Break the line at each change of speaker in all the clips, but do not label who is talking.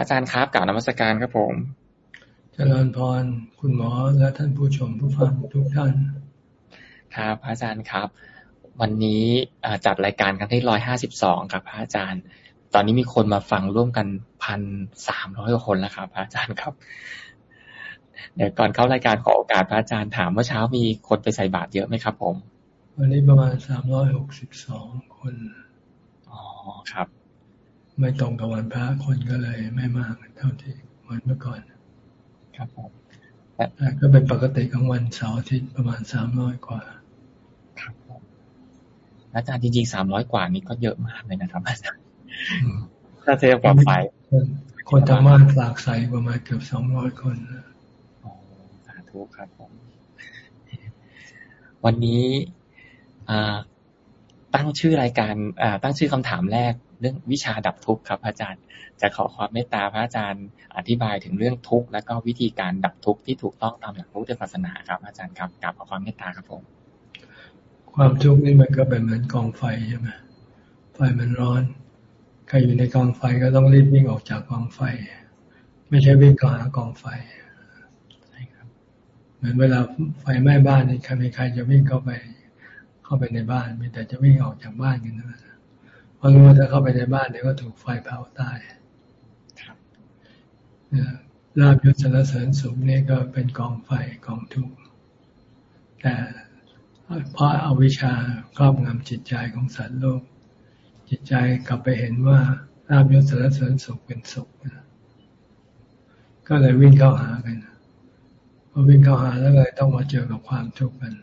อาจารย์ครับกล่าวนมัสการครับผม
เจริญพร คุณหมอและท่านผู้ชมผู้ฟังทุกท่าน
ครับอาจารย์ครับ วันนี้จัดรายการครั้งที่ร้อยห้าสิบสองครับพระอาจารย์ ตอนนี้มีคนมาฟังร่วมกันพันสามร้อยคนแล้วครับพระอาจารย์ครับ เดี๋ยวก่อนเข้ารายการขอโอกาสพระอาจารย์ถามว่าเช้ามีคนไปใส่บาตรเยอะไหมครับผม
วันนี้ประมาณสามร้อยหกสิบสองคน
อ๋อครับ
ไม่ตรงกับวันพระคนก็เลยไม่มากเท่าที่วันเมื่อก่อน
ครับผม
แต่ก็เป็นปกติของวันเสาร์อาทิตย์ประมาณสามร้อยกว่า
ครับผมอาจารย์จริงๆสามร้อยกว่านี้ก็เยอะมากเลยนะครับอาจารย์ถ้าเทียบกับไฟ
คนทำบ้านหลากใสประมาณเกือบสองร้อยคน
โอ้สาธุครับผมวันนี้ตั้งชื่อรายการตั้งชื่อคำถามแรก เรื่องวิชาดับทุกข์ครับ อาจารย์ จะขอความเมตตาพระอาจารย์อธิบายถึงเรื่องทุกข์และก็วิธีการดับทุกข์ที่ถูกต้องตามหลักพุทธศาสนาครับ อาจารย์ครับกราบขอความเมตตาครับผม
ความทุกข์นี่มันก็เป็นเหมือนกองไฟใช่ไหมไฟมันร้อนใครอยู่ในกองไฟก็ต้องรีบวิ่งออกจากกองไฟ ไม่ใช่วิ่งเข้าหากองไฟใช่ครับเหมือนเวลาไฟไหม้บ้านนี่ใครไม่ใครจะวิ่งเข้าไป เข้าไปในบ้านมีแต่จะวิ่งออกจากบ้านกันนะ พราะรู้ว่าถ้าเข้าไปในบ้านเดี๋ยวก็ถูกไฟเผาตายลาบยศสารเสริญสุขนี่ก็เป็นกองไฟกองทุกข์แต่เพราะอาวิชชาครอบงำจิตใจของสัตว์โลก จิตใจกลับไปเห็นว่าลาบยศสารเสริญสุขเป็นสุขก็เลยวิ่งเข้าหากันพอวิ่งเข้าหาแล้วเลยต้องมาเจอกับความทุกข์กัน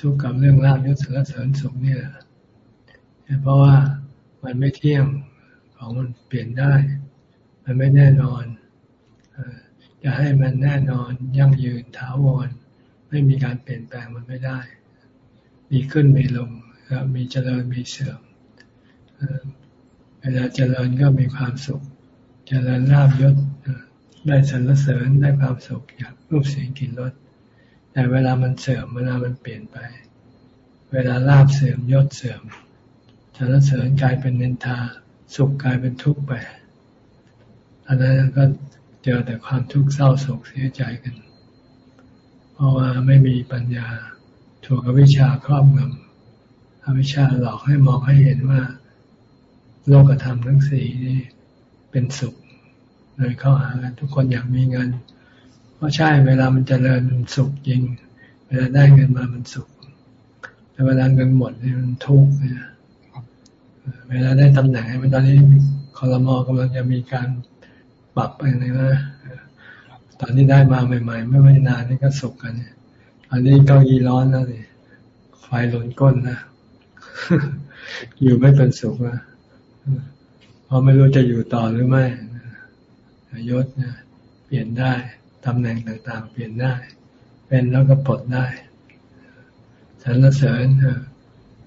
ทุกข์กับเรื่องลาบยศสารเสริญสุขนี่แหละเพราะว่า มันไม่เที่ยงของมันเปลี่ยนได้ มันไม่แน่นอนจะให้มันแน่นอนยั่งยืนถาวร ไม่มีการเปลี่ยนแปลงมันไม่ได้ มีขึ้นมีลงมีเจริญมีเสื่อมเวลาเจริญก็มีความสุข เจริญลาบยศได้สรรเสริญได้ความสุขจากรูปเสียงกลิ่นรสแต่เวลามันเสื่อมเวลามันเปลี่ยนไป เวลาลาบเสื่อมยศเสื่อม สรรเสริญกลายเป็นเนินทา สุขกลายเป็นทุกข์ไปอันนั้นก็เจอแต่ความทุกข์เศร้าโศกเสียใจกัน เพราะว่าไม่มีปัญญาถูกอวิชชาครอบงำอวิชชาหลอกให้มองให้เห็นว่า โลกธรรมทั้งสี่นี่เป็นสุขเลยเข้าหากันทุกคนอยากมีเงินเพราะใช่เวลามันจเจริญมันสุขจริง เวลาได้เงินมามันสุข แต่เวลาเงินหมดนี่มันทุกข์เนี่ย เวลาได้ตำแหน่งมันตอนนี้คอรมอกำลังจะมีการปรับไปเลยนะตอนนี้ได้มาใหม่ๆ ไม่ไม่นานนี่ก็สุกกันเนี่ยอันนี้เก้าอี้ร้อนแล้วนี่ไฟล้นก้นนะอยู่ไม่เป็นสุขนะเพราะไม่รู้จะอยู่ต่อหรือไม่ยศนะเปลี่ยนได้ตำแหน่งต่างๆ เปลี่ยนได้ เป็นแล้วก็ปลดได้สรรเสริญ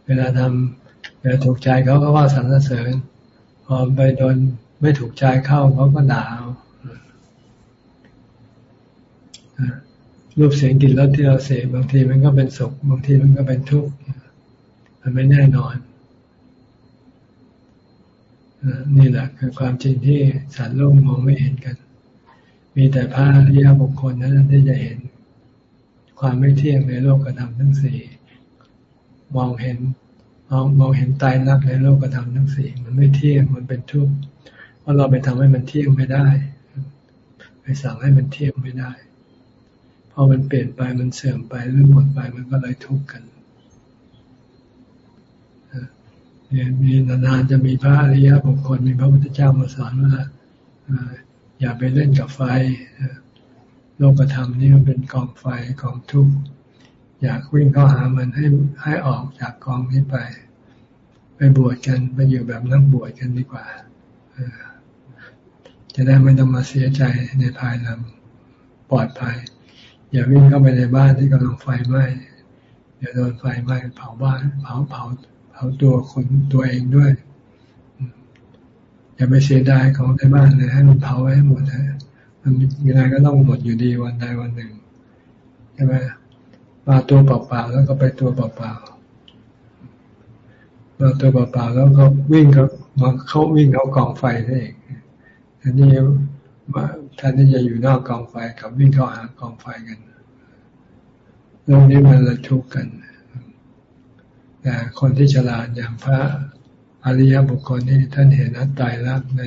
เวลาทำ เวลาถูกใจเขาก็ว่าสรรเสริญ พอไปโดนไม่ถูกใจเข้าเขาก็ด่ารูปเสียงกลิ่นรสที่เราเสพบางทีมันก็เป็นสุขบางทีมันก็เป็นทุกข์มันไม่แน่นอนนี่แหละคือความจริงที่สารโลกมองไม่เห็นกัน มีแต่พระอริยบุคคลนั้นที่จะเห็น ความไม่เที่ยงในโลกกระทำทั้งสี่มองเห็น มองมองเห็นตายรักในโลกธรรมทั้งสี่มันไม่เที่ยงมันเป็นทุกข์เพราะเราไปทำให้มันเที่ยงไม่ได้ ไปสั่งให้มันเที่ยงไม่ได้พอมันเปลี่ยนไปมันเสื่อมไปหรือหมดไปมันก็เลยทุกข์กันเนี่ยมีนานๆจะมีพระอริยบุคคลมีพระพุทธเจ้ามาสอนว่าอย่าไปเล่นกับไฟโลกธรรมนี่มันเป็นกองไฟกองทุกข์ อยากวิ่งเข้าหามันให้ให้ออกจากกองนี้ไป ไปบวชกันไปอยู่แบบนักบวชกันดีกว่าจะได้ไม่ต้องมาเสียใจในภายหลังปลอดภัย อย่าวิ่งเข้าไปในบ้านที่กำลังไฟไหม้อย่าโดนไฟไหม้เผาบ้านเผาเผาเผาตัวคนตัวเองด้วยอย่าไปเสียดายของในบ้านเลยให้มันเผาไว้หมดนะมันยังไงก็ต้องหมดอยู่ดีวันใดวันหนึ่งใช่ไหม มาตัวเปล่าๆแล้วก็ไปตัวเปล่าๆมาตัวเปล่าๆแล้วก็วิ่งเขามาเขาวิ่งเขากองไฟนั่นเองอันนี้ว่าท่านที่จะอยู่นอกกองไฟกับวิ่งเข้าหากองไฟกันโลกนี้มันระทุกกันแต่คนที่ฉลาดอย่างพระอริยบุคคลนี่ท่านเห็นนัตตายรักใน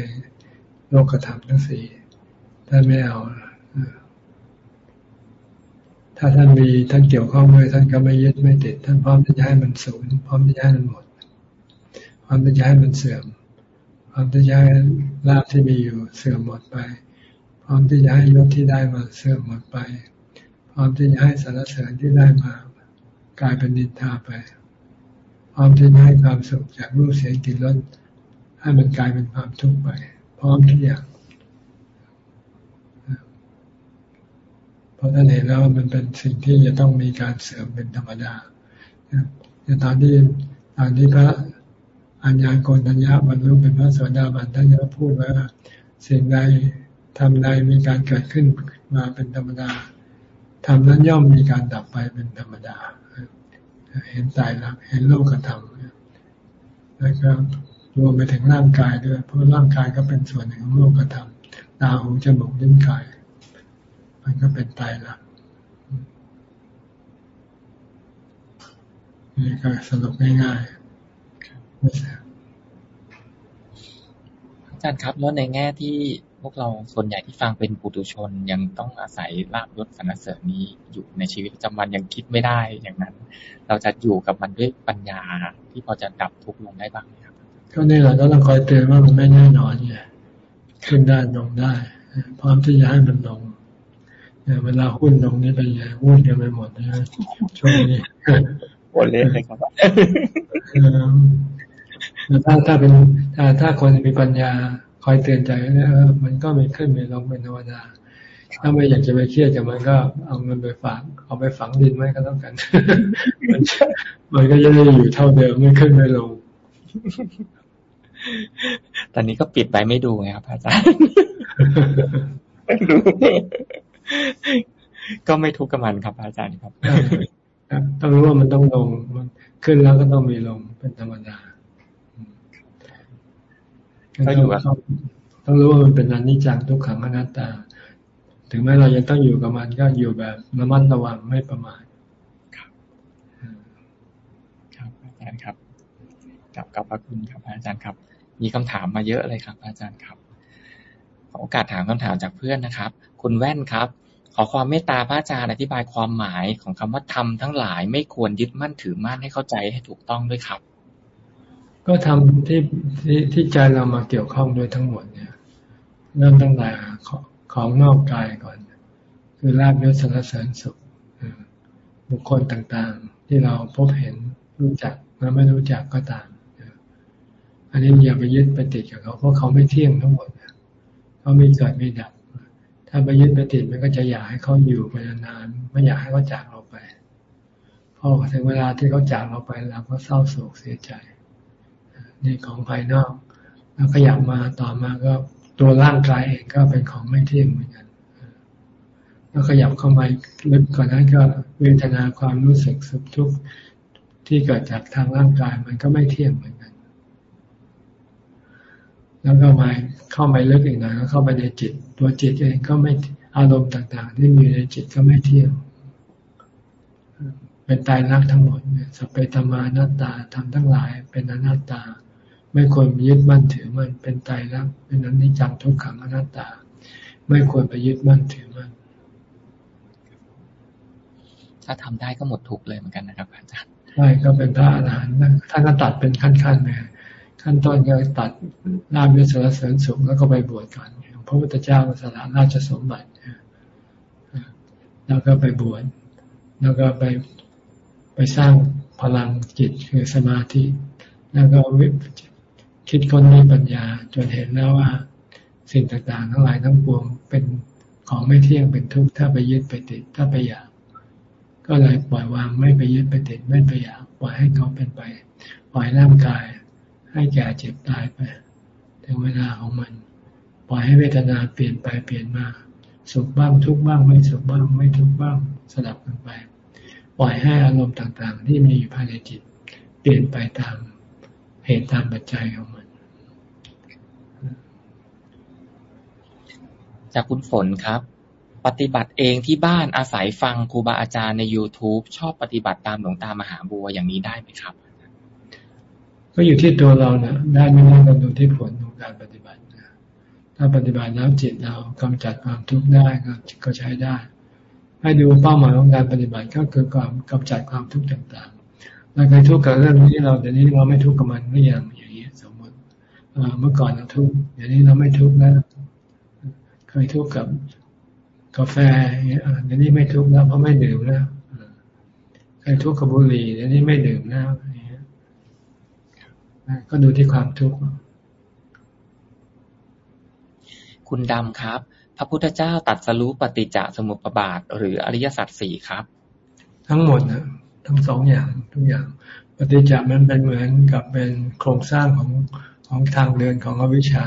โลกธรรมทั้งสี่ท่านไม่เอา ถ้าท่านมีท่านเกี่ยวข้องด้วยท่านก็ไม่ยึดไม่ติด ท่านพร้อมที่จะให้มันสูญพร้อมที่จะให้มันหมดพร้อมที่จะให้มันเสื่อมพร้อมที่จะให้ลาภที่มีอยู่เสื่อมหมดไป พร้อมที่จะให้ยศที่ได้มาเสื่อมหมดไป พร้อมที่จะให้สารเสริญที่ได้มากลายเป็นนินทาไป พร้อมที่จะให้ความสุขจากรูปเสียงกลิ่นรสให้มันกลายเป็นความทุกข์ไป พร้อมทุกอย่าง ราะท่านเห็นแล้วมันเป็นสิ่งที่จะต้องมีการเสริมเป็นธรรมดาในตอนที่ตอนที่พระอัญญาโกณทัญญาบรรลุเป็นพระสวสดาบันท่านจะพูดว่าสิ่งใดทำใดมีการเกิดขึ้นมาเป็นธรรมดาทำนั้นย่อมมีการดับไปเป็นธรรมดา เห็นตายรักเห็นโลกธรรมแล้วก็รวมไปถึงร่างกายด้วย เพราะร่างกายก็เป็นส่วนหนึ่งของโลกธรรมตาหูจมูกลิ้นกาย มันก็เป็นตายละนี่ก็สรุปง่ายๆ
อาจารย์ครับแล้วในแง่ที่พวกเราส่วนใหญ่ที่ฟังเป็นปุถุชนยังต้องอาศัยลาบยศสรรเสริญนี้อยู่ในชีวิตประจำวันยังคิดไม่ได้อย่างนั้น เราจะอยู่กับมันด้วยปัญญาที่พอจะดับทุกข์ลงได้บ้างไหมครับ
ก็นี่แหละก็ต้องคอยเตือนว่ามันไม่แน่นอนไงขึ้นได้ลงได้ พร้อมที่จะให้มันลง เวลาหุ้นตรงนี้เป็นไงหุ้นกันไปหมดนะช่วงนี้
หมดเลยครับ
ถ้าถ้าเป็นถ้าถ้าคนมีปัญญาคอยเตือนใจเนี่ยมันก็มีขึ้นมีลงเป็นธรรมดาถ้าไม่อยากจะไปเครียดกับมันก็เอาเงินไปฝากเอาไปฝังดินไว้ก็ต้องกัน มันก็จะได้อยู่เท่าเดิมไม่ขึ้นไม่ลง
ตอนนี้ก็ปิดไปไม่ดูไงครับอาจารย์ไม่ดู ก็ไม่ทุกข์กับมันครับ อาจารย์ครับ
ต้องรู้ว่ามันต้องลงมันขึ้นแล้วก็ต้องมีลงเป็นธรรมดาก็อยู่กับต้องรู้ว่ามันเป็นอนิจจังทุกขังอนัตตา ถึงแม้เรายังต้องอยู่กับมันก็อยู่แบบระมัดระวังไม่ประมาท
ครับ ครับอาจารย์ครับกับกับพระคุณครับอาจารย์ครับ มีคำถามมาเยอะเลยครับ อาจารย์ครับขอโอกาสถามคำถามจากเพื่อนนะครับ คุณแว่นครับ ขอความเมตตาพระอาจารย์อธิบายความหมายของคำว่าธรรมทั้งหลายไม่ควรยึดมั่นถือมั่นให้เข้าใจให้ถูกต้องด้วยครับ
ก็ทำที่ที่ที่ใจเรามาเกี่ยวข้องด้วยทั้งหมดเนี่ย เริ่มตั้งแต่ของนอกกายก่อน คือลาบยศสารเสริญสุขบุคคลต่างๆ ที่เราพบเห็นรู้จักและไม่รู้จักก็ตามอันนี้อย่าไปยึดไปติดกับเขาเพราะเขาไม่เที่ยงทั้งหมดเขามีเกิดมีดับ ถ้าไปยึดไปติดมันก็จะอยากให้เขาอยู่ไปนานๆไม่อยากให้เขาจากเราไปพอถึงเวลาที่เขาจากเราไปเราก็เศร้าโศกเสียใจ นี่ของภายนอก แล้วขยับมาต่อมาก็ตัวร่างกายเองก็เป็นของไม่เที่ยงเหมือนกันแล้วขยับเข้ามาลึกกว่านั้นก็เวทนาความรู้สึกสุขทุกข์ที่เกิดจากทางร่างกายมันก็ไม่เที่ยงเหมือนกัน แล้วก็มาเข้าไปลึกอีกหน่อยก็เข้าไปในจิต ตัวจิตเองก็ไม่อารมณ์ต่าง ๆ ที่มีในจิตก็ไม่เที่ยงเป็นตายรักทั้งหมดสัพเพธรรมานัตตาทำทั้งหลายเป็นอนัตตา ไม่ควรยึดมั่นถือมันเป็นตายรักเป็นอนิจจังทุกขังอนัตตา ไม่ควรไปยึดมั่นถือมัน
ถ้าทำได้ก็หมดทุกเลยเหมือนกันนะครับอาจารย์
ใช่ก็เป็นพระอรหันต์ท่านก็ตัดเป็นขั้นๆไป ขั้นตอนก็ตัดลาบยศเสริญสุขแล้วก็ไปบวชก่อนพระพุทธเจ้าสละราชสมบัติแล้วก็ไปบวชแล้วก็ไปไปสร้างพลังจิตคือสมาธิ แล้วก็วิคิดคนมีปัญญา จนเห็นแล้วว่า สิ่งต่างๆ ทั้งหลายทั้งปวงเป็นของไม่เที่ยงเป็นทุกข์ถ้าไปยึดไปติดถ้าไปอยาก ก็เลยปล่อยวางไม่ไปยึดไปติดไม่ไปอยากปล่อยให้เขาเป็นไป ปล่อยร่างกาย ให้แก่เจ็บตายไป ถึงเวลาของมัน ปล่อยให้เวทนาเปลี่ยนไปเปลี่ยนมา สุขบ้างทุกบ้างไม่สุขบ้างไม่ทุกบ้างสลับกันไป ปล่อยให้อารมณ์ต่างๆ ที่มีอยู่ภายในจิต เปลี่ยนไปตามเหตุตามปัจจัยของมัน
จากคุณฝนครับปฏิบัติเองที่บ้านอาศัยฟังครูบาอาจารย์ใน youtube ชอบปฏิบัติตามหลวงตามหาบัวอย่างนี้ได้ไหมครับ
ก็อยู่ที่ตัวเราเนะได้ไม่ได้ก็ดูที่ผลของการปฏิบัตินะถ้าปฏิบัติแล้วจิตเรากำจัดความทุกข์ได้ก็ก็ใช้ได้ ให้ดูเป้าหมายของการปฏิบัติก็คือความกำจัดความทุกข์ต่างๆเราเคยทุกข์กับเรื่องนี้เราเดี๋ยวนี้เราไม่ทุกข์กับมันหรือยังอย่างนี้สมมติเมื่อก่อนเราทุกข์เดี๋ยวนี้เราไม่ทุกข์แล้วเคยทุกข์กับกาแฟเดี๋ยวนี้ไม่ทุกข์แล้วเพราะไม่ดื่มแล้วเคยทุกข์กับบุหรี่เดี๋ยวนี้ไม่ดื่มแล้ว ก็ดูที่ความทุกข์
คุณดำครับ พระพุทธเจ้าตัดสรู้ปฏิจจสมุปบาท หรืออริยสัจสี่ครับ
ทั้งหมดนะทั้งสองอย่างทุกอย่าง ปฏิจจมันเป็นเหมือนกับเป็นโครงสร้างของของทางเดินของอวิชชา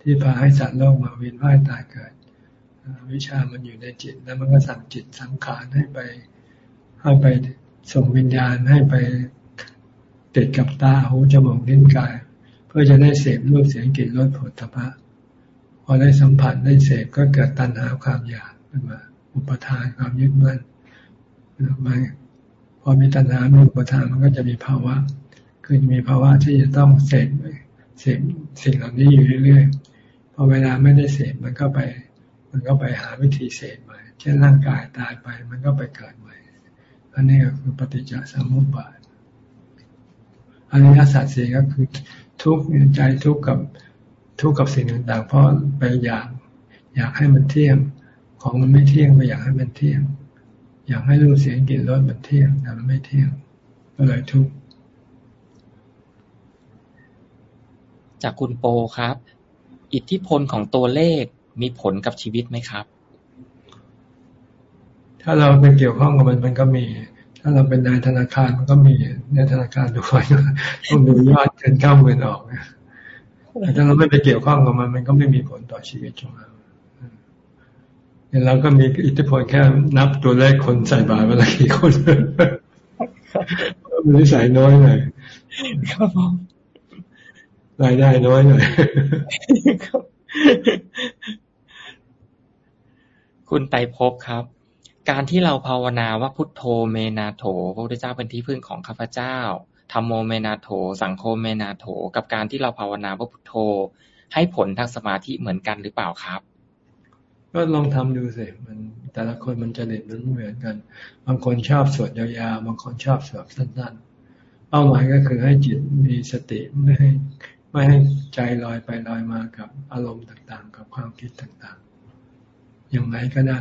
ที่พาให้สัตว์โลกมาเวียนว่ายตายเกิดวิชามันอยู่ในจิต แล้วมันก็สั่งจิตสังขารให้ไปให้ไปส่งวิญญาณให้ไป ติดกับตาหูจมูกลิ้นกาย เพื่อจะได้เสพรูปเสียงกลิ่นรสผลตภะพอได้สัมผัสได้เสพก็เกิดตัณหาความอยากขึ้นมา อุปทานความยึดมั่นมาพอมีตัณหามีอุปทานมันก็จะมีภาวะคือมีภาวะที่จะต้องเสพเสพสิ่งเหล่านี้อยู่เรื่อยๆพอเวลาไม่ได้เสพมันก็ไป มันก็ไปหาวิธีเสพใหม่เช่นร่างกายตายไปมันก็ไปเกิดใหม่อันนี้ก็คือปฏิจจสมุปบาท อริยสัจสี่ก็คือทุกข์ใจทุกข์กับทุกข์กับสิ่งต่างๆ เพราะไปอยากอยากให้มันเที่ยง ของมันไม่เที่ยงไปอยากให้มันเที่ยง อยากให้รูปเสียงกลิ่นรสมันเที่ยงแต่มันไม่เที่ยงก็เลยทุกข์
จากคุณโปครับ อิทธิพลของตัวเลขมีผลกับชีวิตไหมครับ
ถ้าเราไปเกี่ยวข้องกับมันมันก็มี ถ้าเราเป็นนายธนาคารมันก็มีในธนาคารดูไว้ต้องดูยอดเงินเข้าเงินออกแต่ถ้าเราไม่ไปเกี่ยวข้องกับมัน มันก็ไม่มีผลต่อชีวิตของเราเนี่ยเราก็มีอิทธิพลแค่นับตัวเลขคนใส่บาตรเวลากี่คนมันใส่น้อยหน่อยครับผมรายได้น้อยหน่อย
คุณไตภพครับ การที่เราภาวนาว่าพุทโธเมนาโถ พระพุทธเจ้าเป็นที่พึ่งของข้าพเจ้าธรรมโมเมนาโถ สังโฆเมนาโถ กับการที่เราภาวนาว่าพุทโธ ให้ผลทางสมาธิเหมือนกันหรือเปล่าครับ
ก็ลองทำดูสิมันแต่ละคนมันจะเด็ดมันเหมือนกัน บางคนชอบสวดยาวๆบางคนชอบสวดสั้นๆเป้าหมายก็คือให้จิตมีสติไม่ให้ไม่ให้ใจลอยไปลอยมากับอารมณ์ต่างๆ กับความคิดต่างๆ อย่างไรก็ได้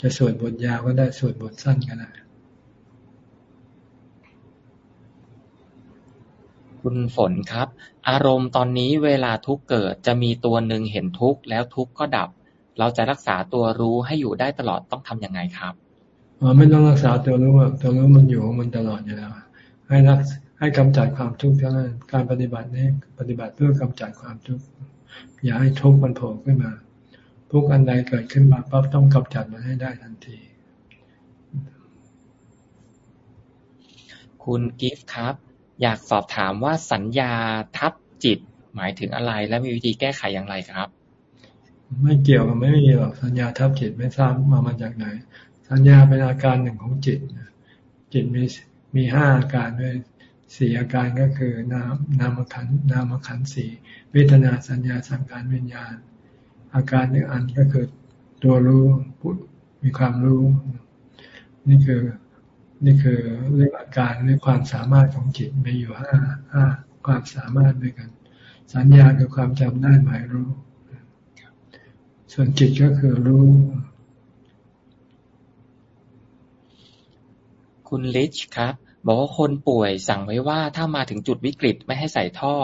จะสวดบทยาวก็ได้สวดบทสั้นก็ได้
คุณฝนครับ อารมณ์ตอนนี้เวลาทุกเกิดจะมีตัวหนึ่งเห็นทุกข์แล้วทุกข์ก็ดับ เราจะรักษาตัวรู้ให้อยู่ได้ตลอดต้องทํำยังไงครับ
อ๋อไม่ต้องรักษาตัวรู้ตัวรู้มันอยู่มันตลอดอยู่แล้วให้รักให้กำจัดความทุกข์เท่านั้นการปฏิบัตินี้ปฏิบัติเพื่อกำจัดความทุกข์อย่าให้ทุกข์มันโผล่ขึ้นมา ทุกอันใดเกิดขึ้นมาปั๊บต้องกำจัดมันให้ได้ทันที
คุณกิฟต์ครับ อยากสอบถามว่าสัญญาทับจิตหมายถึงอะไร และมีวิธีแก้ไขอย่างไรครับ
ไม่เกี่ยวกับไม่มีหรอกสัญญาทับจิตไม่ทราบมามาจากไหน สัญญาเป็นอาการหนึ่งของจิตจิตมีมีห้าอาการด้วยสี่อาการก็คือนามนามขันนามขันสี่เวทนาสัญญาสังการวิญญาณ อาการหนึ่งอันก็คือตัวรู้มีความรู้ นี่คือนี่คือเรื่องอาการหรือความสามารถของจิตมีอยู่ห้าห้าความสามารถด้วยกัน สัญญาคือความจำได้หมายรู้ ส่วนจิตก็คือรู้
คุณลิชครับ บอกว่าคนป่วยสั่งไว้ว่าถ้ามาถึงจุดวิกฤตไม่ให้ใส่ท่อ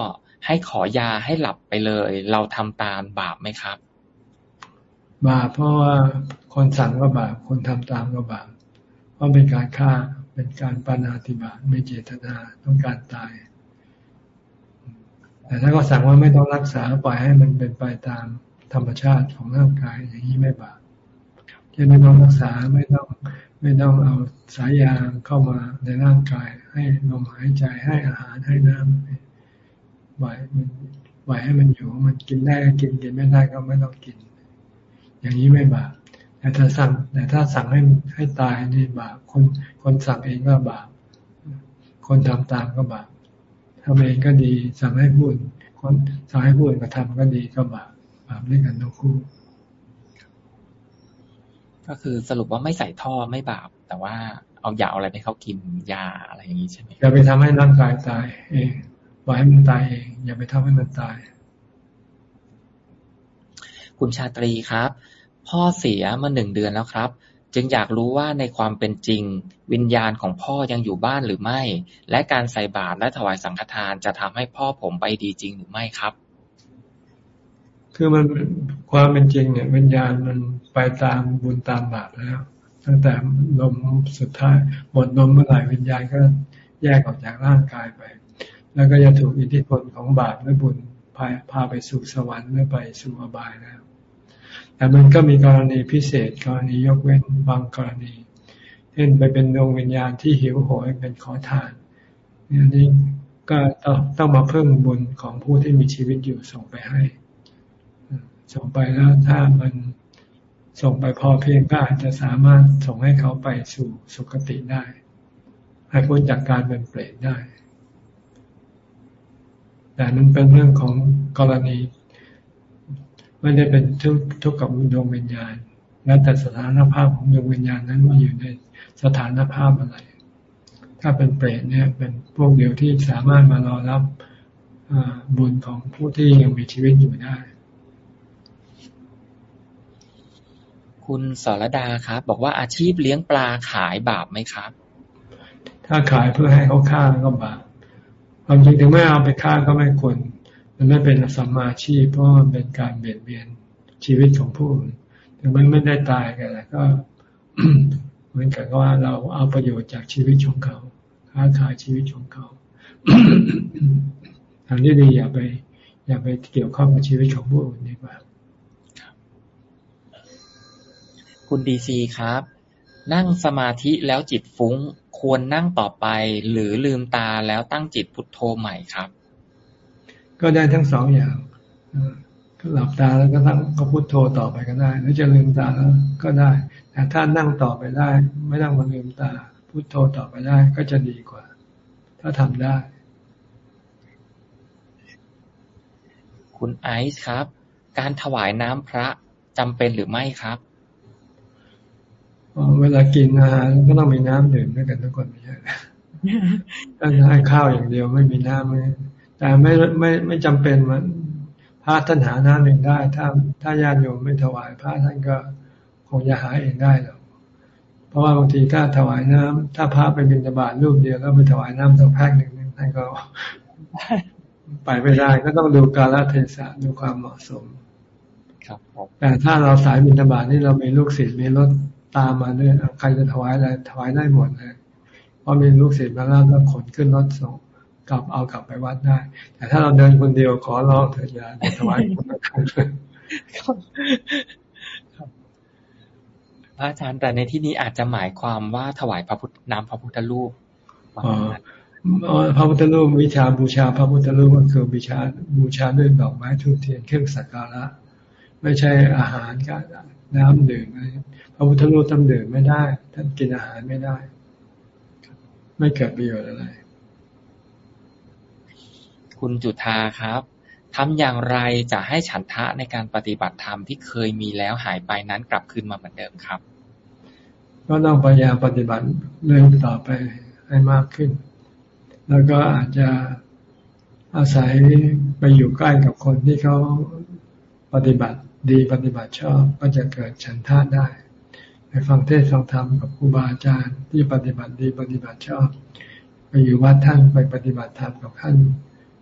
ให้ขอยาให้หลับไปเลย เราทำตามบาปไหมครับ
บาปเพราะว่าคนสั่งก็บาปคนทำตามก็บาปเพราะเป็นการฆ่าเป็นการปานาติบาตไม่เจตนาต้องการตาย แต่ถ้าก็สั่งว่าไม่ต้องรักษาปล่อยให้มันเป็นไปตามธรรมชาติของร่างกายอย่างนี้ไม่บาปจะไม่ต้องรักษาไม่ต้องไม่ต้องเอาสายยางเข้ามาในร่างกาย ให้ลมหายใจให้อาหารให้น้ำบ่อยมันไหวให้มันอยู่มันกินได้ก็กินกินไม่ได้ก็ไม่ต้องกิน อย่างนี้ไม่บาปแต่ถ้าสั่งแต่ถ้าสั่งให้ให้ตายนี่บาปคนคนสั่งเองก็บาปคนทำตามก็บาปทำเองก็ดี สั่งให้พูดคนสั่งให้พูดก็ทำก็ดีก็บาปบาปด้วยกันทั้งคู่
ก็คือสรุปว่าไม่ใส่ท่อไม่บาป แต่ว่าเอายาอะไรไปเขากินยาอะไรอย่างนี้ใช่ไหม
อย่าไปทำให้ร่างกายตายเองปล่อยให้มันตายเอง อย่าไปทำให้มันตาย
คุณชาตรีครับ พ่อเสียมาหนึ่งเดือนแล้วครับ จึงอยากรู้ว่าในความเป็นจริง วิญญาณของพ่อยังอยู่บ้านหรือไม่ และการใส่บาตรและถวายสังฆทานจะทำให้พ่อผมไปดีจริงหรือไม่ครับ
คือมันความเป็นจริงเนี่ย วิญญาณมันไปตามบุญตามบาปแล้ว ตั้งแต่ลมสุดท้ายหมดลมเมื่อไหร่วิญญาณก็แยกออกจากร่างกายไป แล้วก็จะถูกอิทธิพลของบาปและบุญพาพาไปสู่สวรรค์หรือไปสู่อบายแล้ว แต่มันก็มีกรณีพิเศษกรณียกเว้นบางกรณี เช่นไปเป็นดวงวิญญาณที่หิวโหยเป็นขอทานเนี่ยนี่ก็ต้องมาเพิ่มบุญของผู้ที่มีชีวิตอยู่ส่งไปให้ ส่งไปแล้วถ้ามันส่งไปพอเพียงก็อาจจะสามารถส่งให้เขาไปสู่สุคติได้ ให้พ้นจากการเป็นเปรตได้ แต่นั้นเป็นเรื่องของกรณี ไม่ได้เป็นทุกทุกกับดวงวิญญาณ แล้วแต่สถานภาพของดวงวิญญาณนั้นว่าอยู่ในสถานภาพอะไร ถ้าเป็นเปรตเนี่ย เป็นพวกเดียวที่สามารถมารอรับบุญของผู้ที่ยังมีชีวิตอยู่ได้
คุณสรดาครับ บอกว่าอาชีพเลี้ยงปลาขายบาปไหมครับ
ถ้าขายเพื่อให้เขาฆ่าก็บาปความจริงถึงไม่เอาไปฆ่าก็ไม่ควร มันไม่เป็นสัมมาชีพเพราะมันเป็นการเบียดเบียนชีวิตของผู้อื่นถึงมันไม่ได้ตายกันแล้วก็เหมือนกับว่าเราเอาประโยชน์จากชีวิตของเขาค้าขายชีวิตของเขาทางที่ดีอย่าไป อย่าไปเกี่ยวข้องกับชีวิตของผู้อื่นดีกว่า
คุณดีซีครับ นั่งสมาธิแล้วจิตฟุ้ง ควรนั่งต่อไป หรือลืมตาแล้วตั้งจิตพุทโธใหม่ครับ
ก็ได้ทั้งสองอย่างหลับตาแล้วก็ตั้งก็พุทโธต่อไปก็ได้ หรือจะลืมตาแล้วก็ได้ แต่ถ้านั่งต่อไปได้ ไม่ต้องมาลืมตา พุทโธต่อไปได้ก็จะดีกว่า ถ้าทำได้
คุณไอซ์ครับ การถวายน้ำพระจำเป็นหรือไม่ครับ
เวลากินอาหารก็ต้องมีน้ำดื่มด้วยกันทุกคนไม่ใช่ถ้าให้ข้าวอย่างเดียวไม่มีน้ำไม่ แต่ไม่ไม่ไม่จำเป็นมันพระท่านหาน้ำเองได้ ถ้าถ้าญาติโยมไม่ถวายพระท่านก็คงจะหาเองได้หรอกเพราะว่าบางทีถ้าถวายน้ำถ้าพระไปบิณฑบาตรูปเดียวแล้วไปถวายน้ำสักแพ็คหนึ่งท่านก็ไปไม่ได้ก็ต้องดูกาลเทศะดูความเหมาะสม
ครับ
แต่ถ้าเราสายบิณฑบาตนี่เรามีลูกศิษย์มีรถตามมาด้วยใครจะถวายอะไรถวายได้หมดเลยเพราะมีลูกศิษย์มาแล้วก็ขนขึ้นรถส่ง กลับเอากลับไปวัดได้ แต่ถ้าเราเดินคนเดียวขอร้องเถิดอย่าถวายคนละครั้ง
พระอาจารย์แต่ในที่นี้อาจจะหมายความว่าถวายพระพุทธน้ำพระพุทธรูป
พระพุทธรูปวิชาบูชา พระพุทธรูปก็คือบูชาบูชาด้วยดอกไม้ทูบเทียนเครื่องสักการะ ไม่ใช่อาหารก็น้ำดื่มพระพุทธรูปท่านดื่มไม่ได้ ท่านกินอาหารไม่ได้ ไม่เกิดประโยชน์อะไร
คุณจุธาครับทำอย่างไรจะให้ฉันทะในการปฏิบัติธรรมที่เคยมีแล้วหายไปนั้นกลับคืนมาเหมือนเดิมครับ
ก็ต้องพยายามปฏิบัติเรื่อยต่อไปให้มากขึ้น แล้วก็อาจจะอาศัยไปอยู่ใกล้กับคนที่เขาปฏิบัติดีปฏิบัติชอบก็จะเกิดฉันทะได้ ไปฟังเทศฟังธรรมกับครูบาอาจารย์ที่ปฏิบัติดีปฏิบัติชอบ ไปอยู่วัดท่านไปปฏิบัติธรรมกับท่าน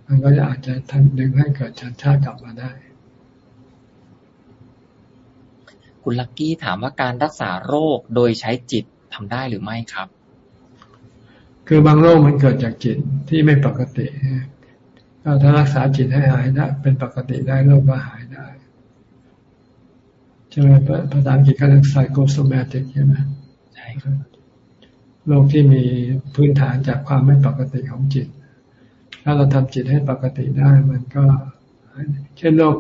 มันก็จะอาจจะทำดึงให้เกิดฉันทะกลับมาได้
คุณลักกี้ถามว่าการรักษาโรคโดยใช้จิตทำได้หรือไม่ครับ
คือบางโรคมันเกิดจากจิตที่ไม่ปกติถ้ารักษาจิตให้หายได้เป็นปกติได้โรคก็หายได้ใช่ไหมภาษาอังกฤษเขาเรียก psychosomatic ใช่ไหม
ใช่ครับ
โรคที่มีพื้นฐานจากความไม่ปกติของจิต ถ้าเราทำจิตให้ปกติได้มันก็ เช่นโรค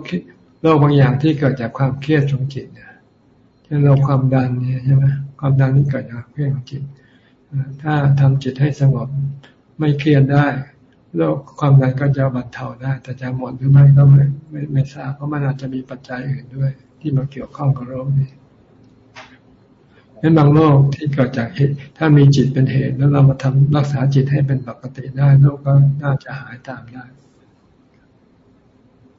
โรคบางอย่างที่เกิดจากความเครียดของจิตเนี่ยเช่นโรคความดันเนี่ยใช่ไหมความดันนี่เกิดจากเครียดของจิต ถ้าทำจิตให้สงบไม่เครียดได้โรคความดันก็จะบรรเทาได้ แต่จะหมดหรือไม่ก็ไม่ไม่ทราบเพราะมันอาจจะมีปัจจัยอื่นด้วย ที่มาเกี่ยวข้องกับโรคนี้ นั้นบางโรคที่เกิดจากเหตุ ถ้ามีจิตเป็นเหตุ แล้วเรามาทำรักษาจิตให้เป็นปกติได้โรคก็น่าจะหายตามได้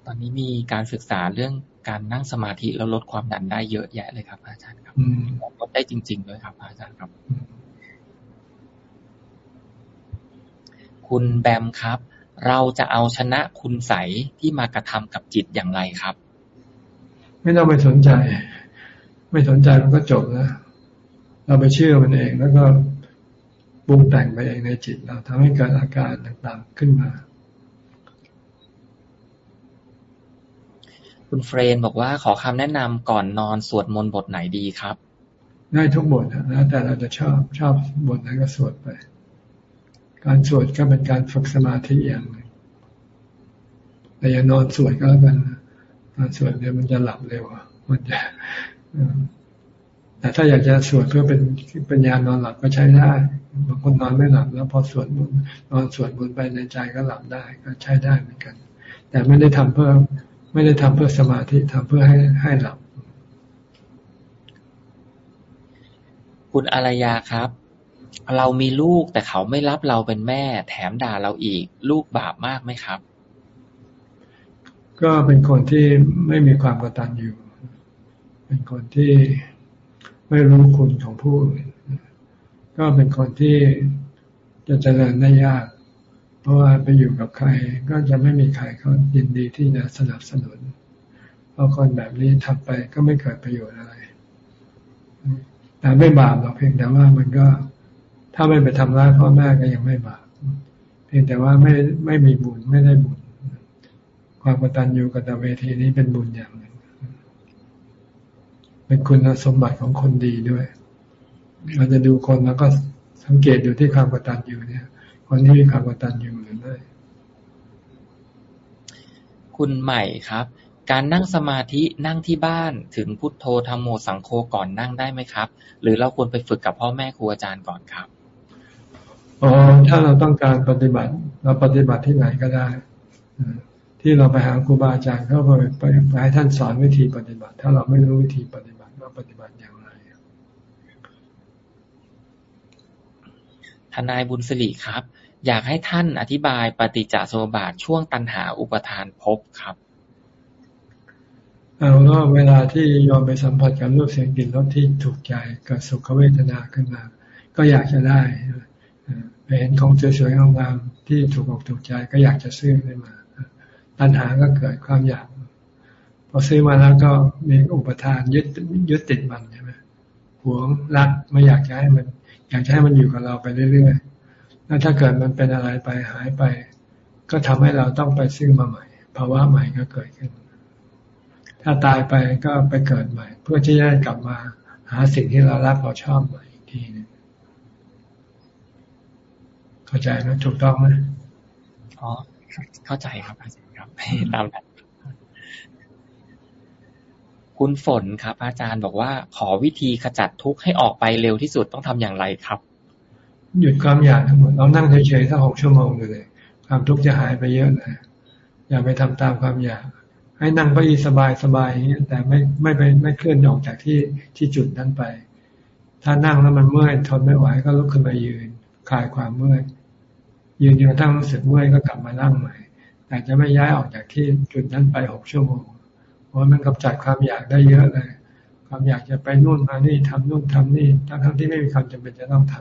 ตอนนี้มีการศึกษาเรื่องการนั่งสมาธิแล้วลดความดันได้เยอะแยะเลยครับ อาจารย์ครับลดได้จริงๆด้วยครับ อาจารย์ครับ คุณแบมครับ เราจะเอาชนะคุณใสที่มากระทำกับจิตอย่างไรครับ
ไม่ต้องไปสนใจ ไม่สนใจมันก็จบแล้ว เราไปเชื่อมันเองแล้วก็ปรุงแต่งไปเองในจิต เราทำให้เกิดอาการต่างๆขึ้นมา
คุณเฟรนบอกว่าขอคำแนะนำก่อนนอนสวดมนต์บทไหนดีครับ
ได้ทุกบทนะแต่เราจะชอบชอบบทไหนก็สวดไป การสวดก็เป็นการฝึกสมาธิอย่างหนึ่งแต่อย่านอนสวดก็แล้วกันนอนสวดเดี๋ยวมันจะหลับเร็วมันจะ แต่ถ้าอยากจะสวดเพื่อเป็นเป็นยานอนหลับก็ใช้ได้บางคนนอนไม่หลับ แล้วพอสวดมนต์นอนสวดมนต์ไปในใจก็หลับได้ก็ใช้ได้เหมือนกัน แต่ไม่ได้ทำเพื่อไม่ได้ทำเพื่อสมาธิทำเพื่อให้ให้หลับ
คุณอารยาครับ เรามีลูกแต่เขาไม่รับเราเป็นแม่ แถมด่าเราอีก ลูกบาปมากไหมครับ
ก็เป็นคนที่ไม่มีความกตัญญูเป็นคนที่ ไม่รู้คุณของผู้อื่น ก็เป็นคนที่จะเจริญได้ยาก เพราะว่าไปอยู่กับใครก็จะไม่มีใครเขายินดีที่จะสนับสนุนเพราะคนแบบนี้ทำไปก็ไม่เกิดประโยชน์อะไร แต่ไม่บาปหรอกเพียงแต่ว่ามันก็ถ้าไม่ไปทำร้ายพ่อแม่ก็ยังไม่บาป เพียงแต่ว่าไม่ไม่มีบุญไม่ได้บุญ ความกตัญญูกตเวทีนี้เป็นบุญอย่างหนึ่ง เป็นคุณสมบัติของคนดีด้วย เราจะดูคนแล้วก็สังเกตดูที่ความกตัญญูเนี่ย คนที่มีความกตัญญูหรือไม่
คุณใหม่ครับ การนั่งสมาธินั่งที่บ้านถึงพุทโธธรรมโมสังโฆก่อนนั่งได้ไหมครับ หรือเราควรไปฝึกกับพ่อแม่ครูอาจารย์ก่อนครับ
อ๋อถ้าเราต้องการปฏิบัติ เราปฏิบัติที่ไหนก็ได้ที่เราไปหาครูบาอาจารย์เขาไปไปให้ท่านสอนวิธีปฏิบัติ ถ้าเราไม่รู้วิธีปฏิบัติเรา ปฏิบัติอย่างไร
ทนายบุญสิริครับ อยากให้ท่านอธิบายปฏิจจสมุปบาทช่วงตันหาอุปทานภพครับ
เอาว่าเวลาที่ยอมไปสัมผัสกับรูปเสียงกลิ่นรสที่ถูกใจเกิดสุขเวทนาขึ้นมา ก็อยากจะได้ไปเห็นของสวยๆงามๆที่ถูกอกถูกใจก็อยากจะซื้อขึ้นมา ตัณหาก็เกิดความอยากพ อซื้อมาแล้วก็มีอุปทานยึดยึดติดมันใช่ไหมหวงรักไม่อยากจะให้มัน อยากจะให้มันอยู่กับเราไปเรื่อยๆแล้วถ้าเกิดมันเป็นอะไรไปหายไป ก็ทำให้เราต้องไปซื้อมาใหม่ภาวะใหม่ก็เกิดขึ้น ถ้าตายไปก็ไปเกิดใหม่ เพื่อที่จะกลับมาหาสิ่งที่เรารักเราชอบใหม่อีกทีนึงเข้าใจไหมถูกต้องไหม
อ๋อเข้าใจครับอาจารย์ตามนั้น คุณฝนครับ อาจารย์บอกว่า ขอวิธีขจัดทุกข์ให้ออกไปเร็วที่สุดต้องทำอย่างไรครับ
หยุดความอยากทั้งหมดเรานั่งเฉยๆสักหกชั่วโมงเลย ความทุกข์จะหายไปเยอะเลยอย่าไปทำตามความอยาก ให้นั่งก็ยีสบายสบายอย่างนี้แต่ไม่ไม่ไปไม่เคลื่อนออกจากที่ที่จุดนั้นไป ถ้านั่งแล้วมันเมื่อยทนไม่ไหวก็ลุกขึ้นมายืนคลายความเมื่อยยืนจนกระทั่งรู้สึกเมื่อยก็กลับมานั่งใหม่แต่จะไม่ย้ายออกจากที่จุดนั้นไปหกชั่วโมง เพราะมันกำจัดความอยากได้เยอะเลย ความอยากจะไปนู่นมานี่ทำนู่นทำนี่ทั้งทั้งที่ไม่มีความจำเป็นจะต้องท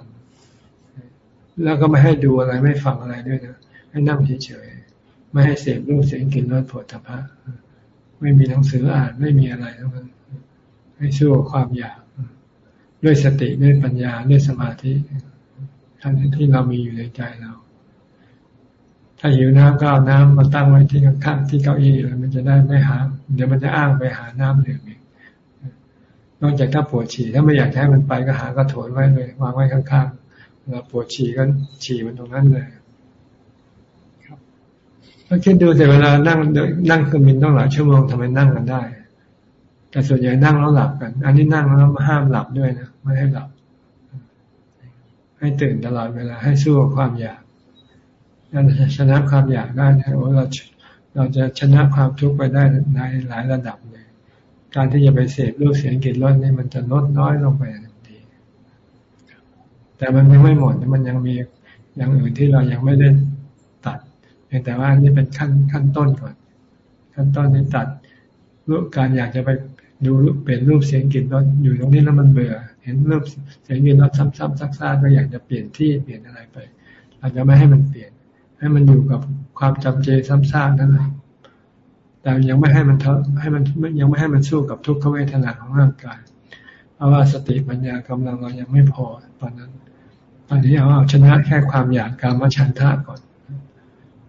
ำแล้วก็ไม่ให้ดูอะไรไม่ฟังอะไรด้วยนะให้นั่งเฉยๆไม่ให้เสพรูปเสียงกลิ่นรสผลตภะไม่มีหนังสืออ่านไม่มีอะไรทั้งนั้นให้สู้ความอยาก ด้วยสติด้วยปัญญาด้วยสมาธิทั้งที่เรามีอยู่ในใจเรา ถ้าหิวน้ำก็เอาน้ำมาตั้งไว้ที่ข้างๆที่เก้าอี้แล้วมันจะได้ไม่หา เดี๋ยวมันจะอ้างไปหาน้ำดื่มอีกนอกจากถ้าปวดฉี่ถ้าไม่อยากให้มันไปก็หากระโถนไว้เลยวางไว้ข้างๆเราปวดฉี่ก็ฉี่มันตรงนั้นเลยครับก็คิดดูแต่เวลานั่งนั่งเครื่องบินต้องหลายชั่วโมงทำไมนั่งกันได้ แต่ส่วนใหญ่นั่งแล้วหลับกัน อันนี้นั่งแล้วห้ามหลับด้วยนะไม่ให้หลับ ให้ตื่นตลอดเวลาให้สู้กับความอยาก เราจะชนะความอยากได้โอ้เราเราจะชนะความทุกข์ไปได้ในหลายระดับเลย การที่จะไปเสพรูปเสียงกลิ่นรสนี่มันจะลดน้อยลงไปทันที แต่มันยังไม่หมดมันยังมีอย่างอื่นที่เรายังไม่ได้ตัดเพียงแต่ว่านี่เป็นขั้นขั้นต้นก่อน ขั้นต้นที่ตัดรูปการอยากจะไปดูเปลี่ยนรูปเสียงกลิ่นรสอยู่ตรงนี้แล้วมันเบื่อ เห็นรูปเสียงกลิ่นรสซ้ำๆซักๆก็อยากจะเปลี่ยนที่เปลี่ยนอะไรไปเราจะไม่ให้มันเปลี่ยน ให้มันอยู่กับความจำเจซ้ำซากนั่นแหละแต่ยังไม่ให้มันทให้มันยังไม่ให้มันสู้กับทุกขเวทนาของร่างกาย เพราะว่าสติปัญญากำลังเรายังไม่พอตอนนั้น ตอนนี้เอาเอาชนะแค่ความอยากการมาชันท่าก่อน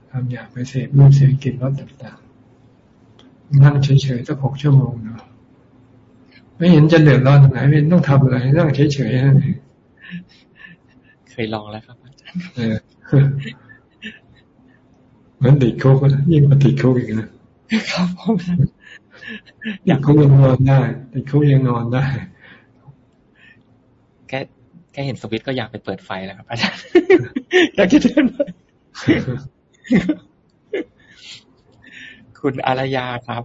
ความอยากไปเสพรูปเสียงกลิ่นรสต่างๆ นั่งเฉยๆสักหกชั่วโมงเนาะไม่เห็นจะเดือดร้อนตรงไหนไม่ต้องทำอะไรนั่งเฉยๆนั่นเอง
เคยลองแล้วครับอาจาร
ย์เห มือนติดคุกยิ่งกว่าติดคุกอีกนะ
ครับผม
อยากคุกยังนอนได้ติดคุกยังนอนได้
แค่แค่เห็นสวิตก็อยากไปเปิดไฟแล้วครับอาจารย์อยากจะเดินไปคุณอารยาครับ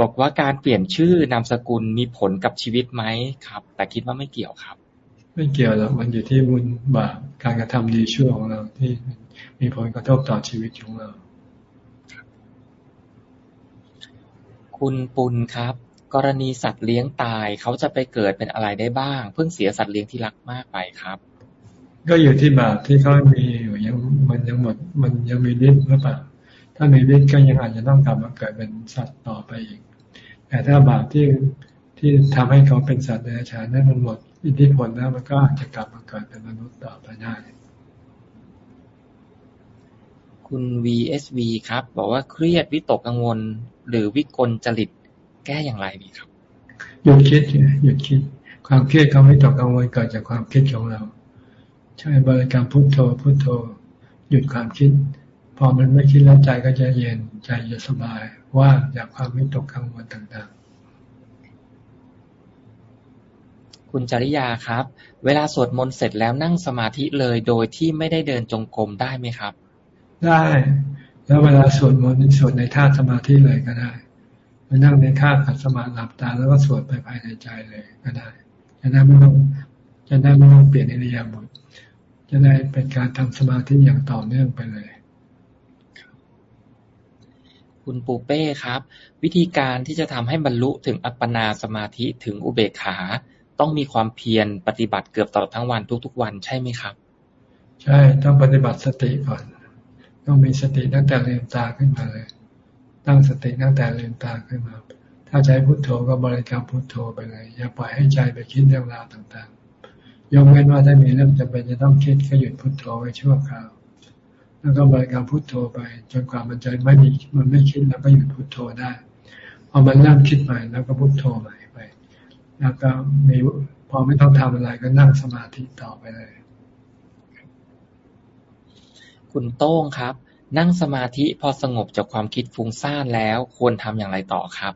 บอกว่าการเปลี่ยนชื่อนามสกุลมีผลกับชีวิตไหมครับ แต่คิดว่าไม่เกี่ยวครับ
ไม่เกี่ยวหรอกมันอยู่ที่บุญบาปการกระทำดีชั่วของเราที่มีผลกระทบต่อชีวิตของเรา
คุณปุณครับ กรณีสัตว์เลี้ยงตายเขาจะไปเกิดเป็นอะไรได้บ้าง เพิ่งเสียสัตว์เลี้ยงที่รักมากไปครับ
ก็อยู่ที่บาปที่เขามีอยู่ยังมันยังหมดมันยังมีฤทธิ์หรือเปล่าถ้ามีฤทธิ์ก็ยังอาจจะต้องกลับมาเกิดเป็นสัตว์ต่อไปอีก แต่ถ้าบาปที่ที่ทำให้เขาเป็นสัตว์ในชาตินั้นมันหมดอิทธิพลแล้วมันก็อาจจะกลับมาเกิดเป็นมนุษย์ต่อไปได้
คุณ VSV ครับ บอกว่าเครียดวิตกกังวล หรือวิกลจริตแก้อย่างไรดีครับ
หยุดคิดหยุดคิด ความเครียดความวิตกกังวลเกิดจากความคิดของเรา ใช้บริกรรมพุทโธพุทโธ หยุดความคิด พอมันไม่คิดแล้วใจก็จะเย็นใจจะสบายว่าจากความวิตกกังวลต่าง
ๆคุณจริยาครับ เวลาสวดมนต์เสร็จแล้วนั่งสมาธิเลยโดยที่ไม่ได้เดินจงกรมได้ไหมครับ
ได้ แล้วเวลาสวดมนต์สวดในท่าสมาธิเลยก็ได้ไปนั่งในท่าขัดสมาธิหลับตา แล้วก็สวดไปภายในใจเลยก็ได้จะได้ไม่ต้องจะได้ไม่ต้องเปลี่ยนอิริยาบถจะได้เป็นการทำสมาธิอย่างต่อเนื่องไปเลย
คุณปูเป้ครับ วิธีการที่จะทำให้บรรลุถึงอัปปนาสมาธิถึงอุเบกขา ต้องมีความเพียรปฏิบัติเกือบตลอดทั้งวันทุกๆวันใช่ไหมครับ
ใช่ต้องปฏิบัติสติก่อน ต้องมีสติตั้งแต่ลืมตาขึ้นมาเลย ตั้งสติตั้งแต่ลืมตาขึ้นมา ถ้าใช้พุทโธก็บริกรรมพุทโธไปเลย อย่าปล่อยให้ใจไปคิดเรื่องราวต่างๆ ยกเว้นว่าถ้ามีเรื่องจำเป็นจะต้องคิดก็หยุดพุทโธไว้ชั่วคราว แล้วก็บริกรรมพุทโธไปจนกว่ามันใจไม่มีมันไม่คิดแล้วก็หยุดพุทโธได้พอมันเริ่มคิดใหม่แล้วก็พุทโธใหม่ไป แล้วก็มีพอไม่ต้องทำอะไรก็นั่งสมาธิต่อไปเลย
คุณโต้งครับ นั่งสมาธิพอสงบจากความคิดฟุ้งซ่านแล้ว ควรทำอย่างไรต่อครับ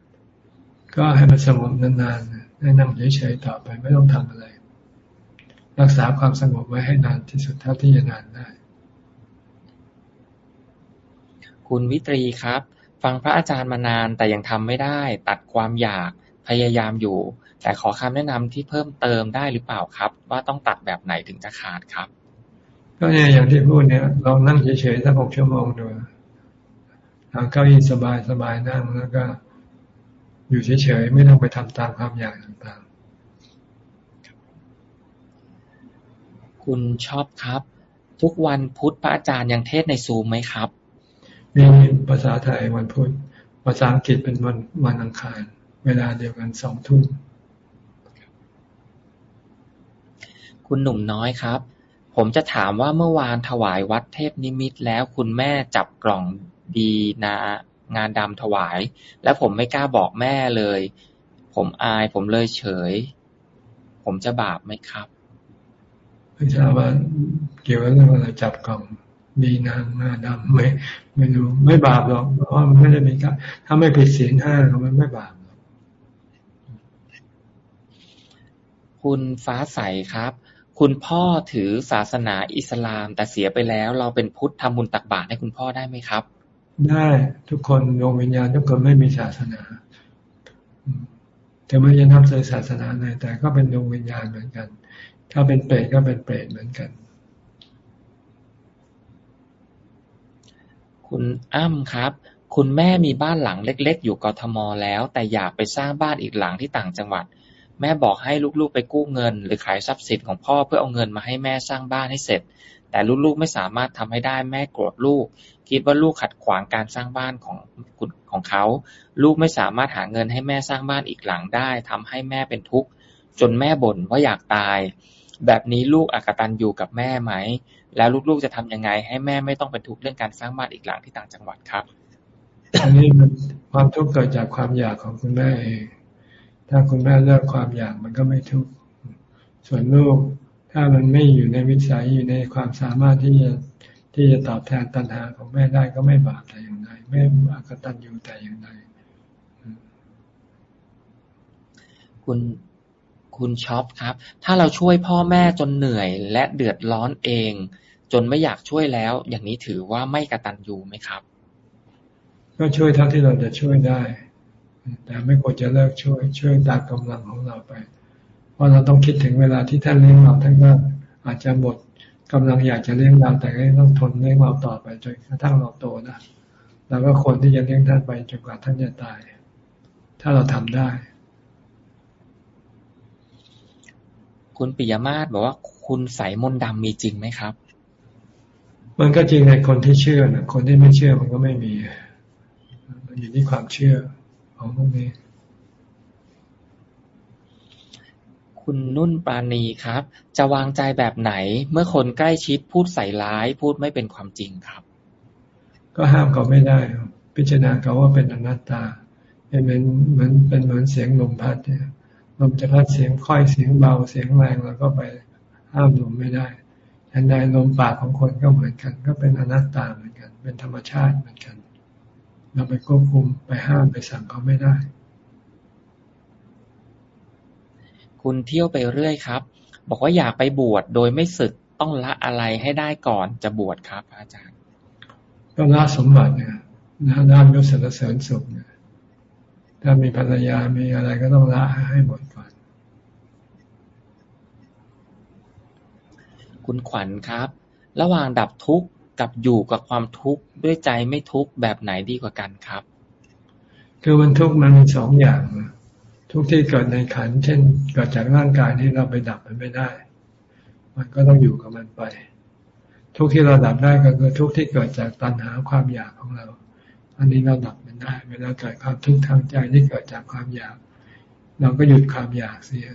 ก็ให้มันสงบนานๆให้นั่งเฉยๆต่อไปไม่ต้องทำอะไร รักษาความสงบไว้ให้นานที่สุดเท่าที่จะนานได้
คุณวิตรีครับ ฟังพระอาจารย์มานานแต่ยังทำไม่ได้ ตัดความอยากพยายามอยู่ แต่ขอคำแนะนำที่เพิ่มเติมได้หรือเปล่าครับ ว่าต้องตัดแบบไหนถึงจะขาดครับ
ก็เนี่ยอย่างที่พูดเนี่ยลองนั่งเฉยๆสักหกชั่วโมงดูทางเก้าอี้สบายสบายนั่งแล้วก็ อยู่เฉยๆไม่ต้องไปทำตามความอยากต่าง
ๆ คุณชอบครับ ทุกวันพุธพระอาจารย์ยังเทศในซูมไหมครับ
มีภาษาไทยวันพุธภาษาอังกฤษเป็นวันวันอังคาร เวลาเดียวกันสองทุ่ม
คุณหนุ่มน้อยครับ ผมจะถามว่าเมื่อวานถวายวัดเทพนิมิตแล้วคุณแม่จับกล่องดีนางานดำถวาย แล้วผมไม่กล้าบอกแม่เลย ผมอายผมเลยเฉย ผมจะบาปไหมครับ
ไม่ทราบว่าเกี่ยวกับเรื่องอะไรจับกล่องมีนางงาดำไม่ไม่รู้ไม่บาปหรอกเพราะมันไม่ได้มีการถ้าไม่ผิดศีลห้ามันไม่บาป
คุณฟ้าใสครับ คุณพ่อถือศาสนาอิสลาม แต่เสียไปแล้ว เราเป็นพุทธทำบุญตักบาตรให้คุณพ่อได้ไหมครับ
ได้ทุกคนดวงวิญญาณทุกคนไม่มีศาสนาถึงไม่จะนับถือศาสนาไหนแต่ก็เป็นดวงวิญญาณเหมือนกัน ถ้าเป็นเปรตก็เป็นเปรตเหมือนกัน
คุณอ้ำครับคุณแม่มีบ้านหลังเล็ก ๆ อยู่กทมแล้ว แต่อยากไปสร้างบ้านอีกหลังที่ต่างจังหวัด แม่บอกให้ลูกๆไปกู้เงิน หรือขายทรัพย์สินของพ่อเพื่อเอาเงินมาให้แม่สร้างบ้านให้เสร็จ แต่ลูกๆไม่สามารถทำให้ได้แม่โกรธลูก คิดว่าลูกขัดขวางการสร้างบ้านของของเขา ลูกไม่สามารถหาเงินให้แม่สร้างบ้านอีกหลังได้ทำให้แม่เป็นทุกข์จนแม่บ่นว่าอยากตาย แบบนี้ลูกอักตันอยู่กับแม่ไหม แล้วลูกๆจะทำยังไง ให้แม่ไม่ต้องเป็นทุกข์เรื่องการสร้างบ้านอีกหลังที่ต่างจังหวัดครับ
อันนี้มันความทุกข์เกิดจากความอยากของคุณแม่เอง ถ้าคุณแม่เลิกความอยากมันก็ไม่ทุกข์ส่วนลูกถ้ามันไม่อยู่ในวิสัยอยู่ในความสามารถที่จะที่จะตอบแทนตัณหาของแม่ได้ก็ไม่บาปแต่อย่างใดไม่อักตันอยู่แต่อย่างใด
คุณคุณช็อปครับ ถ้าเราช่วยพ่อแม่จนเหนื่อย และเดือดร้อนเอง จนไม่อยากช่วยแล้ว อย่างนี้ถือว่าไม่กระตันยูไหมครับ
ก็ช่วยเท่าที่เราจะช่วยได้ แต่ไม่ควรจะเลิกช่วย ช่วยตามกำลังของเราไป เพราะเราต้องคิดถึงเวลาที่ท่านเลี้ยงเราท่านก็อาจจะหมดกำลังอยากจะเลี้ยงเราแต่ก็ต้องทนเลี้ยงเราต่อไปจนกระทั่งเราโตนะเราก็ควรที่จะเลี้ยงท่านไปจนกว่าท่านจะตาย ถ้าเราทำได้
คุณปิยมาศบอกว่าคุณใส่มนดำมีจริงไหมครับ
มันก็จริงในคนที่เชื่อนะคนที่ไม่เชื่อมันก็ไม่มี มันอยู่ที่ความเชื่อ ของพวกนี้
คุณนุ่นปาณีครับ จะวางใจแบบไหนเมื่อคนใกล้ชิดพูดใส่ร้าย พูดไม่เป็นความจริงครับ
ก็ห้ามเขาไม่ได้ พิจารณาเขาว่าเป็นอนัตตาเป็นเหมือนเหมือนเป็นเหมือนเสียงลมพัดเนี่ยลมจะพัดเสียงค่อยเสียงเบาเสียงแรงเราก็ไปห้ามลมไม่ได้อันใดลมปากของคนก็เหมือนกัน ก็เป็นอนัตตาเหมือนกัน เป็นธรรมชาติเหมือนกัน เราไปควบคุมไปห้ามไปสั่งเขาไม่ได้
คุณเที่ยวไปเรื่อยครับ บอกว่าอยากไปบวชโดยไม่ศึกต้องละอะไรให้ได้ก่อนจะบวชครับ อาจารย์
ก็ละสมบัติเนี่ยนะด้านยศเสริญสุขเนี่ยถ้ามีภรรยามีอะไรก็ต้องละให้หมดก่อน
คุณขวัญครับ ระหว่างดับทุกข์ กับอยู่กับความทุกข์ด้วยใจไม่ทุกข์แบบไหนดีกว่ากันครับ
คือมันทุกข์มันมีสองอย่างทุกข์ที่เกิดในขันเช่นเกิดจากร่างกายที่เราไปดับมันไม่ได้ มันก็ต้องอยู่กับมันไป ทุกข์ที่เราดับได้ก็คือทุกข์ที่เกิดจากตัณหาความอยากของเรา อันนี้เราดับได้ เวลาเกิดความทุกข์ทางใจที่เกิดจากความอยาก เราก็หยุดความอยากเสีย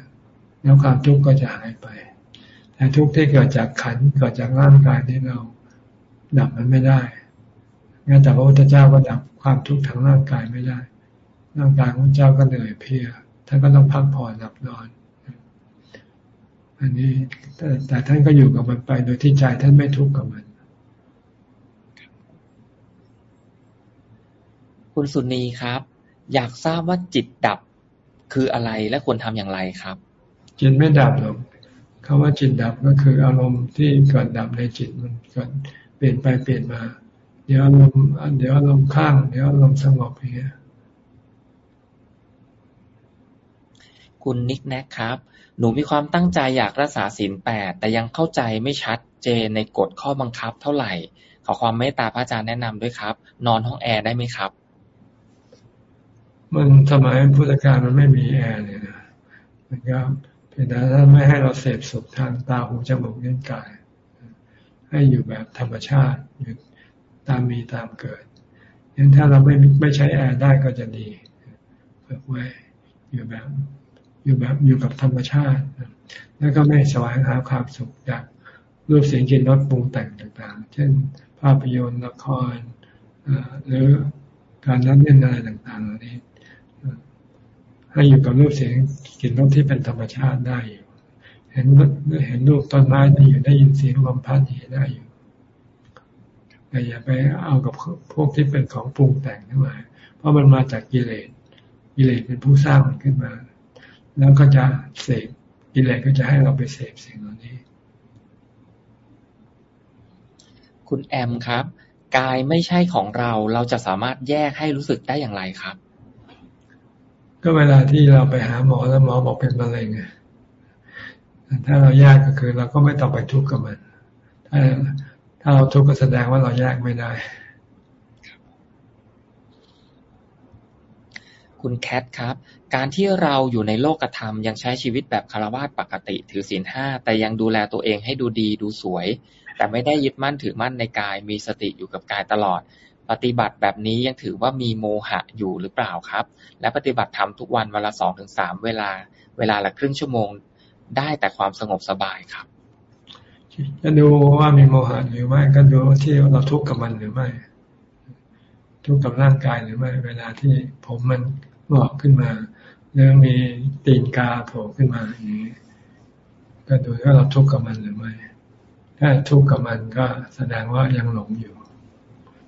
แล้วความทุกข์ก็จะหายไป แต่ทุกข์ที่เกิดจากขันเกิดจากร่างกายที่เรา ดับมันไม่ได้งั้นแต่พระพุทธเจ้าก็ดับความทุกข์ทางร่างกายไม่ได้ ร่างกายของเจ้าก็เหนื่อยเพลีย ท่านก็ต้องพักผ่อนหลับนอน อันนี้แต่แต่ท่านก็อยู่กับมันไป โดยที่ใจท่านไม่ทุกข์กับมัน
คุณสุนีครับ อยากทราบว่าจิตดับคืออะไรและควรทำอย่างไรครับ
จิตไม่ดับหรอกคาว่าจิตดับก็คืออารมณ์ที่เกิดดับในจิตมันเกิด เปลี่ยนไปเปลี่ยนมา เดี๋ยวอารมณ์เดี๋ยวอารมณ์ข้าง เดี๋ยวอารมณ์สงบอย่างเงี้ย
คุณนิกแนกครับ หนูมีความตั้งใจอยากรักษาศีลแปดแต่ยังเข้าใจไม่ชัดเจนในกฎข้อบังคับเท่าไหร่ ขอความเมตตาพระอาจารย์แนะนำด้วยครับ นอนห้องแอร์ได้ไหมครับ
มันสมัยพุทธกาลมันไม่มีแอร์เลยนะมันก็เพียงแต่ถ้าไม่ให้เราเสพสุขทางตาหูจมูกนิ้วกาย ให้อยู่แบบธรรมชาติอยู่ตามมีตามเกิดยันถ้าเราไม่ไม่ใช้แอร์ได้ก็จะดีฝึกไว้อยู่แบบ อยู่แบบอยู่กับธรรมชาติ แล้วก็ไม่แสวงหาความสุขจากรูปเสียงกลิ่นรสปรุงแต่งต่าง ๆ เช่น ภาพยนตร์ละครหรือการนั่งเล่นอะไรต่างๆเหล่านี้ให้อยู่กับรูปเสียงกลิ่นรสที่เป็นธรรมชาติได้อยู่ ห็นเห็นรูปต้นไม้ได้อยู่ได้ยินเสียงลมพัดเห็นได้อยู่แต่อย่าไปเอากับพวกที่เป็นของปรุงแต่งขึ้นมาเพราะมันมาจากกิเลสกิเลสเป็นผู้สร้างมันขึ้นมา แล้วก็จะเสพกิเลสก็จะให้เราไปเสพสิ่งเหล่านี้
คุณแอมครับ กายไม่ใช่ของเราเราจะสามารถแยกให้รู้สึกได้อย่างไรครับ
ก็เวลาที่เราไปหาหมอแล้วหมอบอกเป็นมะเร็ง ถ้าเราแยกก็คือ เราก็ไม่ต้องไปทุกข์กับมัน ถ้าถ้าเราทุกข์ก็แสดงว่าเราแยกไม่ได้
คุณแคทครับ การที่เราอยู่ในโลกธรรมยังใช้ชีวิตแบบคารวะปกติ ถือศีลห้าแต่ยังดูแลตัวเองให้ดูดีดูสวย แต่ไม่ได้ยึดมั่นถือมั่นในกาย มีสติอยู่กับกายตลอด ปฏิบัติแบบนี้ยังถือว่ามีโมหะอยู่หรือเปล่าครับ และปฏิบัติธรรมทุกวันเวลาสองถึงสามเวลา เวลาละครึ่งชั่วโมง ได้แต่ความสงบสบายครับ
จะดูว่ามีโมหะหรือไม่ก็ดูที่เราทุกข์กับมันหรือไม่ ทุกข์กับร่างกายหรือไม่ เวลาที่ผมมันงอกขึ้นมาหรือมีตีนกาโผล่ขึ้นมาอย่างนี้ก็ดูว่าเราทุกข์กับมันหรือไม่ ถ้าทุกข์กับมันก็แสดงว่ายังหลงอยู่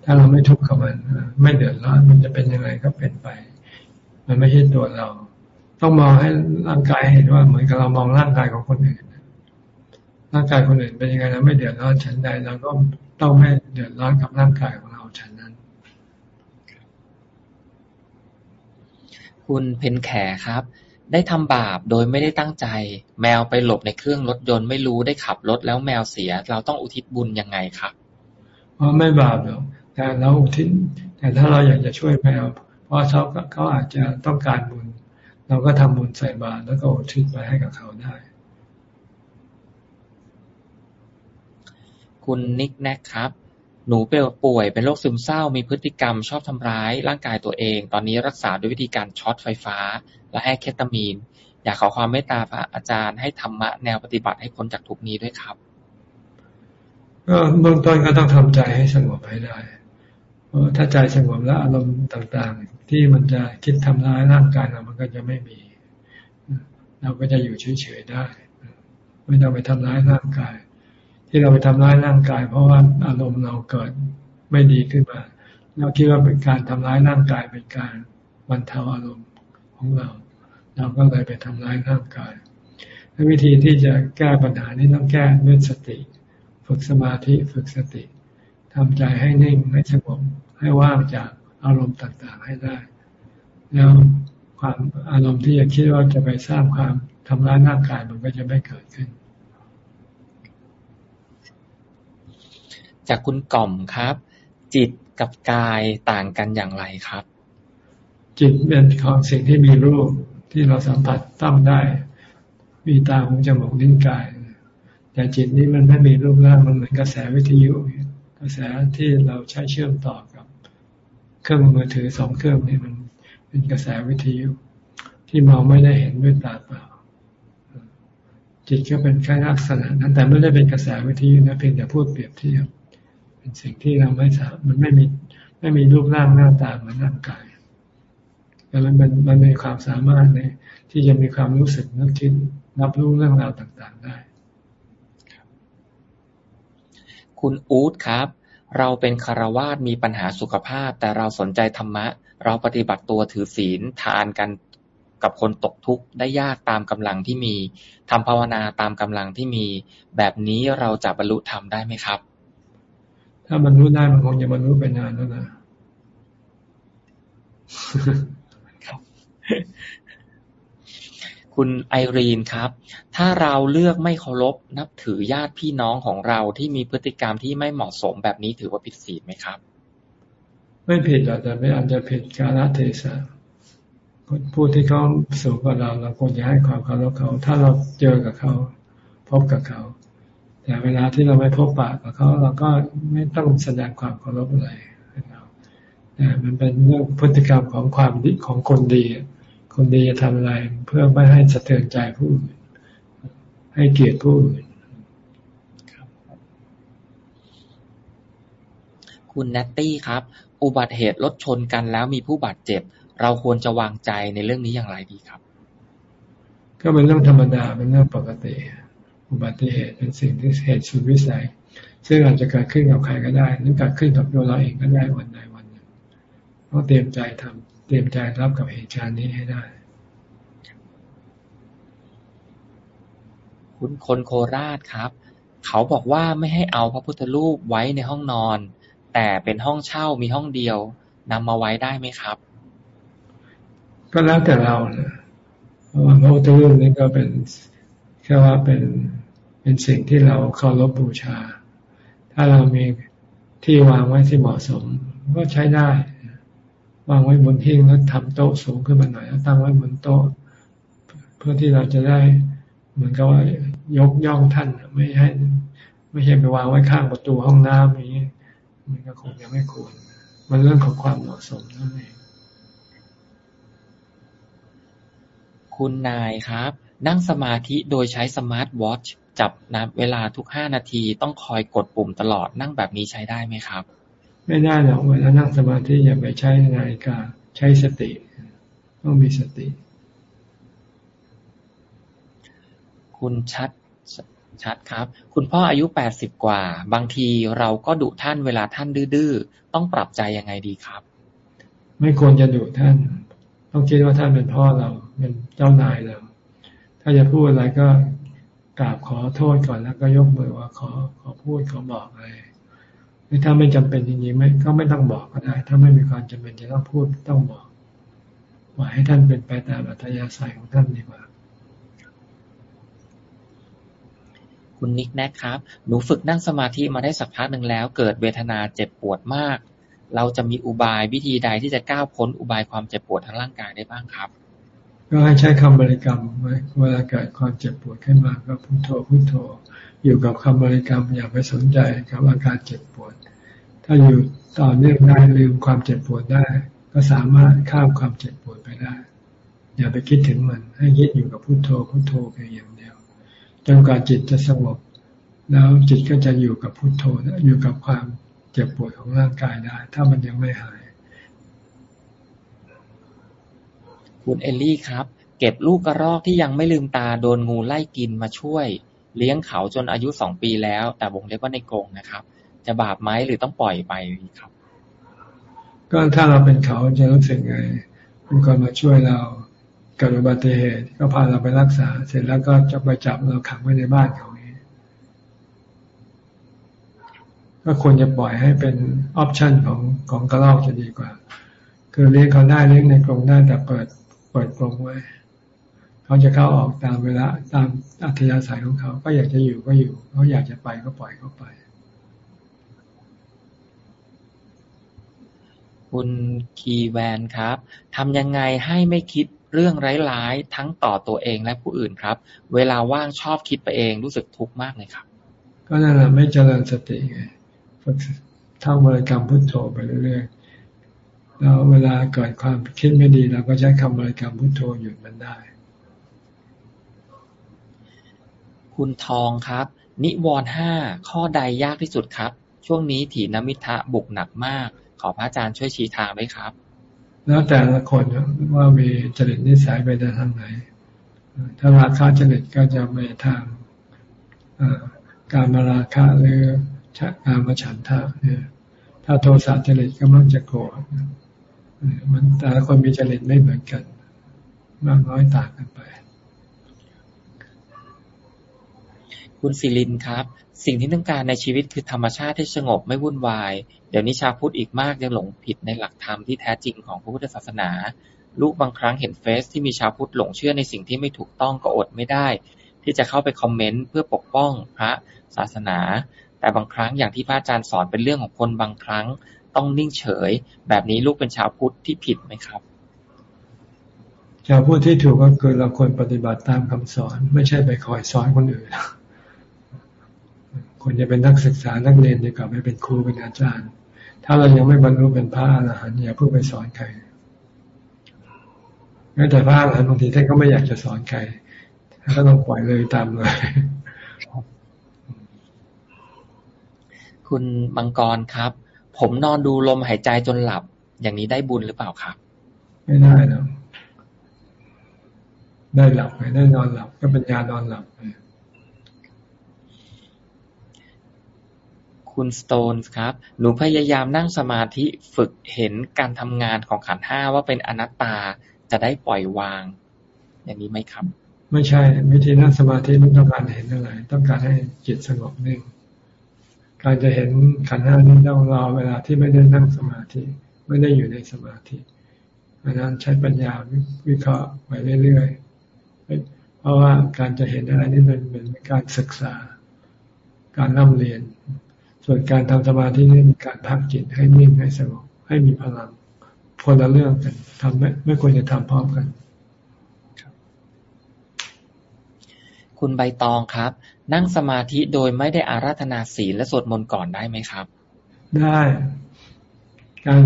ถ้าเราไม่ทุกข์กับมัน ไม่เดือดร้อนมันจะเป็นยังไงก็เป็นไป มันไม่ใช่ตัวเรา ต้องมองให้ร่างกายเห็นว่าเหมือนกับเรามองร่างกายของคนอื่นร่างกายคนอื่นเป็นยังไงเราไม่เดือดร้อนฉันใดเราก็ต้องไม่เดือดร้อนกับร่างกายของเราฉันนั้น
คุณเพนแขครับ ได้ทำบาปโดยไม่ได้ตั้งใจ แมวไปหลบในเครื่องรถยนต์ไม่รู้ได้ขับรถแล้วแมวเสีย เราต้องอุทิศบุญยังไงครับ
อ๋อไม่บาปหรอกแต่เราอุทิศแต่ถ้าเราอยากจะช่วยแมว เพราะเขาเขาอาจจะต้องการบุญ เราก็ทำบุญใส่บาตรแล้วก็อุทิศไปให้กับเขาได้
คุณนิกแนกครับ หนูเป็นป่วยเป็นโรคซึมเศร้ามีพฤติกรรมชอบทำร้ายร่างกายตัวเอง ตอนนี้รักษาด้วยวิธีการช็อตไฟฟ้า และให้เคตามีน อยากขอความเมตตาพระอาจารย์ให้ธรรมะแนวปฏิบัติให้พ้นจากทุกนี้ด้วยครับ
ก็เบื้องต้นก็ต้องทำใจให้สงบให้ได้ เพราะถ้าใจสงบแล้วอารมณ์ต่างๆ ที่มันจะคิดทำร้ายร่างกายเรามันก็จะไม่มี เราก็จะอยู่เฉยๆได้ ไม่ต้องไปทำร้ายร่างกาย ที่เราไปทำร้ายร่างกาย เพราะว่าอารมณ์เราเกิดไม่ดีขึ้นมา เราคิดว่าเป็นการทำร้ายร่างกายเป็นการบรรเทาอารมณ์ของเรา เราก็เลยไปทำร้ายร่างกายวิธีที่จะแก้ปัญหานี้ต้องแก้ด้วยสติ ฝึกสมาธิฝึกสติทำใจให้นิ่งให้สงบให้ว่างจาก อารมณ์ต่างๆให้ได้ แล้วความอารมณ์ที่จะคิดว่าจะไปสร้างความทำร้ายร่างกายมันก็จะไม่เกิดขึ้น
จากคุณกล่อมครับ จิตกับกายต่างกันอย่างไรครับ
จิตเป็นของสิ่งที่มีรูปที่เราสัมผัสต้องได้ มีตาหูจมูกลิ้นกาย แต่จิตนี้มันไม่มีรูปร่างมันเหมือนกระแสวิทยุกระแสที่เราใช้เชื่อมต่อกับ เครื่องมือถือสองเครื่องนี่มันเป็นกระแสวิทยุที่มองไม่ได้เห็นด้วยตาเปล่า จิตก็เป็นแค่ลักษณะนั้น แต่ไม่ได้เป็นกระแสวิทยุนะเพียงแต่พูดเปรียบเทียบเป็นสิ่งที่เราไม่สามมันไม่มีไม่มีรูปร่างหน้าตาเหมือนร่างกายแต่มันมันมันมีความสามารถในที่จะมีความรู้สึกนึกคิดรับรู้เรื่องราวต่างๆได้
คุณอู๊ดครับ เราเป็นคารวาสมีปัญหาสุขภาพ แต่เราสนใจธรรมะ เราปฏิบัติตัวถือศีลทานกันกับคนตกทุกข์ได้ยากตามกำลังที่มีทำภาวนาตามกำลังที่มี แบบนี้เราจะบรรลุธรรมได้ไหมครับ
ถ้ามันรู้ได้มันคงจะมันรู้ไปนานแล้วนะ
คุณไอรีนครับ ถ้าเราเลือกไม่เคารพนับถือญาติพี่น้องของเราที่มีพฤติกรรมที่ไม่เหมาะสมแบบนี้ถือว่าผิดศีลไหมครับ
ไม่ผิดหรอกแต่ไม่อาจจะผิดกาลเทศะผู้ที่เขาสูงกว่าเราเราควรจะให้ความเคารพเขา ถ้าเราเจอกับเขา พบกับเขา แต่เวลาที่เราไม่พบปะกับเขา เราก็ไม่ต้องแสดงความเคารพอะไรให้เราแต่มันเป็นเรื่องพฤติกรรมของความดีของคนดี คนดีจะทำอะไร เพื่อไม่ให้สะเทือนใจผู้อื่นให้เกียรติผู้อื่น
คุณเนตตี้ครับ อุบัติเหตุรถชนกันแล้วมีผู้บาดเจ็บ เราควรจะวางใจในเรื่องนี้อย่างไรดีครับ
ก็เป็นเรื่องธรรมดาเป็นเรื่องปกติ อุบัติเหตุเป็นสิ่งที่เหตุสุดวิสัยซึ่งอาจจะเกิดขึ้นกับใครก็ได้หรือเกิดขึ้นกับตัวเราเองก็ได้วันใดวันหนึ่งต้องเตรียมใจทำ เตรียมใจรับกับเหตุการณ์นี้ให้ได้
คุณคนโคราชครับ เขาบอกว่าไม่ให้เอาพระพุทธรูปไว้ในห้องนอน แต่เป็นห้องเช่ามีห้องเดียวนำมาไว้ได้ไหมครับ
ก็แล้วแต่เรานะเพราะว่าพระพุทธรูปนี้ก็เป็นแค่ว่าเป็นเป็นสิ่งที่เราเคารพบูชา ถ้าเรามีที่วางไว้ที่เหมาะสม ก็ใช้ได้ วางไว้บนที่แล้วทำโต๊ะสูงขึ้นมาหน่อยแล้วตั้งไว้บนโต๊ะ เพื่อที่เราจะได้เหมือนกับว่ายกย่องท่านไม่ให้ไม่ใช่ไปวางไว้ข้างประตูห้องน้ำอย่างนี้มันก็คงยังไม่ควร มันเรื่องของความเหมาะสมนั่นเอง
คุณนายครับ นั่งสมาธิโดยใช้สมาร์ทวอทช์จับนับเวลาทุกห้านาทีต้องคอยกดปุ่มตลอดนั่งแบบนี้ใช้ได้ไหมครับ
ไม่ได้หรอกเวลานั่งสมาธิอย่าไปใช้นาฬิกา ใช้สติ ต้องมีสติ
คุณชัดชัดครับ คุณพ่ออายุแปดสิบกว่า บางทีเราก็ดุท่านเวลาท่านดื้อต้องปรับใจยังไงดีครับ
ไม่ควรจะดุท่าน ต้องคิดว่าท่านเป็นพ่อเราเป็นเจ้านายเราถ้าจะพูดอะไรก็กราบขอโทษก่อนแล้วก็ยกมือว่าขอขอพูดขอบอกอะไร ถ้าไม่จำเป็นจริงๆไม่ก็ไม่ต้องบอกก็ได้ ถ้าไม่มีความจำเป็นจะต้องพูดต้องบอกว่าให้ท่านเป็นไปตามอัธยาศัยของท่านดีกว่า
คุณนิกแนทครับ หนูฝึกนั่งสมาธิมาได้สักพักหนึ่งแล้ว เกิดเวทนาเจ็บปวดมาก เราจะมีอุบายวิธีใดที่จะก้าวพ้นอุบายความเจ็บปวดทางร่างกายได้บ้างครับ
ก็ให้ใช้คำบริกรรมเวลาเกิดความเจ็บปวดขึ้นมาก็พุโทโธพุโทโธอยู่กับคำบริกรรมอย่าไปสนใจกับอาการเจ็บปวด ถ้าอยู่ต่อเนื่องได้ลืมความเจ็บปวดได้ ก็สามารถข้ามความเจ็บปวดไปได้ อย่าไปคิดถึงมัน ให้ยึดอยู่กับพุโทโธพุโทโธเพียงอย่างเดียวจนกว่าจิตจะสงบแล้วจิตก็จะอยู่กับพุโทโธอยู่กับความเจ็บปวดของร่างกายได้ ถ้ามันยังไม่หาย
คุณเอลลี่ครับ เก็บลูกกระรอกที่ยังไม่ลืมตาโดนงูไล่กินมาช่วย เลี้ยงเขาจนอายุสองปีแล้ว แต่วงเล็บว่าในกรงนะครับ จะบาปไหมหรือต้องปล่อยไปครับ
ก็ถ้าเราเป็นเขาจะรู้สึกไงมีคนมาช่วยเราเกิดอุบัติเหตุ ก็พาเราไปรักษา เสร็จแล้วก็จะไปจับเราขังไว้ในบ้านเขาก็ควรจะปล่อยให้เป็น option ของของกระรอกจะดีกว่า คือเลี้ยงเขาได้เลี้ยงในกรงได้แต่เปิดเปิดกรงไว้เขาจะเข้าออกตามเวลาตามอัธยาศัยของเขา ก็อยากจะอยู่ก็อยู่ เขาอยากจะไปก็ปล่อยเขาไป
คุณคีแวนครับทำยังไงให้ไม่คิดเรื่องร้ายๆทั้งต่อตัวเองและผู้อื่นครับ เวลาว่างชอบคิดไปเองรู้สึกทุกข์มากเลยครับ
ก็นั่นแหละไม่เจริญสติไงฝึกท่องบริกรรมพุทโธไปเรื่อยๆแล้วเวลาเกิดความคิดไม่ดีเราก็ใช้คำบริกรรมพุทโธหยุดมันได้
คุณทองครับ นิวรณ์ห้าข้อใดยากที่สุดครับ ช่วงนี้ถีนมิทะบุกหนักมาก ขอพระอาจารย์ช่วยชี้ทางด้วยครับ
แล้วแต่ละคนว่ามีจริตนิสัยไปในทางไหน ถ้าราคาจริตก็จะไปทางการมาราคะหรือการมาฉันทะเนี่ยถ้าโทสะจริตก็มักจะโกรธมันแต่ละคนมีจริตไม่เหมือนกันมากน้อยต่างกันไป
คุณศิลินครับ สิ่งที่ต้องการในชีวิตคือธรรมชาติที่สงบไม่วุ่นวาย เดี๋ยวนี้ชาวพุทธอีกมากยังหลงผิดในหลักธรรมที่แท้จริงของพระพุทธศาสนา ลูกบางครั้งเห็นเฟซที่มีชาวพุทธหลงเชื่อในสิ่งที่ไม่ถูกต้องก็อดไม่ได้ ที่จะเข้าไปคอมเมนต์เพื่อปกป้องพระศาสนา แต่บางครั้งอย่างที่พระอาจารย์สอนเป็นเรื่องของคนบางครั้งต้องนิ่งเฉย แบบนี้ลูกเป็นชาวพุทธที่ผิดไหมครับ
ชาวพุทธที่ถูกก็คือเราควรปฏิบัติตามคำสอน ไม่ใช่ไปคอยสอนคนอื่น ควรจะเป็นนักศึกษานักเรียนดีกว่าไม่เป็นครูเป็นอาจารย์ ถ้าเรายังไม่บรรลุเป็นพระอรหันต์อย่าเพิ่งไปสอนใครแม้แต่พระอรหันต์บางทีท่านก็ไม่อยากจะสอนใครท่านก็ต้องปล่อยเลยตามเลย
คุณมังกรครับ ผมนอนดูลมหายใจจนหลับ อย่างนี้ได้บุญหรือเปล่าครับ
ไม่ได้นะได้หลับไงได้นอนหลับ ก็เป็นยานอนหลับ
คุณสโตนครับ หนูพยายามนั่งสมาธิฝึกเห็นการทำงานของขันห้าว่าเป็นอนัตตาจะได้ปล่อยวาง อย่างนี้ไหมครับ
ไม่ใช่ วิธีนั่งสมาธิไม่ต้องการเห็นอะไร ต้องการให้จิตสงบนิ่ง การจะเห็นขันห้านี้ต้องรอเวลาที่ไม่ได้นั่งสมาธิ ไม่ได้อยู่ในสมาธิเพราะนั้นใช้ปัญญาวิเคราะห์ไปเรื่อยๆ เพราะว่าการจะเห็นอะไรนี่มันเป็นการศึกษา การร่ำเรียน ส่วนการทำสมาธินี่มีการพักจิตให้นิ่งให้สงบให้มีพลังคนละเรื่องกันทำไม่ไม่ควรจะทำพร้อมกัน
คุณใบตองครับ นั่งสมาธิโดยไม่ได้อาราธนาศีลและสวดมนต์ก่อนได้ไหมครับ
ได้ การ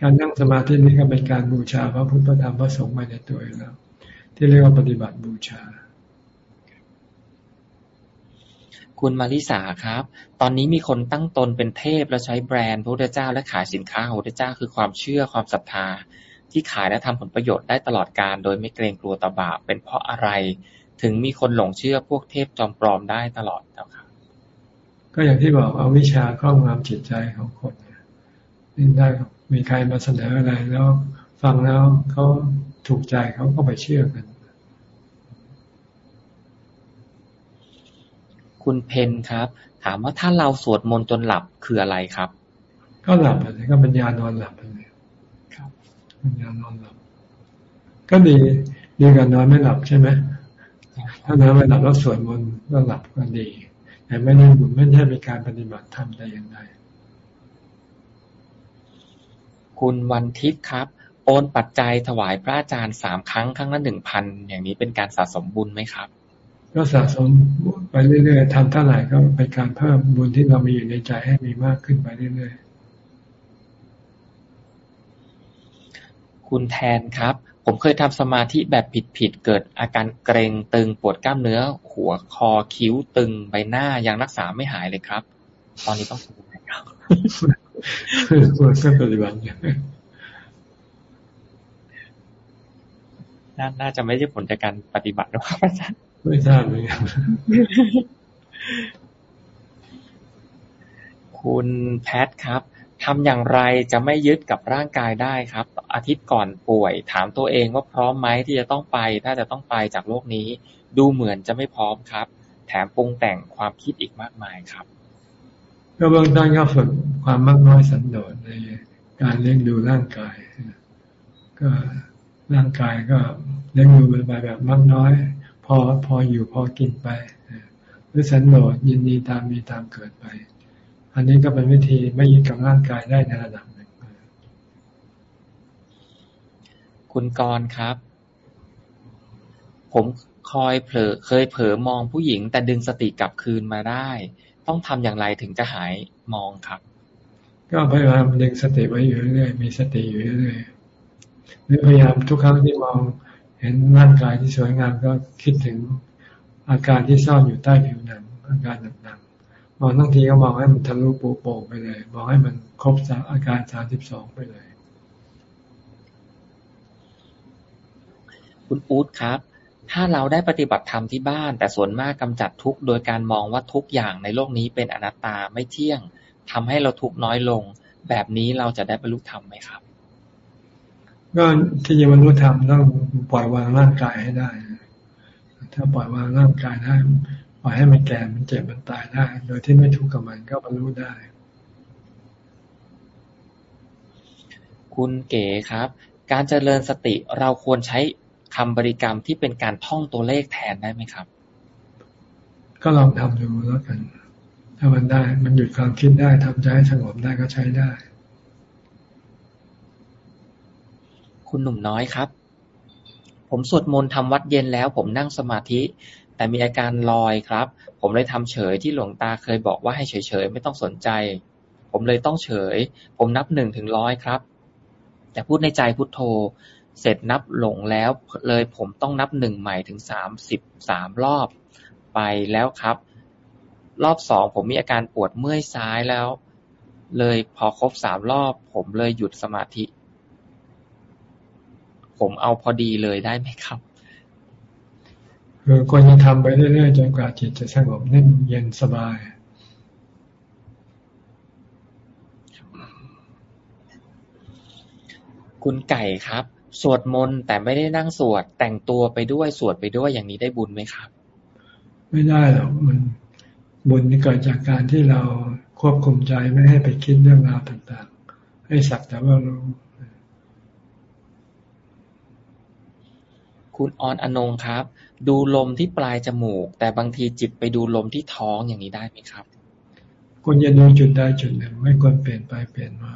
การนั่งสมาธินี้ก็เป็นการบูชาพระพุทธธรรมพระสงฆ์มาในตัวเองแล้ว ที่เรียกว่าปฏิบัติบูชา
คุณมาริสาครับ ตอนนี้มีคนตั้งตนเป็นเทพและใช้แบรนด์พระพุทธเจ้าและขายสินค้าของพระพุทธเจ้าคือความเชื่อความศรัทธา ที่ขายและทำผลประโยชน์ได้ตลอดการโดยไม่เกรงกลัวตบาปเป็นเพราะอะไร ถึงมีคนหลงเชื่อพวกเทพจอมปลอมได้ตลอดเจ้าค่ะ
ก็อย่างที่บอกเอาวิชาครอบงำจิตใจของคนนี่ได้มีใครมาเสนออะไรแล้ว ฟังแล้วเขาถูกใจเขาก็ไปเชื่อกัน
คุณเพนครับ ถามว่าถ้าเราสวดมนต์จนหลับคืออะไรครับ
ก็หลับอะไรก็ปัญญานอนหลับอะไรครับปัญญานอนหลับ ก็ดีดีกว่านอนไม่หลับใช่ไหมถ้านอนไม่หลับแล้วสวดมนต์ก็หลับก็ดีแต่ไม่ได้บุญไม่ใช่เป็นการปฏิบัติธรรมแต่อย่างใด
คุณวันทิพย์ครับ โอนปัจจัยถวายพระอาจารย์สามครั้งครั้งละหนึ่งพันอย่างนี้เป็นการสะสมบุญไหมครับ
ก็สะสมไปเรื่อยๆทำเท่าไหร่ก็เป็นการเพิ่มบุญที่เรามีอยู่ในใจให้มีมากขึ้นไปเรื่อย
ๆ คุณแทนครับ ผมเคยทำสมาธิแบบผิดๆ เกิดอาการเกรงตึงปวดกล้ามเนื้อ หัวคอคิ้วตึงใบหน้ายังรักษาไม่หายเลยครับ ตอนนี้ต้องทำยังไงครับ
ควรปฏิบัติ
น่าจะไม่ใช่ผลจากการปฏิบัติหรอกครับอาจารย์
ไม่ทราบเลย
คุณแพทครับทำอย่างไรจะไม่ยึดกับร่างกายได้ครับ อาทิตย์ก่อนป่วย ถามตัวเองว่าพร้อมไหมที่จะต้องไป ถ้าจะต้องไปจากโลกนี้ ดูเหมือนจะไม่พร้อมครับ แถมปรุงแต่งความคิดอีกมากมายครับ
ก็เบื้องต้นก็ฝึกความมากน้อยสันโดษในการเลี้ยงดูร่างกาย ก็ร่างกายก็เลี้ยงดูไปแบบมากน้อย อพออยู่พอกินไปหรือสันโดษยินดีตามมีตามเกิดไป อันนี้ก็เป็นวิธีไม่ยึดกับร่างกายได้ในระดับหนึ่ง
คุณกรครับ ผมคอยเผลอเคยเผลอมองผู้หญิง แต่ดึงสติกลับคืนมาได้ ต้องทำอย่างไรถึงจะหายมองครับ
ก็พยายามดึงสติไว้อยู่เรื่อยๆมีสติอยู่เรื่อยๆหรือพยายามทุกครั้งที่มอง เห็นร่างกายที่สวยงามก็คิดถึงอาการที่ซ่อนอยู่ใต้ผิวหนังอาการต่างมองทั้งทีก็มองให้มันทะลุปูโป่งไปเลยมองให้มันครบอาการสามสิบสองไปเลย
คุณอู๊ดครับ ถ้าเราได้ปฏิบัติธรรมที่บ้าน แต่ส่วนมากกำจัดทุกโดยการมองว่าทุกอย่างในโลกนี้เป็นอนัตตาไม่เที่ยงทำให้เราทุกน้อยลง แบบนี้เราจะได้บรรลุธรรมไหมครับ
ก็ที่จะบรรลุธรรมต้องปล่อยวางร่างกายให้ได้ ถ้าปล่อยวางร่างกายได้ปล่อยให้มันแก่มันเจ็บมันตายได้ โดยที่ไม่ทุกข์กับมันก็บรรลุได้
คุณเก๋ครับ การเจริญสติเราควรใช้คำบริกรรมที่เป็นการท่องตัวเลขแทนได้ไหมครับ
ก็ลองทำดูแล้วกัน ถ้ามันได้ มันหยุดความคิดได้ทำใจให้สงบได้ก็ใช้ได้
คุณหนุ่มน้อยครับ ผมสวดมนต์ทำวัดเย็นแล้ว ผมนั่งสมาธิ แต่มีอาการลอยครับ ผมเลยทำเฉยที่หลวงตาเคยบอกว่าให้เฉยๆไม่ต้องสนใจ ผมเลยต้องเฉย ผมนับหนึ่งถึงร้อยครับ แต่พูดในใจพุทโธ เสร็จนับหลงแล้วเลยผมต้องนับหนึ่งใหม่ถึงสามสิบสามรอบไปแล้วครับ รอบสองผมมีอาการปวดเมื่อยซ้ายแล้ว เลยพอครบสามรอบ ผมเลยหยุดสมาธิ ผมเอาพอดีเลยได้ไหมครับ
คือควรจะทำไปเรื่อยๆจนกว่าจิตจะสงบนิ่งเย็นสบาย
คุณไก่ครับ สวดมนต์แต่ไม่ได้นั่งสวด แต่งตัวไปด้วยสวดไปด้วยอย่างนี้ได้บุญไหมครับ
ไม่ได้หรอกมันบุญเกิดจากการที่เราควบคุมใจไม่ให้ไปคิดเรื่องราวต่างๆ ให้สักแต่ว่ารู้
คุณออนอนงครับ ดูลมที่ปลายจมูก แต่บางทีจิตไปดูลมที่ท้องอย่างนี้ได้ไหมครับ
ควรจะดูจุดใดจุดหนึ่ง ไม่ควรเปลี่ยนไปเปลี่ยนมา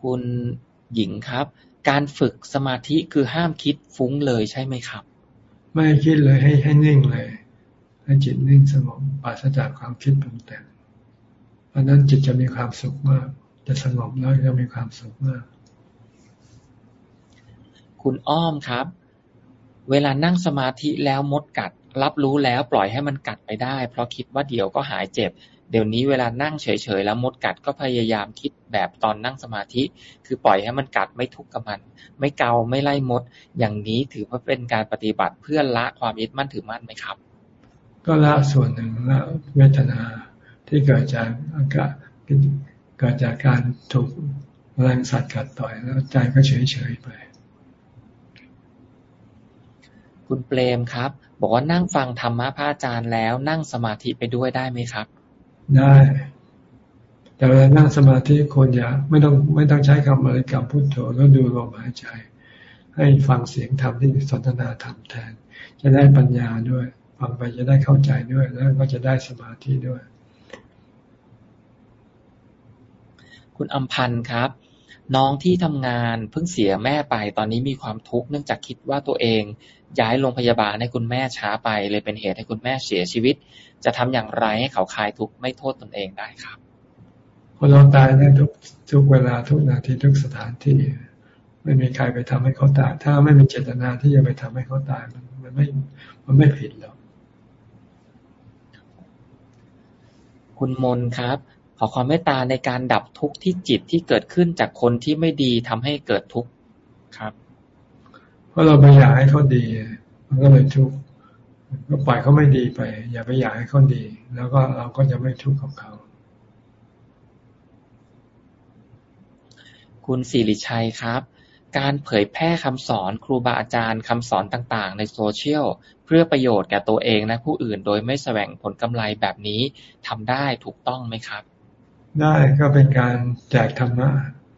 คุณหญิงครับ การฝึกสมาธิคือห้ามคิดฟุ้งเลยใช่ไหมครับ
ไม่ให้คิดเลยให้ให้นิ่งเลย ให้จิตนิ่งสงบปราศจากความคิดปรุงแต่งเพราะนั้นจิตจะมีความสุขมาก จะสงบแล้วจะมีความสุขมาก
คุณอ้อมครับ เวลานั่งสมาธิแล้วมดกัด รับรู้แล้วปล่อยให้มันกัดไปได้ เพราะคิดว่าเดี๋ยวก็หายเจ็บ เดี๋ยวนี้เวลานั่งเฉยๆแล้วมดกัดก็พยายามคิดแบบตอนนั่งสมาธิ คือปล่อยให้มันกัดไม่ทุกข์กับมัน ไม่เกาไม่ไล่มด อย่างนี้ถือว่าเป็นการปฏิบัติเพื่อละความยึดมั่นถือมั่นไหมครับ
ก็ละส่วนหนึ่งละเวทนาที่เกิดจากอากาศเกิดจากการถูกแรงสัตว์กัดต่อยแล้วใจก็เฉยๆไป
คุณเปรมครับ บอกว่านั่งฟังธรรมะพระอาจารย์แล้ว นั่งสมาธิไปด้วยได้ไหมครับ
ได้ แต่เวลานั่งสมาธิคนอย่าไม่ต้องไม่ต้องใช้คำบริกรรมพุทโธแล้วดูลมหายใจ ให้ฟังเสียงธรรมที่สนทนาธรรมแทน จะได้ปัญญาด้วย ฟังไปจะได้เข้าใจด้วย แล้วก็จะได้สมาธิด้วย
คุณอัมพันธ์ครับน้องที่ทำงานเพิ่งเสียแม่ไปตอนนี้มีความทุกข์เนื่องจากคิดว่าตัวเอง ย้ายโรงพยาบาลให้คุณแม่ช้าไป เลยเป็นเหตุให้คุณแม่เสียชีวิต จะทำอย่างไรให้เขาคลายทุกข์ไม่โทษตนเองได้ครับ
คนเราตายได้ทุกทุกเวลาทุกนาทีทุกสถานที่ ไม่มีใครไปทำให้เขาตาย ถ้าไม่มีเจตนาที่จะไปทำให้เขาตายมันมันไม่มันไม่ผิดหรอก
คุณมนครับ ขอความเมตตาในการดับทุกข์ที่จิตที่เกิดขึ้นจากคนที่ไม่ดีทำให้เกิดทุกข์ครับ
เพ ราะเราไปอยากให้เขาดี มันก็เลยทุกข์ก็ปล่อยเขาไม่ดีไป อย่าไปอยากให้เขาดี แล้วก็เราก็จะไม่ทุกข์กับเขา
คุณสิริชัยครับ การเผยแพร่คำสอนครูบาอาจารย์คำสอนต่าง ๆ ในโซเชียล เพื่อประโยชน์แก่ตัวเองและผู้อื่น โดยไม่แสวงผลกำไรแบบนี้ทำได้ถูกต้องไหมครับ
ได้ก็เป็นการแจกธรรมะ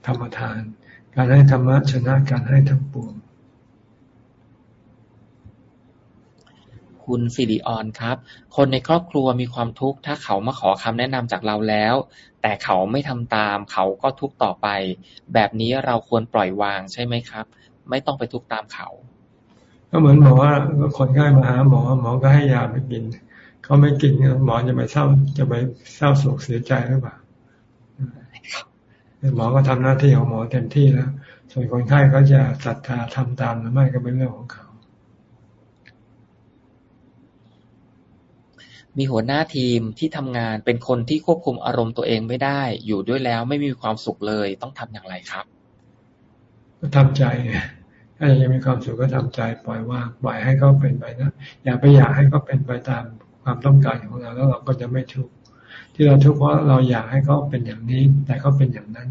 ธรรมทาน การให้ธรรมะชนะการให้ทั้งปวง
คุณสิริออนครับ คนในครอบครัวมีความทุกข์ถ้าเขามาขอคำแนะนำจากเราแล้ว แต่เขาไม่ทำตาม เขาก็ทุกข์ต่อไป แบบนี้เราควรปล่อยวางใช่ไหมครับ ไม่ต้องไปทุกข์ตามเขา
ก็เหมือนหมอว่าคนไข้มาหาหมอหมอก็ให้ยาไปกิน เขาไม่กินหมอจะไปเศร้าจะไปเศร้าโศกเสียใจหรือเปล่าหมอก็ทำหน้าที่ของหมอเต็มที่แล้ว ส่วนคนไข้เขาจะศรัทธาทำตามหรือไม่ก็เป็นเรื่องของเขา
มีหัวหน้าทีมที่ทำงานเป็นคนที่ควบคุมอารมณ์ตัวเองไม่ได้ อยู่ด้วยแล้วไม่มีความสุขเลย ต้องทำอย่างไรครับ
ก็ทำใจถ้ายังมีความสุขก็ทำใจปล่อยวางปล่อยให้เขาเป็นไปนะอย่าไปอยากให้เขาเป็นไปตามความต้องการของเราแล้วเราก็จะไม่ทุกข์ที่เราทุกข์เพราะเราอยากให้เขาเป็นอย่างนี้ แต่เขาเป็นอย่างนั้น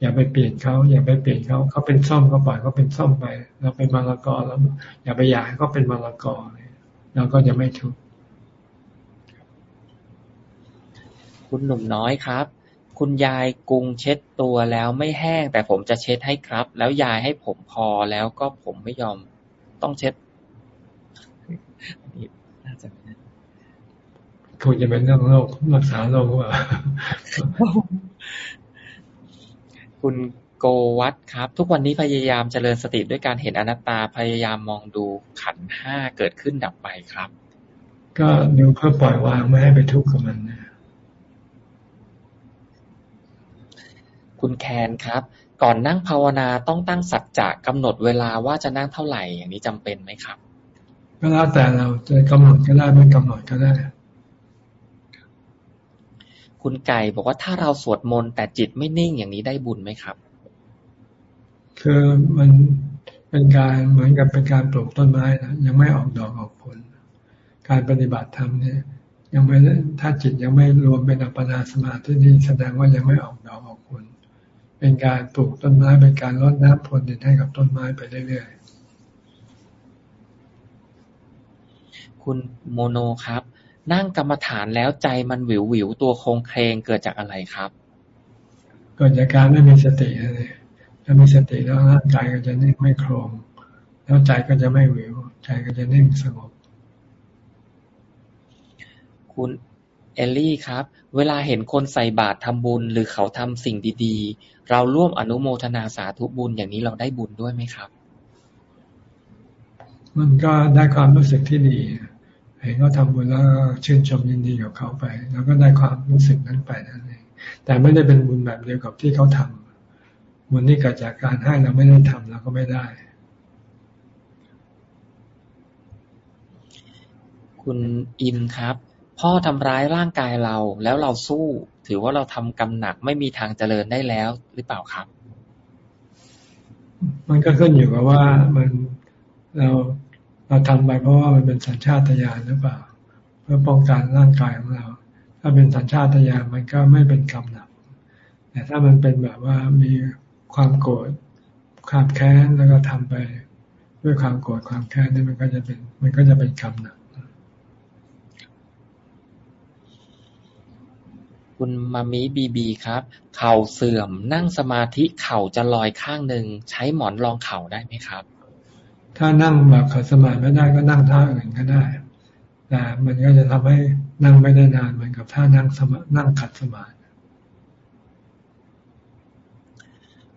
อย่าไปเปลี่ยนเขาอย่าไปเปลี่ยนเขาเขาเป็นส้มก็ปล่อยเขาเป็นส้มไป เราเป็นมะละกอแล้ว อย่าไปอยากให้เขาเป็นมะละกอเราก็จะไม่ทุกข์
คุณหนุ่มน้อยครับ คุณยายกุงเช็ดตัวแล้วไม่แห้ง แต่ผมจะเช็ดให้ครับ แล้วยายให้ผมพอแล้วก็ผมไม่ยอม ต้องเช็ดนี่น่าจะ
คงจะเป็นเรื่องโรครักษาโรคว่า
คุณโกวัตครับ ทุกวันนี้พยายามเจริญสติด้วยการเห็นอนัตตาพยายามมองดูขันธ์ห้าเกิดขึ้นดับไปครับ
ก็ดูเพื่อปล่อยวางไม่ให้ไปทุกข์กับมันนะ
คุณแคนครับ ก่อนนั่งภาวนาต้องตั้งสัจจะกำหนดเวลาว่าจะนั่งเท่าไหร่อย่างนี้จำเป็นไหมครับ
ก็แล้วแต่เราจะกำหนดก็ได้ไม่กำหนดก็ได้
คุณไก่บอกว่าถ้าเราสวดมนต์แต่จิตไม่นิ่งอย่างนี้ได้บุญไหมครับ
คือมันเป็นการเหมือนกับเป็นการปลูกต้นไม้นะยังไม่ออกดอกออกผล การปฏิบัติธรรมเนี่ย ยังไม่ถ้าจิตยังไม่รวมเป็นอัปปนาสมาธินี่แสดงว่ายังไม่ออกดอกออกผล เป็นการปลูกต้นไม้เป็นการรดน้ำพรวนดินให้กับต้นไม้ไปเรื่อย
ๆ คุณโมโนครับ นั่งกรรมฐานแล้วใจมันวิววิวตัวโครงเครงเกิดจากอะไรครับ
เกิดจากการไม่มีสติเลยถ้ามีสติแล้วร่างกายก็จะนิ่งไม่โครง แล้วใจก็จะไม่วิวใจก็จะนิ่งสงบ
คุณ เอลลี่ครับ เวลาเห็นคนใส่บาตรทำบุญ หรือเขาทำสิ่งดี ๆ เราร่วมอนุโมทนาสาธุบุญอย่างนี้เราได้บุญด้วยไหมครับ
มันก็ได้ความรู้สึกที่ดี เห็นเขาทาบุญแล้วชื่นชมยินดีกับเขาไป แล้วก็ได้ความรู้สึกนั้นไปนั่นเองแต่ไม่ได้เป็นบุญแบบเดียวกับที่เขาทำบุญที่เกิดจากการให้เราไม่ได้ทำเราก็ไม่ได้
คุณอิมครับ พ่อทำร้ายร่างกายเรา แล้วเราสู้ ถือว่าเราทำกรรมหนักไม่มีทางเจริญได้แล้ว หรือเปล่าครับ
มันก็ขึ้นอยู่กับว่ามันเราเราทำไปเพราะว่ามันเป็นสัญชาตญาณหรือเปล่า เพื่อป้องกันร่างกายของเรา ถ้าเป็นสัญชาตญาณมันก็ไม่เป็นกรรมหนักแต่ถ้ามันเป็นแบบว่ามีความโกรธความแค้นแล้วก็ทำไป ด้วยความโกรธความแค้นนี่มันก็จะเป็น มันก็จะเป็นกรรมหนัก
คุณมามิบีบีครับ เข่าเสื่อมนั่งสมาธิเข่าจะลอยข้างหนึ่งใช้หมอนรองเข่าได้ไหมครับ
ถ้านั่งแบบขัดสมาธิไม่ได้ก็นั่งท่าอื่นก็ได้แต่มันก็จะทำให้นั่งไม่ได้นานเหมือนกับท่านั่งสมานั่งขัดสมาธิ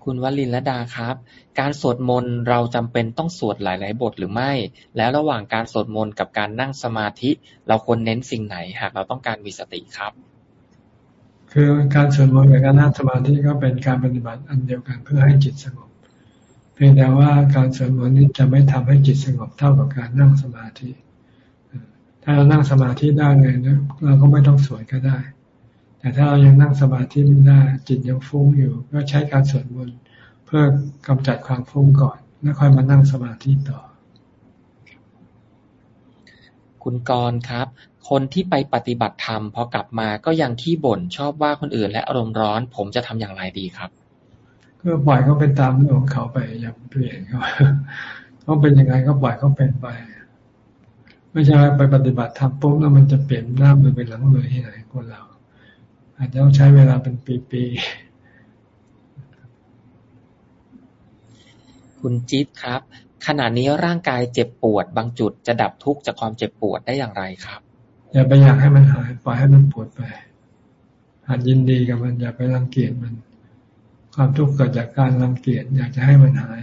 คุณวลินละดาครับ การสวดมนต์เราจำเป็นต้องสวดหลาย ๆ บทหรือไม่ แล้วระหว่างการสวดมนต์กับการนั่งสมาธิ เราควรเน้นสิ่งไหนหากเราต้องการมีสติครับ
คือการสวดมนต์กับการนั่งสมาธิก็เป็นการปฏิบัติอันเดียวกันเพื่อให้จิตสงบ เพียงแต่ว่าการสวดมนต์นี้จะไม่ทำให้จิตสงบเท่ากับการนั่งสมาธิ ถ้าเรานั่งสมาธิได้เลยนะเราก็ไม่ต้องสวดก็ได้ แต่ถ้าเรายังนั่งสมาธิไม่ได้จิตยังฟุ้งอยู่ ก็ใช้การสวดมนต์เพื่อกำจัดความฟุ้งก่อนแล้วค่อยมานั่งสมาธิต่อ
คุณกรครับ คนที่ไปปฏิบัติธรรม พอกลับมาก็ยังขี้บ่นชอบว่าคนอื่นและอารมณ์ร้อน ผมจะทำอย่างไรดีครับ
ก็ปล่อยเขาเป็นตามเรื่องของเขาไปอย่าเปลี่ยนเขาเขาเป็นยังไงก็ปล่อยเขาเป็นไป ไม่ใช่ไปปฏิบัติธรรมปุ๊บแล้วมันจะเปลี่ยนหน้ามือเป็นหลังมือที่ไหนคนเรา อาจจะต้องใช้เวลาเป็นปี
ๆคุณจิ๊ดครับขณะนี้ร่างกายเจ็บปวดบางจุดจะดับทุกข์จากความเจ็บปวดได้อย่างไรครับ
อย่าไปอยากให้มันหายปล่อยให้มันปวดไปหัดยินดีกับมัน อย่าไปรังเกียจมัน ความทุกข์เกิดจากการรังเกียจอยากจะให้มันหาย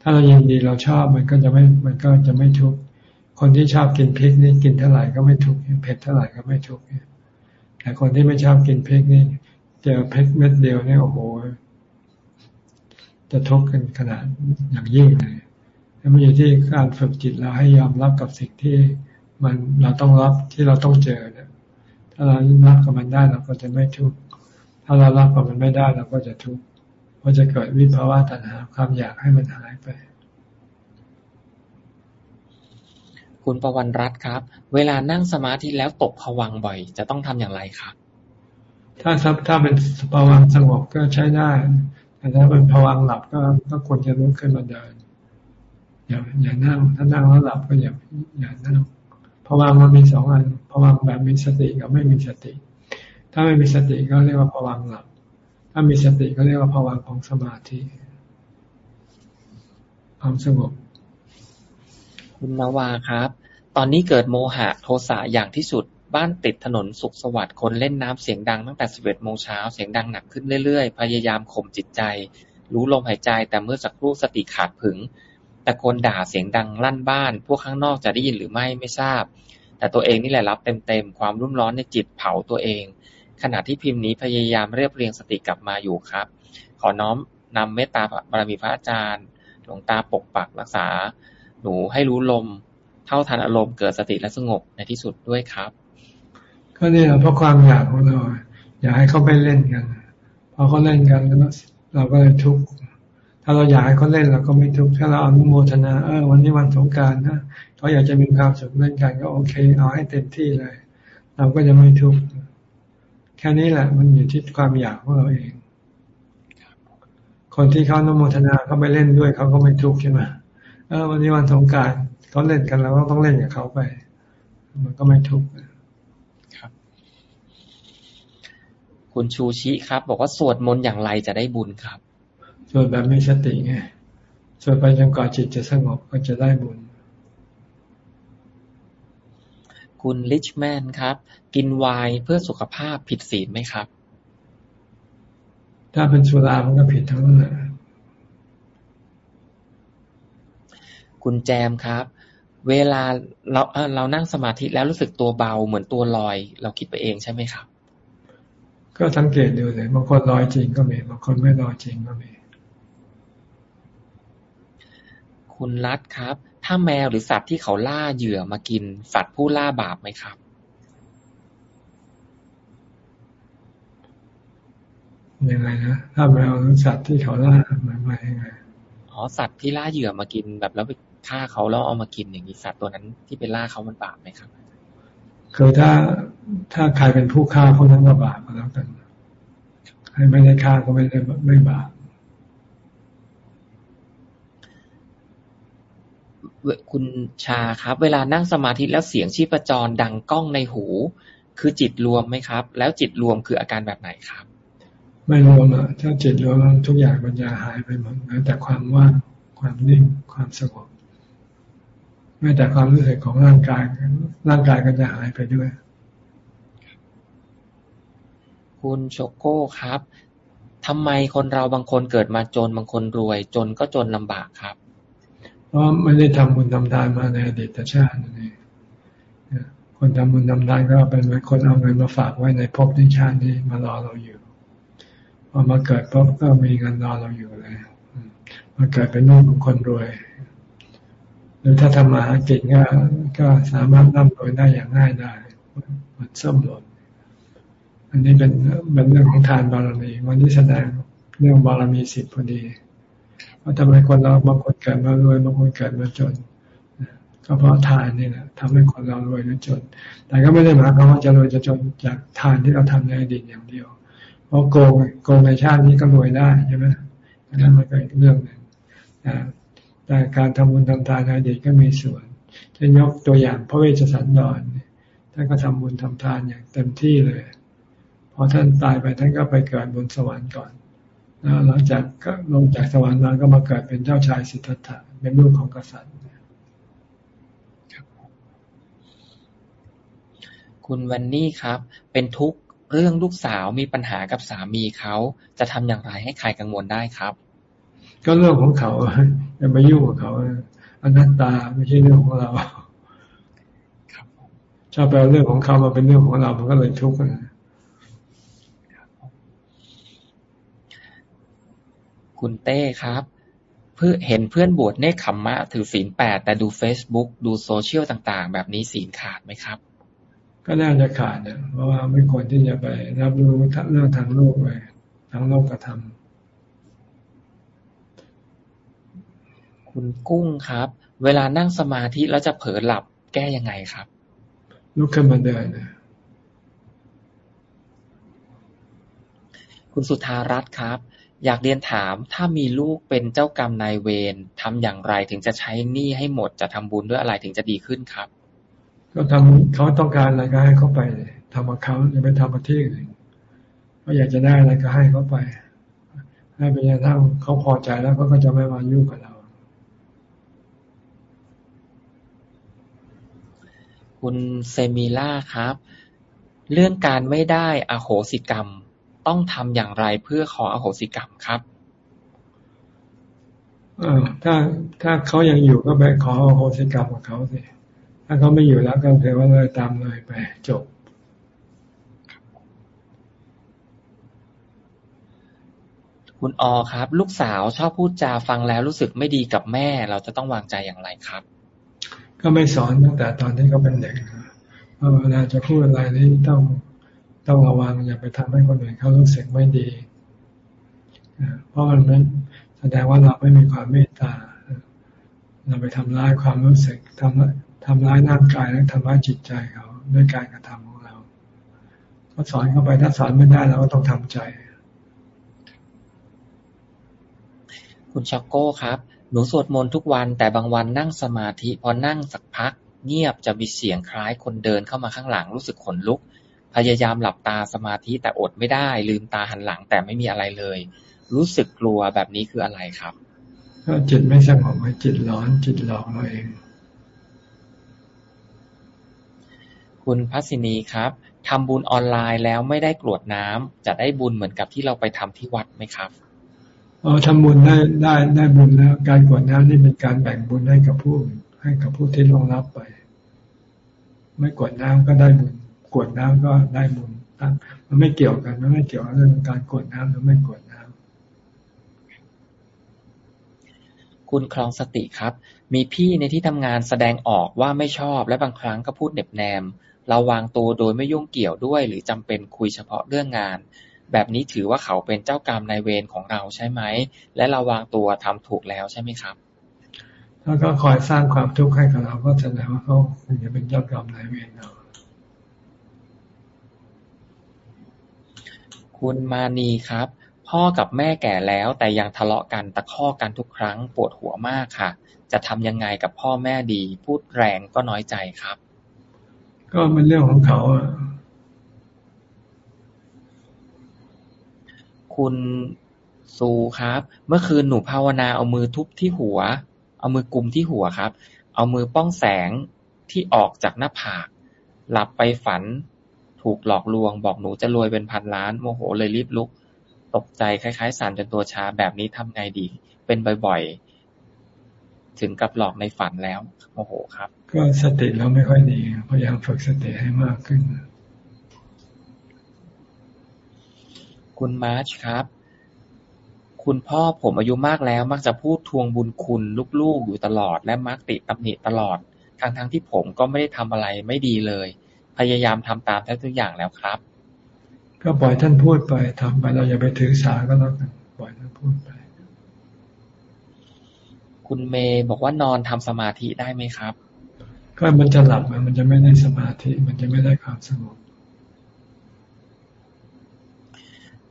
ถ้าเรายินดีเราชอบมันก็จะไม่มันก็จะไม่ทุกข์คนที่ชอบกินพริกนี่กินเท่าไหร่ก็ไม่ทุกข์เผ็ดเท่าไหร่ก็ไม่ทุกข์แต่คนที่ไม่ชอบกินพริกนี่เจอพริกเม็ดเดียวเนี่ยโอ้โหจะทุกข์กันขนาดอย่างยิ่งเลยมันอยู่ที่การฝึกจิตเราให้ยอมรับกับสิ่งที่ มันเราต้องรับที่เราต้องเจอเนี่ย ถ้าเรารับกับมันได้เราก็จะไม่ทุกข์ถ้าเรารับกับมันไม่ได้เราก็จะทุกข์เพราะจะเกิดวิภาวะตัณหาความอยากให้มันหายไป
คุณประวันรัตครับ เวลานั่งสมาธิแล้วตกผวังบ่อย จะต้องทำอย่างไรครับ
ถ้าถ้าเป็นภวังสงบก็ใช้ได้แต่ถ้าเป็นภวังหลับก็ก็ควรจะลุกขึ้นมาเดินอย่าอย่านั่งถ้านั่งแล้วหลับก็อย่าอย่านั่ง พวังมันมีสองอันพวังแบบมีสติกับไม่มีสติ ถ้าไม่มีสติก็เรียกว่าพวังหลับ ถ้ามีสติก็เรียกว่าพวังของสมาธิความสงบ
คุณนาวาครับ ตอนนี้เกิดโมหะโทสะอย่างที่สุดบ้านติดถนนสุขสวัสดิ์คนเล่นน้ำเสียงดังตั้งแต่สิบเอ็ดโมงเช้าเสียงดังหนักขึ้นเรื่อยๆ พยายามข่มจิตใจ รู้ลมหายใจแต่เมื่อสักครู่สติขาดผึง ตะโกนด่าเสียงดังลั่นบ้าน พวกข้างนอกจะได้ยินหรือไม่ไม่ทราบ แต่ตัวเองนี่แหละรับเต็มๆ ความรุ่มร้อนในจิตเผาตัวเอง ขณะที่พิมพ์นี้พยายามเรียบเรียงสติกลับมาอยู่ครับ ขอน้อมนำเมตตาบารมีพระอาจารย์ หลวงตาปกปักรักษา หนูให้รู้ลม เท่าทันอารมณ์เกิดสติและสงบในที่สุดด้วยครับ
ก็นี่แหละเพราะความอยากของเราอยากให้เขาไปเล่นกันพอเขาเล่นกันแล้วเราก็เลยทุกข์ ถ้าเราอยากให้เขาเล่นเราก็ไม่ทุกข์ถ้าเราอนุโมทนาเออวันนี้วันสงการนะเขาอยากจะมีความสุขเล่นกันก็โอเค เอาให้เต็มที่เลย เราก็จะไม่ทุกข์แค่นี้แหละ มันอยู่ที่ความอยากของเราเอง คนที่เขาอนุโมทนาเขาไปเล่นด้วยเขาก็ไม่ทุกข์ใช่ไหมเออ วันนี้วันสงการเขาเล่นกันแล้วก็ต้องเล่นกับเขาไป มันก็ไม่ทุกข์
คุณชูชิครับ บอกว่าสวดมนต์อย่างไรจะได้บุญครับ
วดแบบมีสติไงสวดไปจนกว่าจิตจะสงบก็จะได้บุญ
คุณลิชแมนครับ กินไวน์เพื่อสุขภาพผิดศีลไหมครับ
ถ้าเป็นสุรามันก็ผิดทั้งนั้นแหละ
คุณแจมครับ เวลาเราเรานั่งสมาธิแล้วรู้สึกตัวเบาเหมือนตัวลอย เราคิดไปเองใช่ไหมครับ
ก็สังเกตดูเลยบางคนลอยจริงก็มีบางคนไม่ลอยจริงก็มี
คุณรัฐครับ ถ้าแมวหรือสัตว์ที่เขาล่าเหยื่อมากิน สัตว์ผู้ล่าบาปไหมครับ
ยังไงนะถ้าแมวหรือสัตว์ที่เขาล่าหมายว่ายังไง
อ๋อสัตว์ที่ล่าเหยื่อมากินแบบแล้วไปฆ่าเขาแล้วเอามากินอย่างนี้สัตว์ตัวนั้นที่ไปล่าเขามันบาปไหมครับ
คือถ้าถ้าใครเป็นผู้ฆ่าคนนั้นก็บาปก็แล้วกันใครไม่ได้ฆ่าก็ไม่ได้ไม่บาป
คุณชาครับ เวลานั่งสมาธิแล้วเสียงชีพจรดังก้องในหู คือจิตรวมไหมครับ แล้วจิตรวมคืออาการแบบไหนครับ
ไม่รวมอะถ้าจิตรวมทุกอย่างมันจะหายไปหมดแม้แต่ความว่างความนิ่งความสงบแม้แต่ความรู้สึกของร่างกาย ร่างกายก็จะหายไปด้วย
คุณโชโก้ครับทำไมคนเราบางคนเกิดมาจนบางคนรวย จนก็จนลำบากครับ
พ ราะไม่ได้ทำบุญทำทานมาในอดีตชาตินั่นเองคนทำบุญทำทานก็เป็นคนเอาเงินมาฝากไว้ในภพในชาตินี้มารอเราอยู่พอมาเกิดปุ๊บก็มีเงินรอเราอยู่เลยมาเกิดเป็นลูกของคนรวยหรือถ้าทำมาหากินก็ก็สามารถร่ำรวยได้อย่างง่ายได้มันส้มหล่นอันนี้เป็นเป็นเรื่องของทานบารมีวันที่แสดงเรื่องบารมีสิบพอดี ว่าทำไมคนเราบางคนเกิดมารวยบางคนเกิดมาจนก็เพราะทานนี่แหละทำให้คนเรารวยหรือจน แต่ก็ไม่ได้หมายความว่าจะรวยจะจนจากทานที่เราทำในอดีตอย่างเดียว เพราะโกงโกงในชาตินี้ก็รวยได้ใช่ไหมนั่นมันก็อีกเรื่องหนึ่งแต่การทำบุญทำทานในอดีตก็มีส่วนจะยกตัวอย่างพระเวชสันดรท่านก็ทำบุญทำทานอย่างเต็มที่เลย พอท่านตายไปท่านก็ไปเกิดบนสวรรค์ก่อน แล้วหลังจากก็ลงจากสวรรค์มาก็มาเกิดเป็นเจ้าชายสิทธัตถะเป็นลูกของกษัตริย์
คุณวันนี่ครับ เป็นทุกเรื่องลูกสาวมีปัญหากับสามีเขาจะทำอย่างไรให้ใครกังวลได้ครับ
ก็เรื่องของเขาอย่าไปยุ่งกับเขาอนัตตาไม่ใช่เรื่องของเราชอบแปลเรื่องของเขามาเป็นเรื่องของเรา มันก็เลยทุกข์นะ
คุณเต้ครับเพื่อเห็นเพื่อนบวชเนคขมมะ ถือศีลแปดแต่ดูเฟซบุ๊กดูโซเชียลต่างๆ แบบนี้ศีลขาดไหมครับ
ก็น่าจะขาดเนี่ยเพราะว่าไม่ควรที่จะไปรับรู้เรื่องทางโลกไปทางโลกกระทำ
คุณกุ้งครับ เวลานั่งสมาธิแล้วจะเผลอหลับแก้ยังไงครับ
ลุกขึ้นมาเดินนะ
คุณสุธารัตน์ครับ อยากเรียนถาม ถ้ามีลูกเป็นเจ้ากรรมนายเวร ทำอย่างไรถึงจะใช้หนี้ให้หมด จะทำบุญด้วยอะไรถึงจะดีขึ้นครับ
ก็ทำเขาต้องการอะไรก็ให้เขาไปทำกับเขาอย่าไปทำกับที่อื่นเขาอยากจะได้อะไรก็ให้เขาไป ให้ไปยันทั้งเขาพอใจแล้วก็จะไม่มายุ่งกับเรา
คุณเซมิล่าครับ เรื่องการไม่ได้อโหสิกรรม ต้องทำอย่างไรเพื่อขออโหสิกรรมครับ
อถ้าถ้าเขายังอยู่ก็ไปขออโหสิกรรมกับเขาสิถ้าเขาไม่อยู่แล้วก็ถือว่าเลยตามเลยไปจบ
คุณออครับ ลูกสาวชอบพูดจาฟังแล้วรู้สึกไม่ดีกับแม่ เราจะต้องวางใจอย่างไรครับ
ก็ไม่สอนตั้งแต่ตอนที่เขาเป็นเด็กเวลาจะพูดอะไรนี่ต้อง ต้องระวังอย่าไปทำให้คนอื่นเขารู้สึกไม่ดีเพราะมันไม่แสดงว่าเราไม่มีความเมตตาเราไปทำร้ายความรู้สึกทำทำร้ายร่างกายและทำร้ายจิตใจเขาด้วยการกระทำของเราก็สอนเข้าไปถ้าสอนไม่ได้เราก็ต้องทำใจ
คุณช็อกโก้ครับ หนูสวดมนต์ทุกวันแต่บางวันนั่งสมาธิพอนั่งสักพัก เงียบจะมีเสียงคล้ายคนเดินเข้ามาข้างหลังรู้สึกขนลุก พยายามหลับตาสมาธิแต่อดไม่ได้ ลืมตาหันหลังแต่ไม่มีอะไรเลย รู้สึกกลัวแบบนี้คืออะไรครับ
ก็จิตไม่สงบจิตร้อนจิตหลอกเราเอง
คุณพัศินีครับทำบุญออนไลน์แล้วไม่ได้กรวดน้ำจะได้บุญเหมือนกับที่เราไปทำที่วัดไหมครับ
อ๋อทำบุญได้ได้ได้บุญแล้ว การกรวดน้ำนี่เป็นการแบ่งบุญให้กับผู้ให้กับผู้ที่ลงรับไป ไม่กรวดน้ำก็ได้บุญ กรวดน้ำก็ได้บุญตั้งมันไม่เกี่ยวกันมันไม่เกี่ยวกับเรื่องการกรวดน้ำหรือไม่กรวดน้ำ
คุณคลองสติครับ มีพี่ในที่ทำงานแสดงออกว่าไม่ชอบและบางครั้งก็พูดเน็บแนม เราวางตัวโดยไม่ยุ่งเกี่ยวด้วย หรือจำเป็นคุยเฉพาะเรื่องงาน แบบนี้ถือว่าเขาเป็นเจ้ากรรมนายเวรของเราใช่ไหม และเราวางตัวทำถูกแล้วใช่ไหมครับ
ถ้าก็คอยสร้างความทุกข์ให้กับเราก็แสดงว่าเขาคงจะเป็นเจ้ากรรมนายเวรเรา
คุณมานีครับ พ่อกับแม่แก่แล้ว แต่ยังทะเลาะกัน ตะคอกกันทุกครั้ง ปวดหัวมากค่ะ จะทำยังไงกับพ่อแม่ดี พูดแรงก็น้อยใจครับ
ก็เป็นเรื่องของเขาอะ
คุณซูครับ เมื่อคืนหนูภาวนาเอามือทุบที่หัว เอามือกุมที่หัวครับ เอามือป้องแสงที่ออกจากหน้าผาก หลับไปฝัน ถูกหลอกลวง บอกหนูจะรวยเป็นพันล้าน โมโหเลยรีบลุก ตกใจคล้ายๆสั่นจนตัวชา แบบนี้ทำไงดี เป็นบ่อยๆ ถึงกับหลอกในฝันแล้ว โมโหครับ
ก็สติเราไม่ค่อยดีพยายามฝึกสติให้มากขึ้น
คุณมาร์ชครับคุณพ่อผมอายุมากแล้ว มักจะพูดทวงบุญคุณลูกๆอยู่ตลอด และมักติตำหนิตลอดทั้งทั้งที่ผมก็ไม่ได้ทำอะไรไม่ดีเลย พยายามทำตามทุกอย่างแล้วครับ
ก็ปล่อยท่านพูดไปทำไปเราอย่าไปถือสาก็แล้วกันปล่อยท่านพูดไป
คุณเมย์บอกว่านอนทำสมาธิได้ไหมครับ
ก็มันจะหลับมันจะไม่ได้สมาธิ มันจะไม่ได้ความสงบ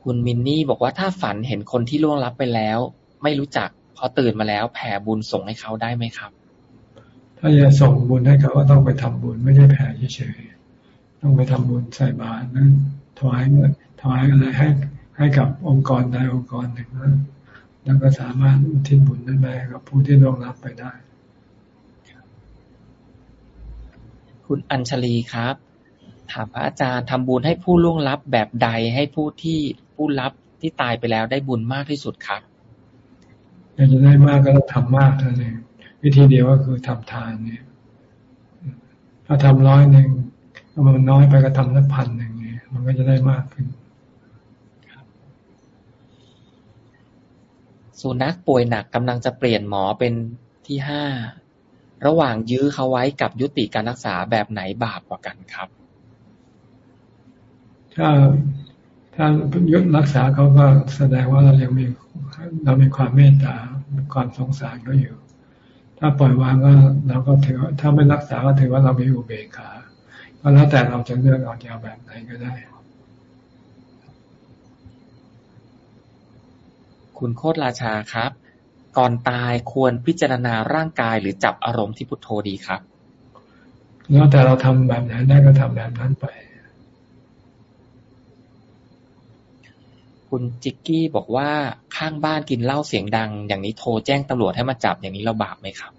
คุณมินนี่บอกว่าถ้าฝันเห็นคนที่ล่วงลับไปแล้ว ไม่รู้จักพอตื่นมาแล้วแผ่บุญส่งให้เขาได้ไหมครับ
ถ้าจะส่งบุญให้เขาก็ต้องไปทำบุญไม่ใช่แผ่เฉยๆ ต้องไปทำบุญใส่บาตรนั้นถวายเงินถวายอะไรให้ให้กับองค์กรใดองค์กรหนึ่งนั้นแล้วก็สามารถอุทิศบุญนั้นไปกับผู้ที่ล่วงลับไปได้
คุณอัญชลีครับ ถามพระอาจารย์ทำบุญให้ผู้ล่วงลับแบบใดให้ผู้ที่ผู้รับที่ตายไปแล้วได้บุญมากที่สุดครับ
อยากจะได้มากก็ต้องทำมากเท่านั้นวิธีเดียวก็คือทำทานเนี่ย ถ้าทำร้อยหนึ่ง มันน้อยไปก็ทำสักพันหนึ่งเนี่ยมันก็จะได้มากขึ้น
สุนัขป่วยหนักกำลังจะเปลี่ยนหมอเป็นที่ห้าระหว่างยื้อเขาไว้กับยุติการรักษาแบบไหนบาปกว่ากันครับ
ถ้าถ้ายุดรักษาเขาก็แสดงว่าเรายังมีเรามีความเมตตาความสงสารก็อยู่ ถ้าปล่อยวางก็เราก็ถือถ้าไม่รักษาก็ถือว่าเรามีอุเบกขา ก็แล้วแต่เราจะเลือกเอาจะเอาแบบไหนก็ได้
คุณโคตรราชาครับ ก่อนตายควรพิจารณาร่างกายหรือจับอารมณ์ที่พุทโธดีครับ
แล้วแต่เราทำแบบไหนได้ก็ทำแบบนั้นไป
คุณจิกกี้บอกว่าข้างบ้านกินเหล้าเสียงดัง อย่างนี้โทรแจ้งตำรวจให้มาจับอย่างนี้เราบาปไหมครับ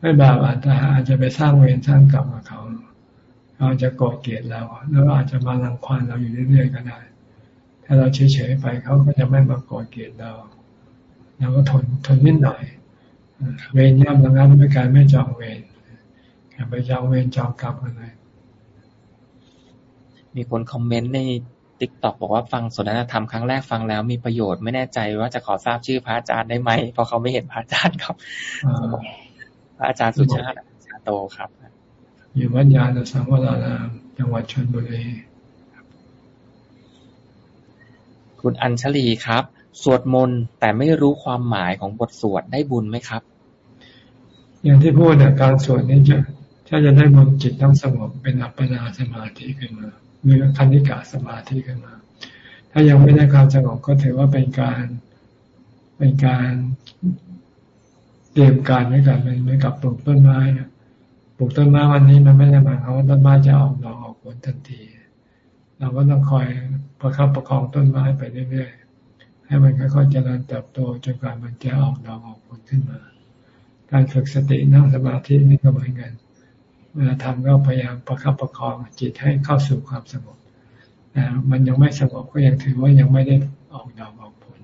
ไม่บาปอาจจะอาจจะไปสร้างเวรสร้างกรรมกับเขา เราจะโกรธเกลียดเราแล้วอาจจะมาลังควานเราอยู่เรื่อยๆก็ได้ ถ้าเราเฉยๆไปเขาก็จะไม่มาโกรธเกลียดเราเราก็ทนทนนิดหน่อย เวรย่ำระงับด้วยการไม่จองเวรอย่าไปจองเวรจองกรรมอะไร
มีคนคอมเมนต์ในติ๊กต็อกบอกว่าฟังสนทนาธรรมครั้งแรกฟังแล้วมีประโยชน์ไม่แน่ใจว่าจะขอทราบชื่อพระอาจารย์ได้ไหมเพราะเขาไม่เห็นพระอาจารย์ครับพระอาจารย์สุชาติชาโตครับ
อยู่วัดยาณสังวรารามจังหวัดชลบุรี
คุณอัญชลีครับ สวดมนต์แต่ไม่รู้ความหมายของบทสวดได้บุญไหมครับ
อย่างที่พูดเนี่ยการสวดนี้จะถ้าจะได้บุญจิตต้องสงบเป็นอัปปนาสมาธิขึ้นมามีคันิกาสมาธิขึ้นมา ถ้ายังไม่ได้ความสงบก็ถือว่าเป็นการเป็นการเตรียมการไว้ก่อนเหมือนกับปลูกต้นไม้ป ลูกต้นไม้วันนี้มันไม่ได้หมายความว่าต้นไม้จะออกดอกออกผลทันที เราก็ต้องคอยประคับประคองต้นไม้ไปเรื่อยๆ ให้มันค่อยๆเจริญเติบโตจนกว่ามันจะออกดอกออกผลขึ้นมา การฝึกสตินั่งสมาธินี่ก็เหมือนกันเวลาทำก็พยายามประคับประคองจิตให้เข้าสู่ความสงบแต่มันยังไม่สงบก็ยังถือว่ายังไม่ได้ออกดอกออกผล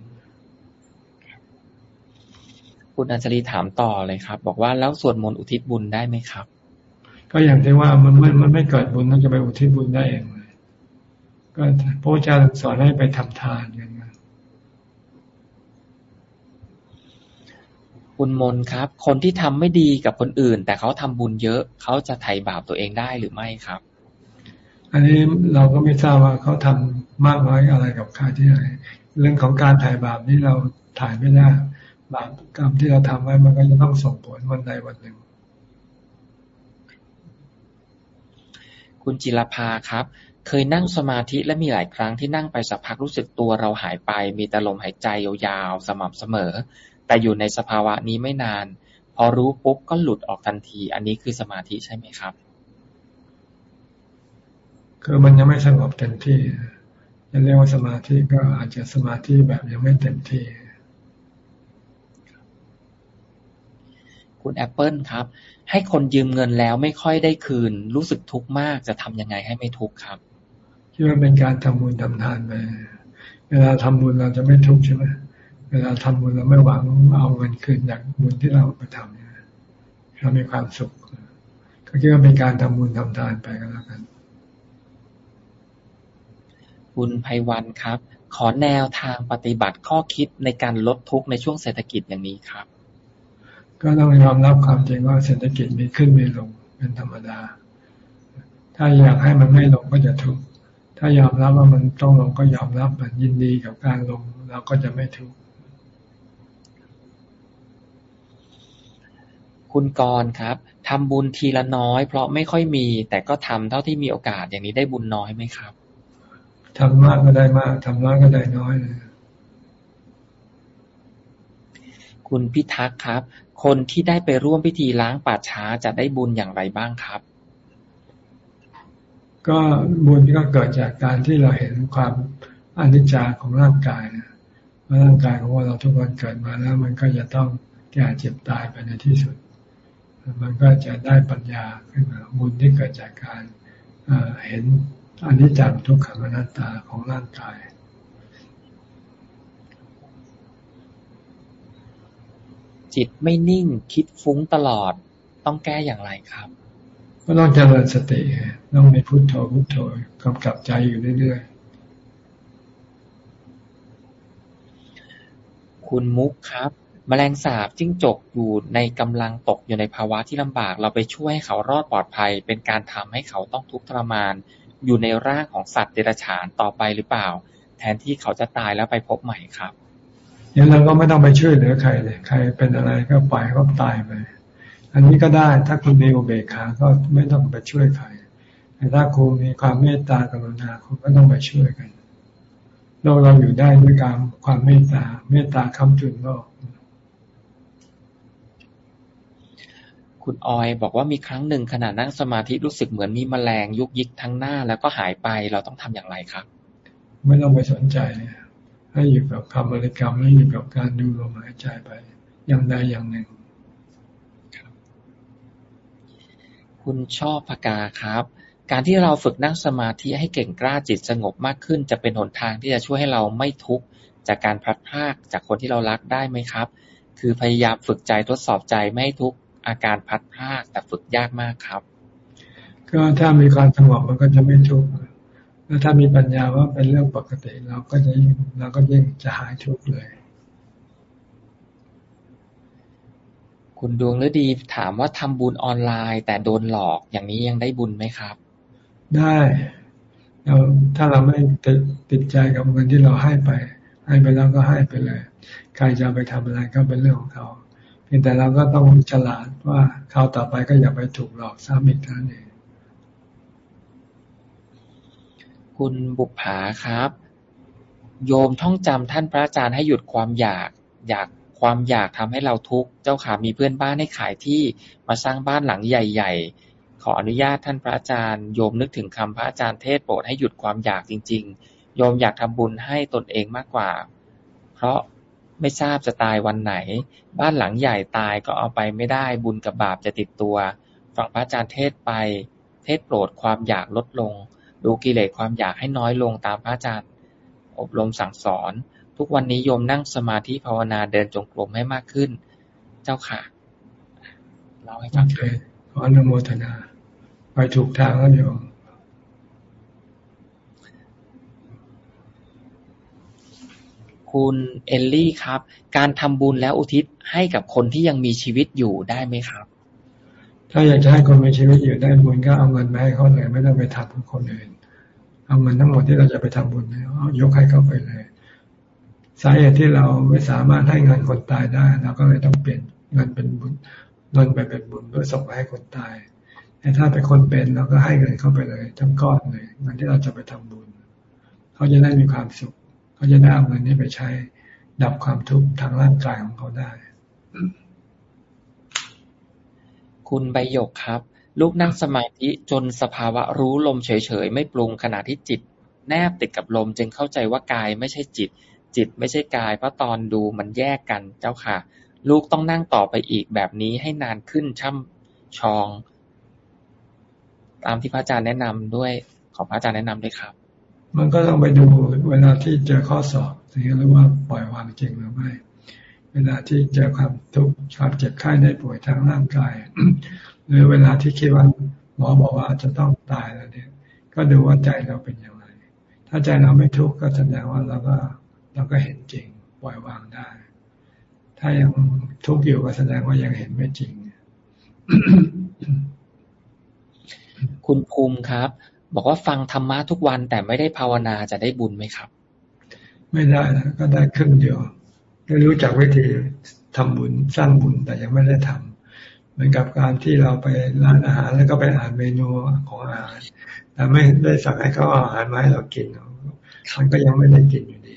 คุณอัญชลีถามต่อเลยครับ บอกว่าแล้วสวดมนต์อุทิศบุญได้ไหมครับ
ก็อย่างที่ว่ามันไม่มันไม่เกิดบุญนั่นจะไปอุทิศบุญได้เองเลยก็พระอาจารย์สอนให้ไปทำทานกันนะ
คุณมนครับ คนที่ทำไม่ดีกับคนอื่น แต่เขาทำบุญเยอะ เขาจะไถ่บาปตัวเองได้หรือไม่ครับ
อันนี้เราก็ไม่ทราบว่าเขาทำมากน้อยอะไรกับใครที่ไหนเรื่องของการถ่ายบาปนี่เราถ่ายไม่ได้บาปกรรมที่เราทำไว้มันก็จะต้องส่งผลวันใดวันหนึ่ง
คุณจิรภาครับ เคยนั่งสมาธิและมีหลายครั้งที่นั่งไปสักพักรู้สึกตัวเราหายไป มีแต่ลมหายใจยาวๆสม่ำเสมอ แต่อยู่ในสภาวะนี้ไม่นาน พอรู้ปุ๊บก็หลุดออกทันที อันนี้คือสมาธิใช่ไหมครับ
คือมันยังไม่สงบเต็มที่จะเรียกว่าสมาธิก็อาจจะสมาธิแบบยังไม่เต็มที่
คุณแอปเปิลครับ ให้คนยืมเงินแล้วไม่ค่อยได้คืน รู้สึกทุกข์มากจะทำยังไงให้ไม่ทุกข์ครับ
คิดว่าเป็นการทำบุญทำทานไปเวลาทำบุญเราจะไม่ทุกข์ใช่ไหมเวลาทำบุญเราไม่หวังเอาเงินคืนจากบุญที่เราไปทำเนี่ยเรามีความสุขก็คิดว่าเป็นการทำบุญทำทานไปก็แล้วกัน
คุณไพวันครับ ขอแนวทางปฏิบัติข้อคิดในการลดทุกข์ในช่วงเศรษฐกิจอย่างนี้ครับ
ก็ต้องยอมรับความจริงว่าเศรษฐกิจมีขึ้นมีลงเป็นธรรมดา ถ้าอยากให้มันไม่ลงก็จะทุกข์ ถ้ายอมรับว่ามันต้องลงก็ยอมรับมันยินดีกับการลงเราก็จะไม่ทุกข์
คุณกรครับทำบุญทีละน้อย เพราะไม่ค่อยมี แต่ก็ทำเท่าที่มีโอกาสอย่างนี้ได้บุญน้อยไหมครับ
ทำมากก็ได้มากทำน้อยก็ได้น้อยเลย
คุณพิทักษ์ครับ คนที่ได้ไปร่วมพิธีล้างป่าช้าจะได้บุญอย่างไรบ้างครับ
ก็บุญก็เกิดจากการที่เราเห็นความอนิจจาของร่างกายว่าร่างกายของเราทุกคนเกิดมาแล้ว มันก็จะต้องแก่เจ็บตายไปในที่สุด มันก็จะได้ปัญญาขึ้นมาบุญที่เกิดจากการเห็นอนนี้จังทุกขังอนัตตาของร่างกาย
จิตไม่นิ่งคิดฟุ้งตลอด ต้องแก้อย่างไรครับ
ก็ต้องเจริญสติต้องมีพุโทโธพุโทโธกำกับใจอยู่เรื่อย
ๆคุณมุกครับมแมลงสาบจิ้งจกอยู่ในกำลังตกอยู่ในภาวะที่ลำบาก เราไปช่วยให้เขารอดปลอดภัย เป็นการทำให้เขาต้องทุกข์ทรมาน อยู่ในร่างของสัตว์เดรัจฉานต่อไปหรือเปล่า แทนที่เขาจะตายแล้วไปพบใหม่ครับ
อย่างเราก็ไม่ต้องไปช่วยเหลือใครเลย ใครเป็นอะไรก็ปล่อยเขาตายไป อันนี้ก็ได้ ถ้าคุณมีอุเบกขา ก็ไม่ต้องไปช่วยใคร แต่ถ้าคุณมีความเมตตากรุณาคุณก็ต้องไปช่วยกันโลกเราอยู่ได้ด้วยการความเมตตา เมตตาคำจุนโลก
คุณออยบอกว่ามีครั้งหนึ่งขณะนั่งสมาธิรู้สึกเหมือนมีแมลงยุกยิกทั้งหน้าแล้วก็หายไปเราต้องทำอย่างไรครับ
ไม่ต้องไปสนใจ ให้อยู่กับคำบริกรรมให้อยู่กับการดูลมหายใจไป อย่างใดอย่างหนึ่ง
คุณชอบพกาครับ การที่เราฝึกนั่งสมาธิให้เก่งกล้าจิตสงบมากขึ้น จะเป็นหนทางที่จะช่วยให้เราไม่ทุกข์จากการพลัดพรากจากคนที่เรารักได้ไหมครับ คือพยายามฝึกใจทดสอบใจไม่ให้ทุกข์อาการพัดพากแต่ฝึกยากมากครับ
ก็ถ้ามีความสงบมันก็จะไม่ทุกข์ แล้วถ้ามีปัญญาว่าเป็นเรื่องปกติเราก็จะยิ่งเราก็ยิ่งจะหายทุกข์เลย
คุณดวงฤดีถามว่าทำบุญออนไลน์ แต่โดนหลอกอย่างนี้ยังได้บุญไหมครับ
ได้เราถ้าเราไม่ติดติดใจกับเงินที่เราให้ไป ให้ไปแล้วก็ให้ไปเลย ใครจะไปทำอะไรก็เป็นเรื่องของเขาเพียงแต่เราก็ต้องฉลาดว่าคราวต่อไปก็อย่าไปถูกหลอกซ้ำอีกท่านเอง
คุณบุปผาครับ โยมท่องจำท่านพระอาจารย์ให้หยุดความอยาก อยากความอยากทำให้เราทุกข์ เจ้าขามีเพื่อนบ้านให้ขายที่มาสร้างบ้านหลังใหญ่ ๆ ขออนุญาตท่านพระอาจารย์ โยมนึกถึงคำพระอาจารย์เทศโปรดให้หยุดความอยากจริง ๆ โยมอยากทำบุญให้ตนเองมากกว่า เพราะไม่ทราบจะตายวันไหน บ้านหลังใหญ่ตายก็เอาไปไม่ได้ บุญกับบาปจะติดตัว ฟังพระอาจารย์เทศไป เทศโปรดความอยากลดลง ดูกิเลสความอยากให้น้อยลงตามพระอาจารย์ อบรมสั่งสอน ทุกวันนี้โยมนั่งสมาธิภาวนาเดินจงกรมให้มากขึ้น เจ้าค่ะเล่าให้ฟัง
โอเคขออนุโมทนา ไปถูกทางแล้วโยม
คุณเอลลี่ครับ การทำบุญแล้วอุทิศให้กับคนที่ยังมีชีวิตอยู่ได้ไหมครับ
ถ้าอยากจะให้คนมีชีวิตอยู่ได้บุญก็เอาเงินมาให้เขาเลยไม่ต้องไปทำกับคนอื่น เอาเงินทั้งหมดที่เราจะไปทำบุญเอายกให้เขาไปเลยสาเหตุที่เราไม่สามารถให้เงินคนตายได้เราก็เลยต้องเปลี่ยนเงินเป็นบุญเงินไปเป็นบุญเพื่อส่งไปให้คนตายแต่ถ้าเป็นคนเป็นเราก็ให้เงินเข้าไปเลยทั้งก้อนเลยเงินที่เราจะไปทำบุญเขาจะได้มีความสุขเขาจะได้เอาเงินนี้ไปใช้ดับความทุกข์ทางร่างกายของเขาได้
คุณใบหยกครับ ลูกนั่งสมาธิจนสภาวะรู้ลมเฉยๆ ไม่ปรุงขณะที่จิต แนบติดกับลมจึงเข้าใจว่ากายไม่ใช่จิต จิตไม่ใช่กายเพราะตอนดูมันแยกกันเจ้าค่ะ ลูกต้องนั่งต่อไปอีกแบบนี้ให้นานขึ้นช่ำชอง ตามที่พระอาจารย์แนะนำด้วยขอพระอาจารย์แนะนำด้วยครับ
มันก็ต้องไปดูเวลาที่เจอข้อสอบถึงจะรู้ว่าปล่อยวางจริงหรือไม่ เวลาที่เจอความทุกข์ความเจ็บไข้ได้ป่วยทางร่างกาย หรือเวลาที่คิดว่าหมอบอกว่าจะต้องตายแล้วเนี่ย ก็ดูว่าใจเราเป็นอย่างไร ถ้าใจเราไม่ทุกข์ก็แสดงว่าเราก็เราก็เห็นจริงปล่อยวางได้ ถ้ายังทุกข์อยู่ก็แสดงว่ายังเห็นไม่จริง
คุณภูมิครับ บอกว่าฟังธรรมะทุกวันแต่ไม่ได้ภาวนาจะได้บุญไหมครับ
ไม่ได้นะก็ได้ครึ่งเดียว ได้รู้จักวิธีทำบุญสร้างบุญแต่ยังไม่ได้ทำเหมือนกับการที่เราไปร้านอาหารแล้วก็ไปอ่านเมนูของอาหารแต่ไม่ได้สั่งให้เขาเอาอาหารมาให้เรากินมันก็ยังไม่ได้กินอยู่ดี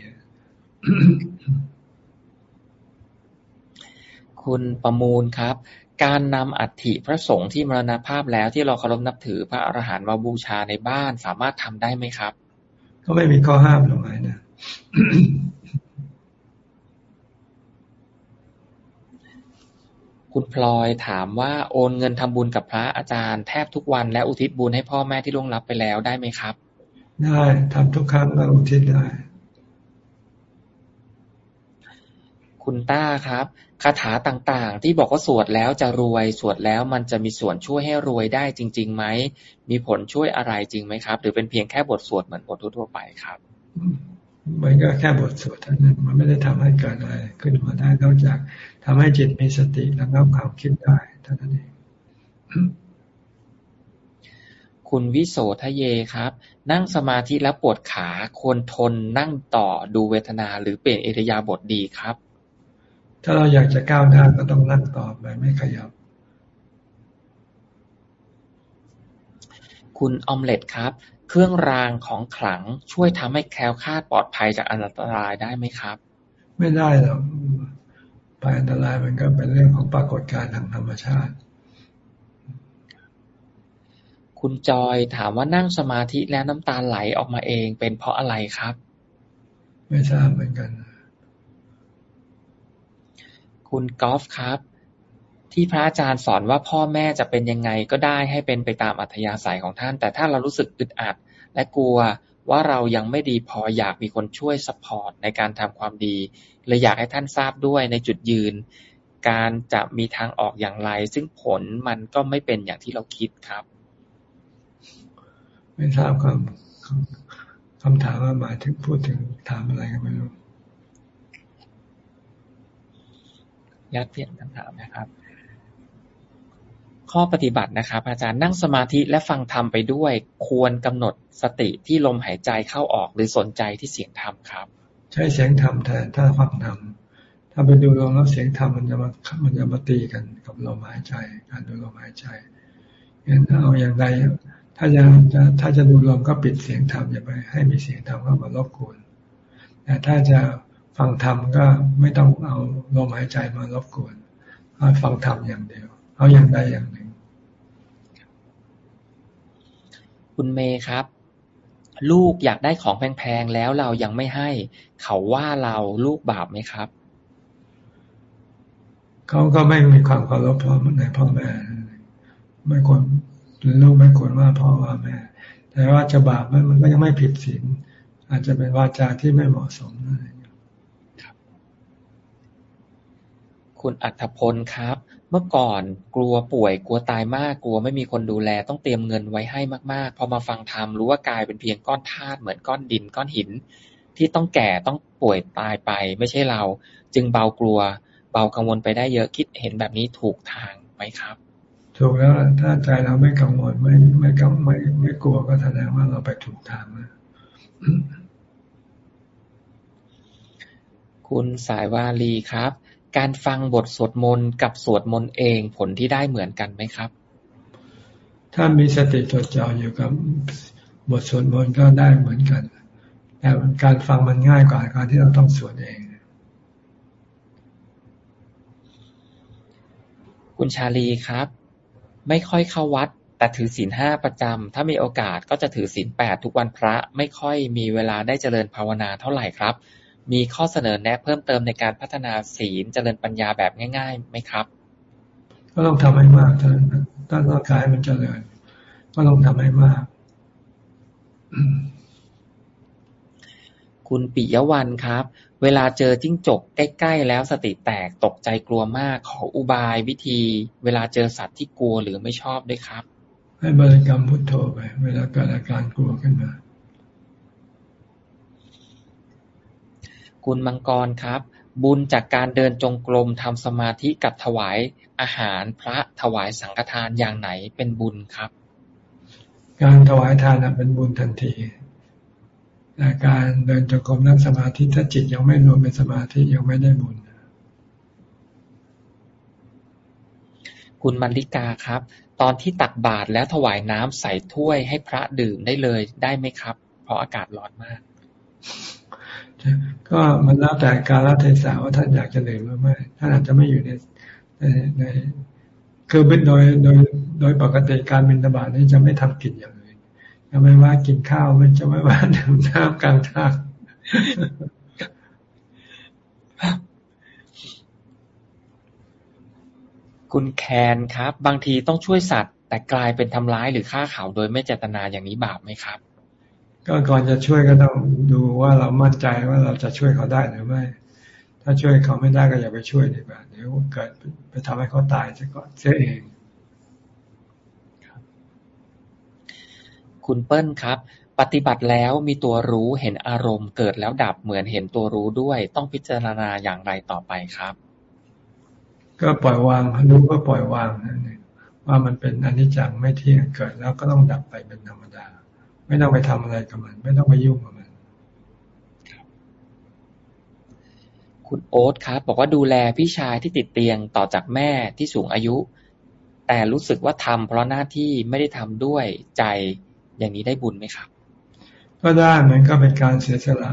คุณประมูลครับ การนำอัฐิพระสงฆ์ที่มรณภาพแล้วที่เราเคารพนับถือพระอรหันต์มาบูชาในบ้านสามารถทำได้ไหมครับ
ก็ไม่มีข้อห้ามหรอกนะ
คุณพลอยถามว่าโอนเงินทำบุญกับพระอาจารย์แทบทุกวันและอุทิศบุญให้พ่อแม่ที่ล่วงลับไปแล้วได้ไหมครับ
ได้ทำทุกครั้งก็อุทิศได้
คุณต้าครับคาถาต่างๆ ที่บอกว่าสวดแล้วจะรวยสวดแล้วมันจะมีส่วนช่วยให้รวยได้จริงๆไหมมีผลช่วยอะไรจริงไหมครับ หรือเป็นเพียงแค่บทสวดเหมือนบททั่วๆไปครับ
มันก็แค่บทสวดเท่านั้นมันไม่ได้ทำให้เกิดอะไรขึ้นมาได้นอกจาก ทำให้จิตมีสติและรับความคิดได้เท่านั้นเอง
คุณวิโสทะเยครับ นั่งสมาธิแล้วปวดขาควรทนนั่งต่อดูเวทนาหรือเปลี่ยนอิริยาบถดีครับ
ถ้าเราอยากจะก้าวหน้าก็ต้องนั่งต่อไปไม่ขยับ
คุณออมเล็ตครับ เครื่องรางของขลังช่วยทำให้แคล้วคลาดปลอดภัยจากอันตรายได้ไหมครับ
ไม่ได้หรอก ภัยอันตรายมันก็เป็นเรื่องของปรากฏการณ์ทางธรรมชาติ
คุณจอยถามว่านั่งสมาธิแล้วน้ำตาไหลออกมาเองเป็นเพราะอะไรครับ
ไม่ทราบเหมือนกัน
คุณกอล์ฟครับ ที่พระอาจารย์สอนว่าพ่อแม่จะเป็นยังไงก็ได้ให้เป็นไปตามอัธยาศัยของท่าน แต่ถ้าเรารู้สึกอึดอัดและกลัว ว่าเรายังไม่ดีพออยากมีคนช่วย support ในการทำความดีเลยอยากให้ท่านทราบด้วยในจุดยืน การจะมีทางออกอย่างไร ซึ่งผลมันก็ไม่เป็นอย่างที่เราคิดครับ
ไม่ทราบคำคำถามว่าหมายถึงพูดถึงถามอะไรกันไม่รู้
ยัดเพียนคำถามนะครับ ข้อปฏิบัตินะครับ อาจารย์นั่งสมาธิและฟังธรรมไปด้วย ควรกำหนดสติที่ลมหายใจเข้าออกหรือสนใจที่เสียงธรรมครับ
ใช้เสียงธรรมแทนถ้าฟังธรรมถ้าไปดูลมแล้วเสียงธรรมมันจะมามันจะมาตีกันกับลมหายใจ การดูลมหายใจงั้นเอาอย่างใดถ้าจะถ้าจะดูลมก็ปิดเสียงธรรมอย่าไปให้มีเสียงธรรมเข้ามารบกวนแต่ถ้าจะฟังธรรมก็ไม่ต้องเอาลมหายใจมารบกวนฟังธรรมอย่างเดียว เอาอย่างใดอย่างหนึ่ง
คุณเมย์ครับ ลูกอยากได้ของแพงๆแล้วเรายังไม่ให้ เขาว่าเราลูกบาปไหมครับ
เขาก็ไม่มีความเคารพพ่อในพ่อแม่ไม่ควรลูกไม่ควรว่าพ่อว่าแม่ แต่ว่าจะบาปมันก็ยังไม่ผิดศีลอาจจะเป็นวาจาที่ไม่เหมาะสมอะไร
คุณอัธพลครับ เมื่อก่อนกลัวป่วย กลัวตายมาก กลัวไม่มีคนดูแล ต้องเตรียมเงินไว้ให้มาก ๆ พอมาฟังธรรมรู้ว่ากายเป็นเพียงก้อนธาตุเหมือนก้อนดิน ก้อนหิน ที่ต้องแก่ต้องป่วยตายไป ไม่ใช่เรา จึงเบากลัว เบากังวลไปได้เยอะคิดเห็นแบบนี้ถูกทางไหมครับ
ถูกแล้วถ้าใจเราไม่กังวลไม่ไม่กังไม่ไม่กลัวก็แสดงว่าเราไปถูกทางนะ
คุณสายวาลีครับ การฟังบทสวดมนต์กับสวดมนต์เองผลที่ได้เหมือนกันไหมครับ
ถ้ามีสติจดจ่ออยู่กับบทสวดมนต์ก็ได้เหมือนกัน แต่การฟังมันง่ายกว่าการที่เราต้องสวดเอง
คุณชาลีครับ ไม่ค่อยเข้าวัด แต่ถือศีลห้าประจำ ถ้ามีโอกาสก็จะถือศีลแปดทุกวันพระ ไม่ค่อยมีเวลาได้เจริญภาวนาเท่าไหร่ครับ มีข้อเสนอแนะเพิ่มเติมในการพัฒนาศีลเจริญปัญญาแบบง่ายๆไหมครับ
ก็ต้องทำให้มากถ้าถ้าต้องการให้มันเจริญ ก็ต้องทำให้มาก
คุณปิยวันครับ เวลาเจอจิ้งจกใกล้ ๆ แล้วสติแตกตกใจกลัวมากขออุบายวิธี เวลาเจอสัตว์ที่กลัวหรือไม่ชอบด้วยครับ
ให้บริกรรมพุทโธไป เวลาเกิดอาการกลัวขึ้นมา
คุณมังกรครับ บุญจากการเดินจงกรมทำสมาธิกับถวายอาหารพระถวายสังฆทานอย่างไหนเป็นบุญครับ
การถวายทานเป็นบุญทันทีแต่การเดินจงกรมนั่งสมาธิถ้าจิตยังไม่รวมเป็นสมาธิยังไม่ได้บุญ
คุณมัลลิกาครับ ตอนที่ตักบาตรแล้วถวายน้ำใส่ถ้วยให้พระดื่มได้เลยได้ไหมครับ เพราะอากาศร้อนมาก
ก็มันแล้วแต่การละเทศะว่าท่านอยากจะดื่มหรือไม่ท่านอาจจะไม่อยู่ในในในคือเป็นโดยโดยโดยปกติการบินตบาทนี่จะไม่ทำกินอย่างอื่นจะไม่ว่ากินข้าวมันจะไม่ว่าดื่มน้ำกลางทาง
คุณแคนครับ บางทีต้องช่วยสัตว์ แต่กลายเป็นทำร้ายหรือฆ่าเขาโดยไม่เจตนาอย่างนี้บาปไหมครับ
ก็ก่อนจะช่วยก็ต้องดูว่าเรามั่นใจว่าเราจะช่วยเขาได้หรือไม่ ถ้าช่วยเขาไม่ได้ก็อย่าไปช่วยดีกว่าเดี๋ยวเกิดไปทำให้เขาตายซะก่อนเสียเอง
คุณเปิ้ลครับ ปฏิบัติแล้วมีตัวรู้เห็นอารมณ์เกิดแล้วดับเหมือนเห็นตัวรู้ด้วย ต้องพิจารณาอย่างไรต่อไปครับ
ก็ปล่อยวางรู้ก็ปล่อยวางนั่นเองว่ามันเป็นอนิจจังไม่เที่ยงเกิดแล้วก็ต้องดับไปเป็นธรรมดา ไม่ต้องไปทำอะไรกับมัน ไม่ต้องไปยุ่งกับมัน
คุณโอ๊ตครับ บอกว่าดูแลพี่ชายที่ติดเตียงต่อจากแม่ที่สูงอายุ แต่รู้สึกว่าทำเพราะหน้าที่ไม่ได้ทำด้วยใจอย่างนี้ได้บุญไหมครับ
ก็ได้มันก็เป็นการเสียสละ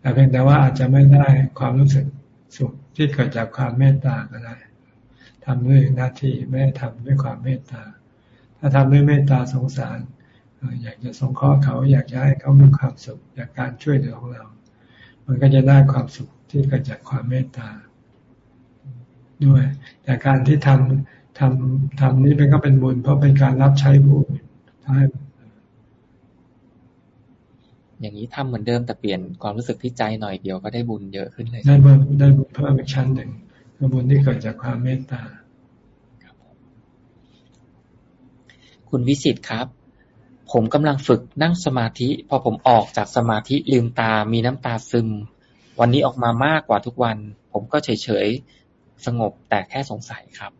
แต่เพียงแต่ว่าอาจจะไม่ได้ความรู้สึกสุขที่เกิดจากความเมตตาก็ได้ทำด้วยหน้าที่ไม่ได้ทำด้วยความเมตตา ถ้าทำด้วยเมตตาสงสาร อยากจะสงเคราะห์เขาอยากจะให้เขามีความสุขจากการช่วยเหลือของเรา มันก็จะได้ความสุขที่เกิดจากความเมตตา ด้วย แต่การที่ทำทำทำนี้เป็นก็เป็นบุญเพราะเป็นการรับใช้ผู้ใช่
อย่างนี้ทำเหมือนเดิมแต่เปลี่ยนความรู้สึกที่ใจหน่อยเดียวก็ได้บุญเยอะขึ้นเลย
ได้บุญได้บุญเพิ่มอีกชั้นหนึ่งคือบุญที่เกิดจากความเมตตา
คุณวิสิตครับ ผมกำลังฝึกนั่งสมาธิ พอผมออกจากสมาธิลืมตา มีน้ำตาซึม วันนี้ออกมามากกว่าทุกวัน ผมก็เฉยๆสงบแต่แค่สงสัยครับ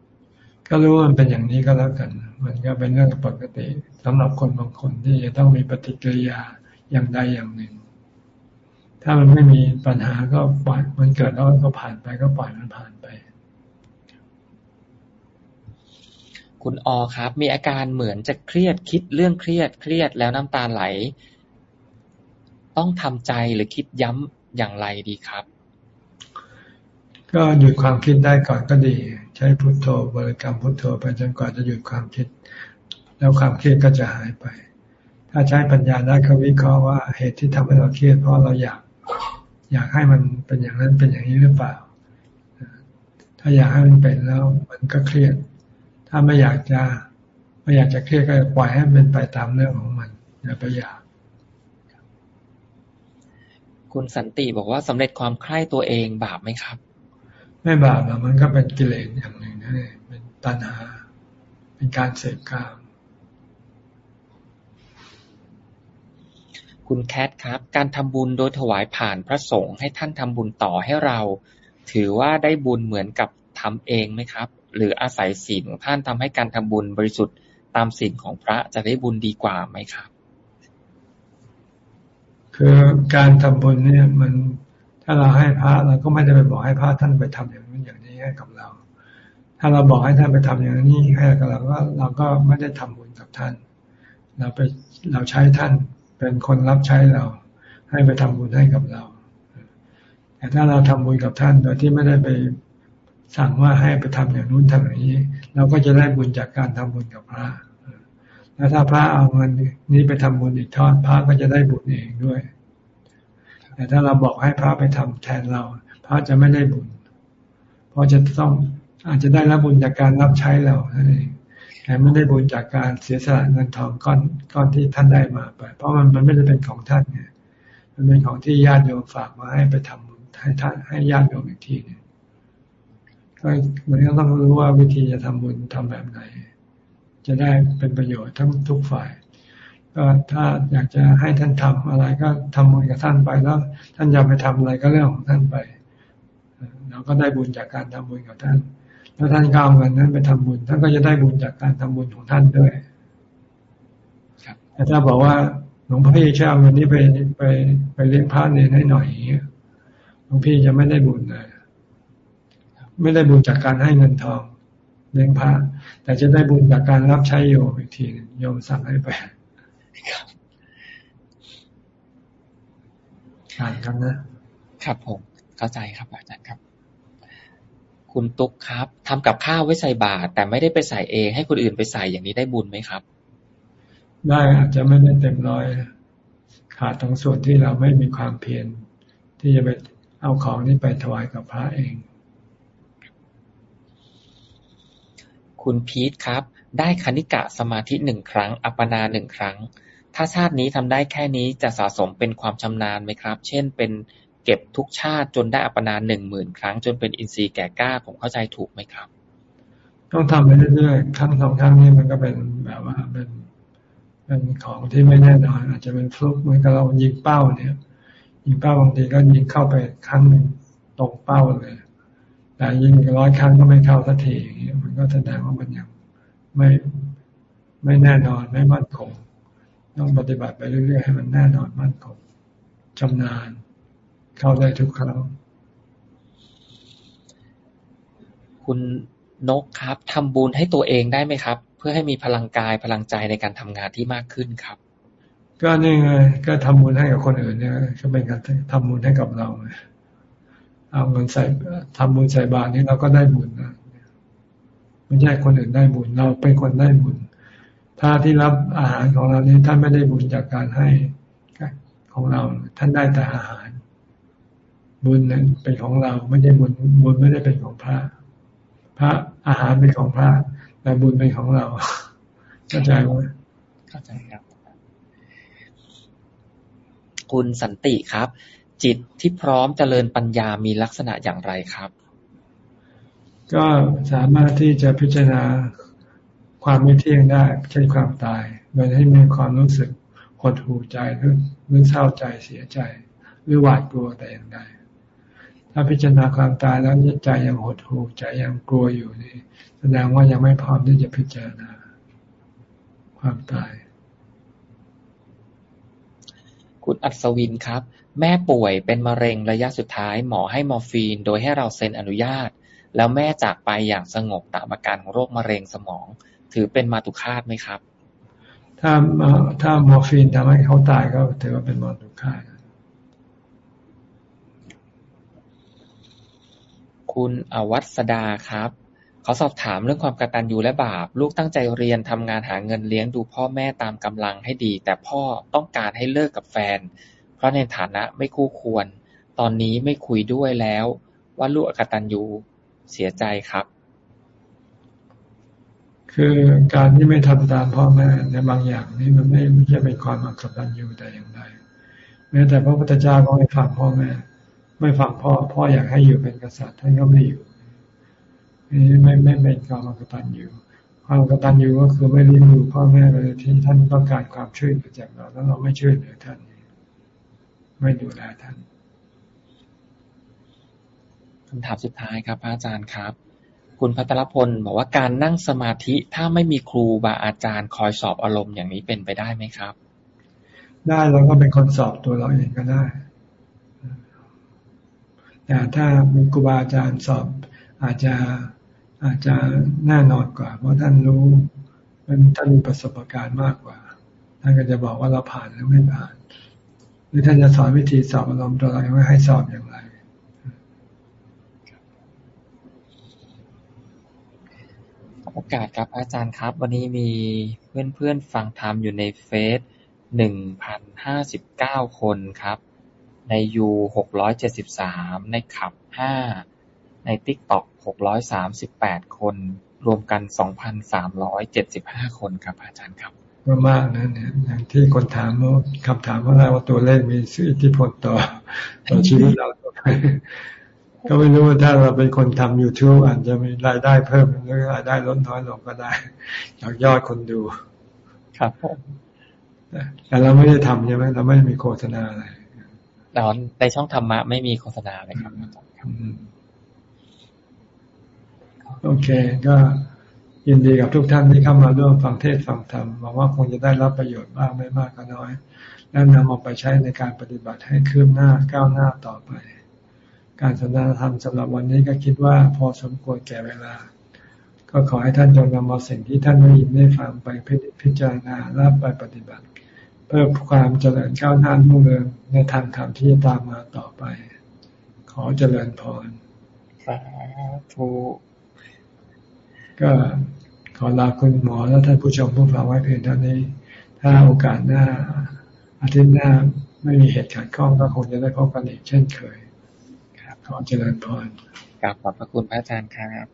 ก็รู้ว่ามันเป็นอย่างนี้ก็แล้วกัน มันก็เป็นเรื่องปกติสำหรับคนบางคนที่จะต้องมีปฏิกิริยาอย่างใดอย่างหนึ่ง ถ้ามันไม่มีปัญหาก็ปล่อยมันเกิดแล้วก็ผ่านไปก็ปล่อยมันผ่านไป
คุณออครับ มีอาการเหมือนจะเครียดคิดเรื่องเครียดเครียดแล้วน้ำตาไหล ต้องทำใจหรือคิดย้ำอย่างไรดีครับ
ก็หยุดความคิดได้ก่อนก็ดี ใช้พุทโธบริกรรมพุทโธไปจนกว่าจะหยุดความคิด แล้วความเครียดก็จะหายไป ถ้าใช้ปัญญาได้ก็วิเคราะห์ว่าเหตุที่ทำให้เราเครียดเพราะเราอยาก อยากให้มันเป็นอย่างนั้นเป็นอย่างนี้หรือเปล่า ถ้าอยากให้มันเป็นแล้วมันก็เครียด ถ้าไม่อยากจะไม่อยากจะเครียดก็ปล่อยให้มันเป็นไปตามเรื่องของมันอย่าไปอยาก
คุณสันติบอกว่าสำเร็จความใคร่ตัวเองบาปไหมครับ
ไม่บาปหรอกมันก็เป็นกิเลสอย่างหนึ่งนั่นเองเป็นตัณหา เป็นการเสพกาม
คุณแคทครับ การทำบุญโดยถวายผ่านพระสงฆ์ให้ท่านทำบุญต่อให้เรา ถือว่าได้บุญเหมือนกับทำเองไหมครับ หรืออาศัยศีลของท่านทำให้การทำบุญบริสุทธิ์ตามศีลของพระจะได้บุญดีกว่าไหมครับ
คือการทำบุญเนี่ยมันถ้าเราให้พระเราก็ไม่ได้ไปบอกให้พระท่านไปทำอย่างนู้นอย่างนี้ให้กับเรา ถ้าเราบอกให้ท่านไปทำอย่างนี้ให้กับเราก็เราก็ไม่ได้ทำบุญกับท่าน เราไปเราใช้ท่านเป็นคนรับใช้เรา ให้ไปทำบุญให้กับเราแต่ถ้าเราทำบุญกับท่านโดยที่ไม่ได้ไป สั่งว่าให้ไปทำอย่างนู้นทำอย่างนี้ เราก็จะได้บุญจากการทำบุญกับพระ แล้วถ้าพระเอาเงินนี้ไปทำบุญอีกทอดพระก็จะได้บุญเองด้วย แต่ถ้าเราบอกให้พระไปทำแทนเรา พระจะไม่ได้บุญ เพราะจะต้องอาจจะได้รับบุญจากการรับใช้เรานั่นเองแต่ไม่ได้บุญจากการเสียสละเงินทองก้อนก้อนที่ท่านได้มาไป เพราะมันมันไม่ได้เป็นของท่านไงมันเป็นของที่ญาติโยมฝากมาให้ไปทำให้ท่านให้ญาติโยมอีกทีนึง ก็มันก็ต้องรู้ว่าวิธีจะทำบุญทำแบบไหน จะได้เป็นประโยชน์ทั้งทุกฝ่าย ก็ถ้าอยากจะให้ท่านทำอะไรก็ทำบุญกับท่านไปแล้ว ท่านอยากไปทำอะไรก็เรื่องของท่านไปเราก็ได้บุญจากการทำบุญกับท่าน แล้วท่านก็เอาเงินนั้นไปทำบุญ ท่านก็จะได้บุญจากการทำบุญของท่านด้วยแต่ถ้าบอกว่าหลวงพี่ช่วยเอาเงินนี้ไปไปไปเลี้ยงพระเนรให้หน่อยอย่างเงี้ยหลวงพี่จะไม่ได้บุญเลย ไม่ได้บุญจากการให้เงินทองเลี้ยงพระแต่จะได้บุญจากการรับใช้โยมอีกทีโยมสั่งให้ไปอ่านกันนะ
ครับผมเข้าใจครับอาจารย์ครับ คุณตุ๊กครับทำกับข้าวไว้ใส่บาตรแต่ไม่ได้ไปใส่เองให้คนอื่นไปใส่อย่างนี้ได้บุญไหมครับ
ได้อาจจะไม่ได้เต็มร้อยขาดตรงส่วนที่เราไม่มีความเพียรที่จะไปเอาของนี้ไปถวายกับพระเอง
คุณพีทครับ ได้คณิกะสมาธิหนึ่งครั้ง อัปปนาหนึ่งครั้ง ถ้าชาตินี้ทำได้แค่นี้จะสะสมเป็นความชำนาญไหมครับ เช่นเป็นเก็บทุกชาติจนได้อัปปนาหนึ่งหมื่นครั้ง จนเป็นอินทรีย์แก่กล้าผมเข้าใจถูกไหมครับ
ต้องทำไปเรื่อยๆครั้งสองครั้งนี้มันก็เป็นแบบว่าเป็นเป็นของที่ไม่แน่นอน อาจจะเป็นฟลุกเหมือนกับเรายิงเป้าเนี่ยยิงเป้าบางทีก็ยิงเข้าไปครั้งหนึ่งตรงเป้าเลย แต่ยิงร้อยครั้งก็ไม่เข้าสักทีอย่างเงี้ยมันก็แสดงว่ามันยังไม่ไม่แน่นอนไม่มั่นคงต้องปฏิบัติไปเรื่อยๆให้มันแน่นอนมั่นคงชำนาญ เข้าได้ทุกครั้ง
คุณนกครับทำบุญให้ตัวเองได้ไหมครับ เพื่อให้มีพลังกายพลังใจในการทำงานที่มากขึ้นครับ
ก็นี่ไงก็ทำบุญให้กับคนอื่นเนี่ยก็เป็นการทำบุญให้กับเรา เอาเงินใส่ทำบุญใส่บาตรนี่เราก็ได้บุญนะไม่ใช่คนอื่นได้บุญเราเป็นคนได้บุญ ถ้าที่รับอาหารของเรานี้ท่านไม่ได้บุญจากการให้ของเรา ท่านได้แต่อาหาร บุญนั้นเป็นของเราไม่ใช่บุญบุญไม่ได้เป็นของพระ พระอาหารเป็นของพระแต่บุญเป็นของเราเข้าใจไหม
เข้าใจครับ คุณสันติครับ จิตที่พร้อมเจริญปัญญามีลักษณะอย่างไรครับ
ก็สามารถที่จะพิจารณาความไม่เที่ยงได้เช่นความตาย โดยให้มีความรู้สึกหดหู่ใจหรือหรือเศร้าใจเสียใจ หรือหวาดกลัวแต่อย่างใดถ้าพิจารณาความตายแล้วใจยังหดหู่ใจยังกลัวอยู่นี่ แสดงว่ายังไม่พร้อมที่จะพิจารณา ความตาย
คุณอัศวินครับ แม่ป่วยเป็นมะเร็งระยะสุดท้าย หมอให้มอร์ฟีน โดยให้เราเซ็นอนุญาต แล้วแม่จากไปอย่างสงบตามอาการของโรคมะเร็งสมอง ถือเป็นมาตุคาตไหมครับ
ถ้าถ้ามอร์ฟีนทำให้เขาตายก็ถือว่าเป็นมาตุคาต
คุณอวัสดาครับเขาสอบถามเรื่องความกตัญญูและบาป ลูกตั้งใจเรียนทำงานหาเงินเลี้ยงดูพ่อแม่ตามกำลังให้ดี แต่พ่อต้องการให้เลิกกับแฟน เพราะในฐานะไม่คู่ควร ตอนนี้ไม่คุยด้วยแล้ว ว่าลูกอกตัญญู เสียใจครับ
คือการที่ไม่ทำตามพ่อแม่ในบางอย่างนี่มันไม่ไม่ใช่เป็นความอกตัญญูแต่อย่างใดแม้แต่พระพุทธเจ้าก็ไม่ฟังพ่อแม่ ไม่ฟังพ่อ พ่ออยากให้อยู่เป็นกษัตริย์ท่านก็ไม่อยู่นี่ไม่ไม่เป็นความอกตัญญูความกตัญญูก็คือไม่เลี้ยงดูพ่อแม่เลยที่ท่านต้องการความช่วยเหลือจากเราแล้วเราไม่ช่วยเหลือท่าน ไม่ดูแลท่าน
คำถามสุดท้ายครับอาจารย์ครับ คุณพัทรพลบอกว่าการนั่งสมาธิถ้าไม่มีครูบาอาจารย์คอยสอบอารมณ์อย่างนี้เป็นไปได้ไหมครับ
ได้เราก็เป็นคนสอบตัวเราเองก็ได้แต่ถ้ามีครูบาอาจารย์สอบอาจจะอาจจะแน่นอนกว่า เพราะท่านรู้มันท่านมีประสบการณ์มากกว่า ท่านก็จะบอกว่าเราผ่านหรือไม่ผ่านห รือท่านจะสอนวิธีสอบอารมณ์ตัวเราว่าให้สอบอย่างไร
โอกาสครับอาจารย์ครับ วันนี้มีเพื่อนเพื่อนฟังธรรมอยู่ในเฟซหนึ่งพันห้าสิบเก้าคนครับ ในยูหกร้อยเจ็ดสิบสามในขับห้าในติ๊กต็อกหกร้อยสามสิบแปดคน รวมกันสองพันสามร้อยเจ็ดสิบห้าคนครับอาจารย์ครับ
ก็มากนะเนี่ยอย่างที่คนถามว่าคำถามว่าอะไรว่าตัวเลขมีอิทธิพลต่อต่อชีวิตเราก็ไม่รู้ว่าถ้าเราเป็นคนทำ YouTube อาจจะมีรายได้เพิ่มหรือรายได้ลดน้อยลงก็ได้จากยอดคนดู
ครับผม
แต่เราไม่ได้ทำใช่ไหมเราไม่มีโฆษณาอะไร
ตอนในช่องธรรมะไม่มีโฆษณาเลยครับ
โอเค ก็ ยินดีกับทุกท่านที่เข้ามาร่วมฟังเทศฟังธรรมหวังว่าคงจะได้รับประโยชน์บ้างไม่มากก็น้อย และนำเอาไปใช้ในการปฏิบัติให้คืบหน้าก้าวหน้าต่อไป การสนทนาธรรมสำหรับวันนี้ก็คิดว่าพอสมควรแก่เวลา ก็ขอให้ท่านจงนำเอาสิ่งที่ท่านได้ยินได้ฟังไปพิจารณาและไปปฏิบัติ เพื่อความเจริญก้าวหน้ามุ่งเรืองในทางธรรมที่จะตามมาต่อไป ขอเจริญพร
สาธุ
ก็ ขอลาคุณหมอและท่านผู้ชมผู้ฟังไว้เพียงเท่านี้ ถ้าโอกาสหน้า อาทิตย์หน้าไม่มีเหตุการณ์ข้องก็คงจะได้พบกันอีกเช่นเคย ครับขอเจริญพร
กลับขอบพระคุณพระอาจารย์ครับ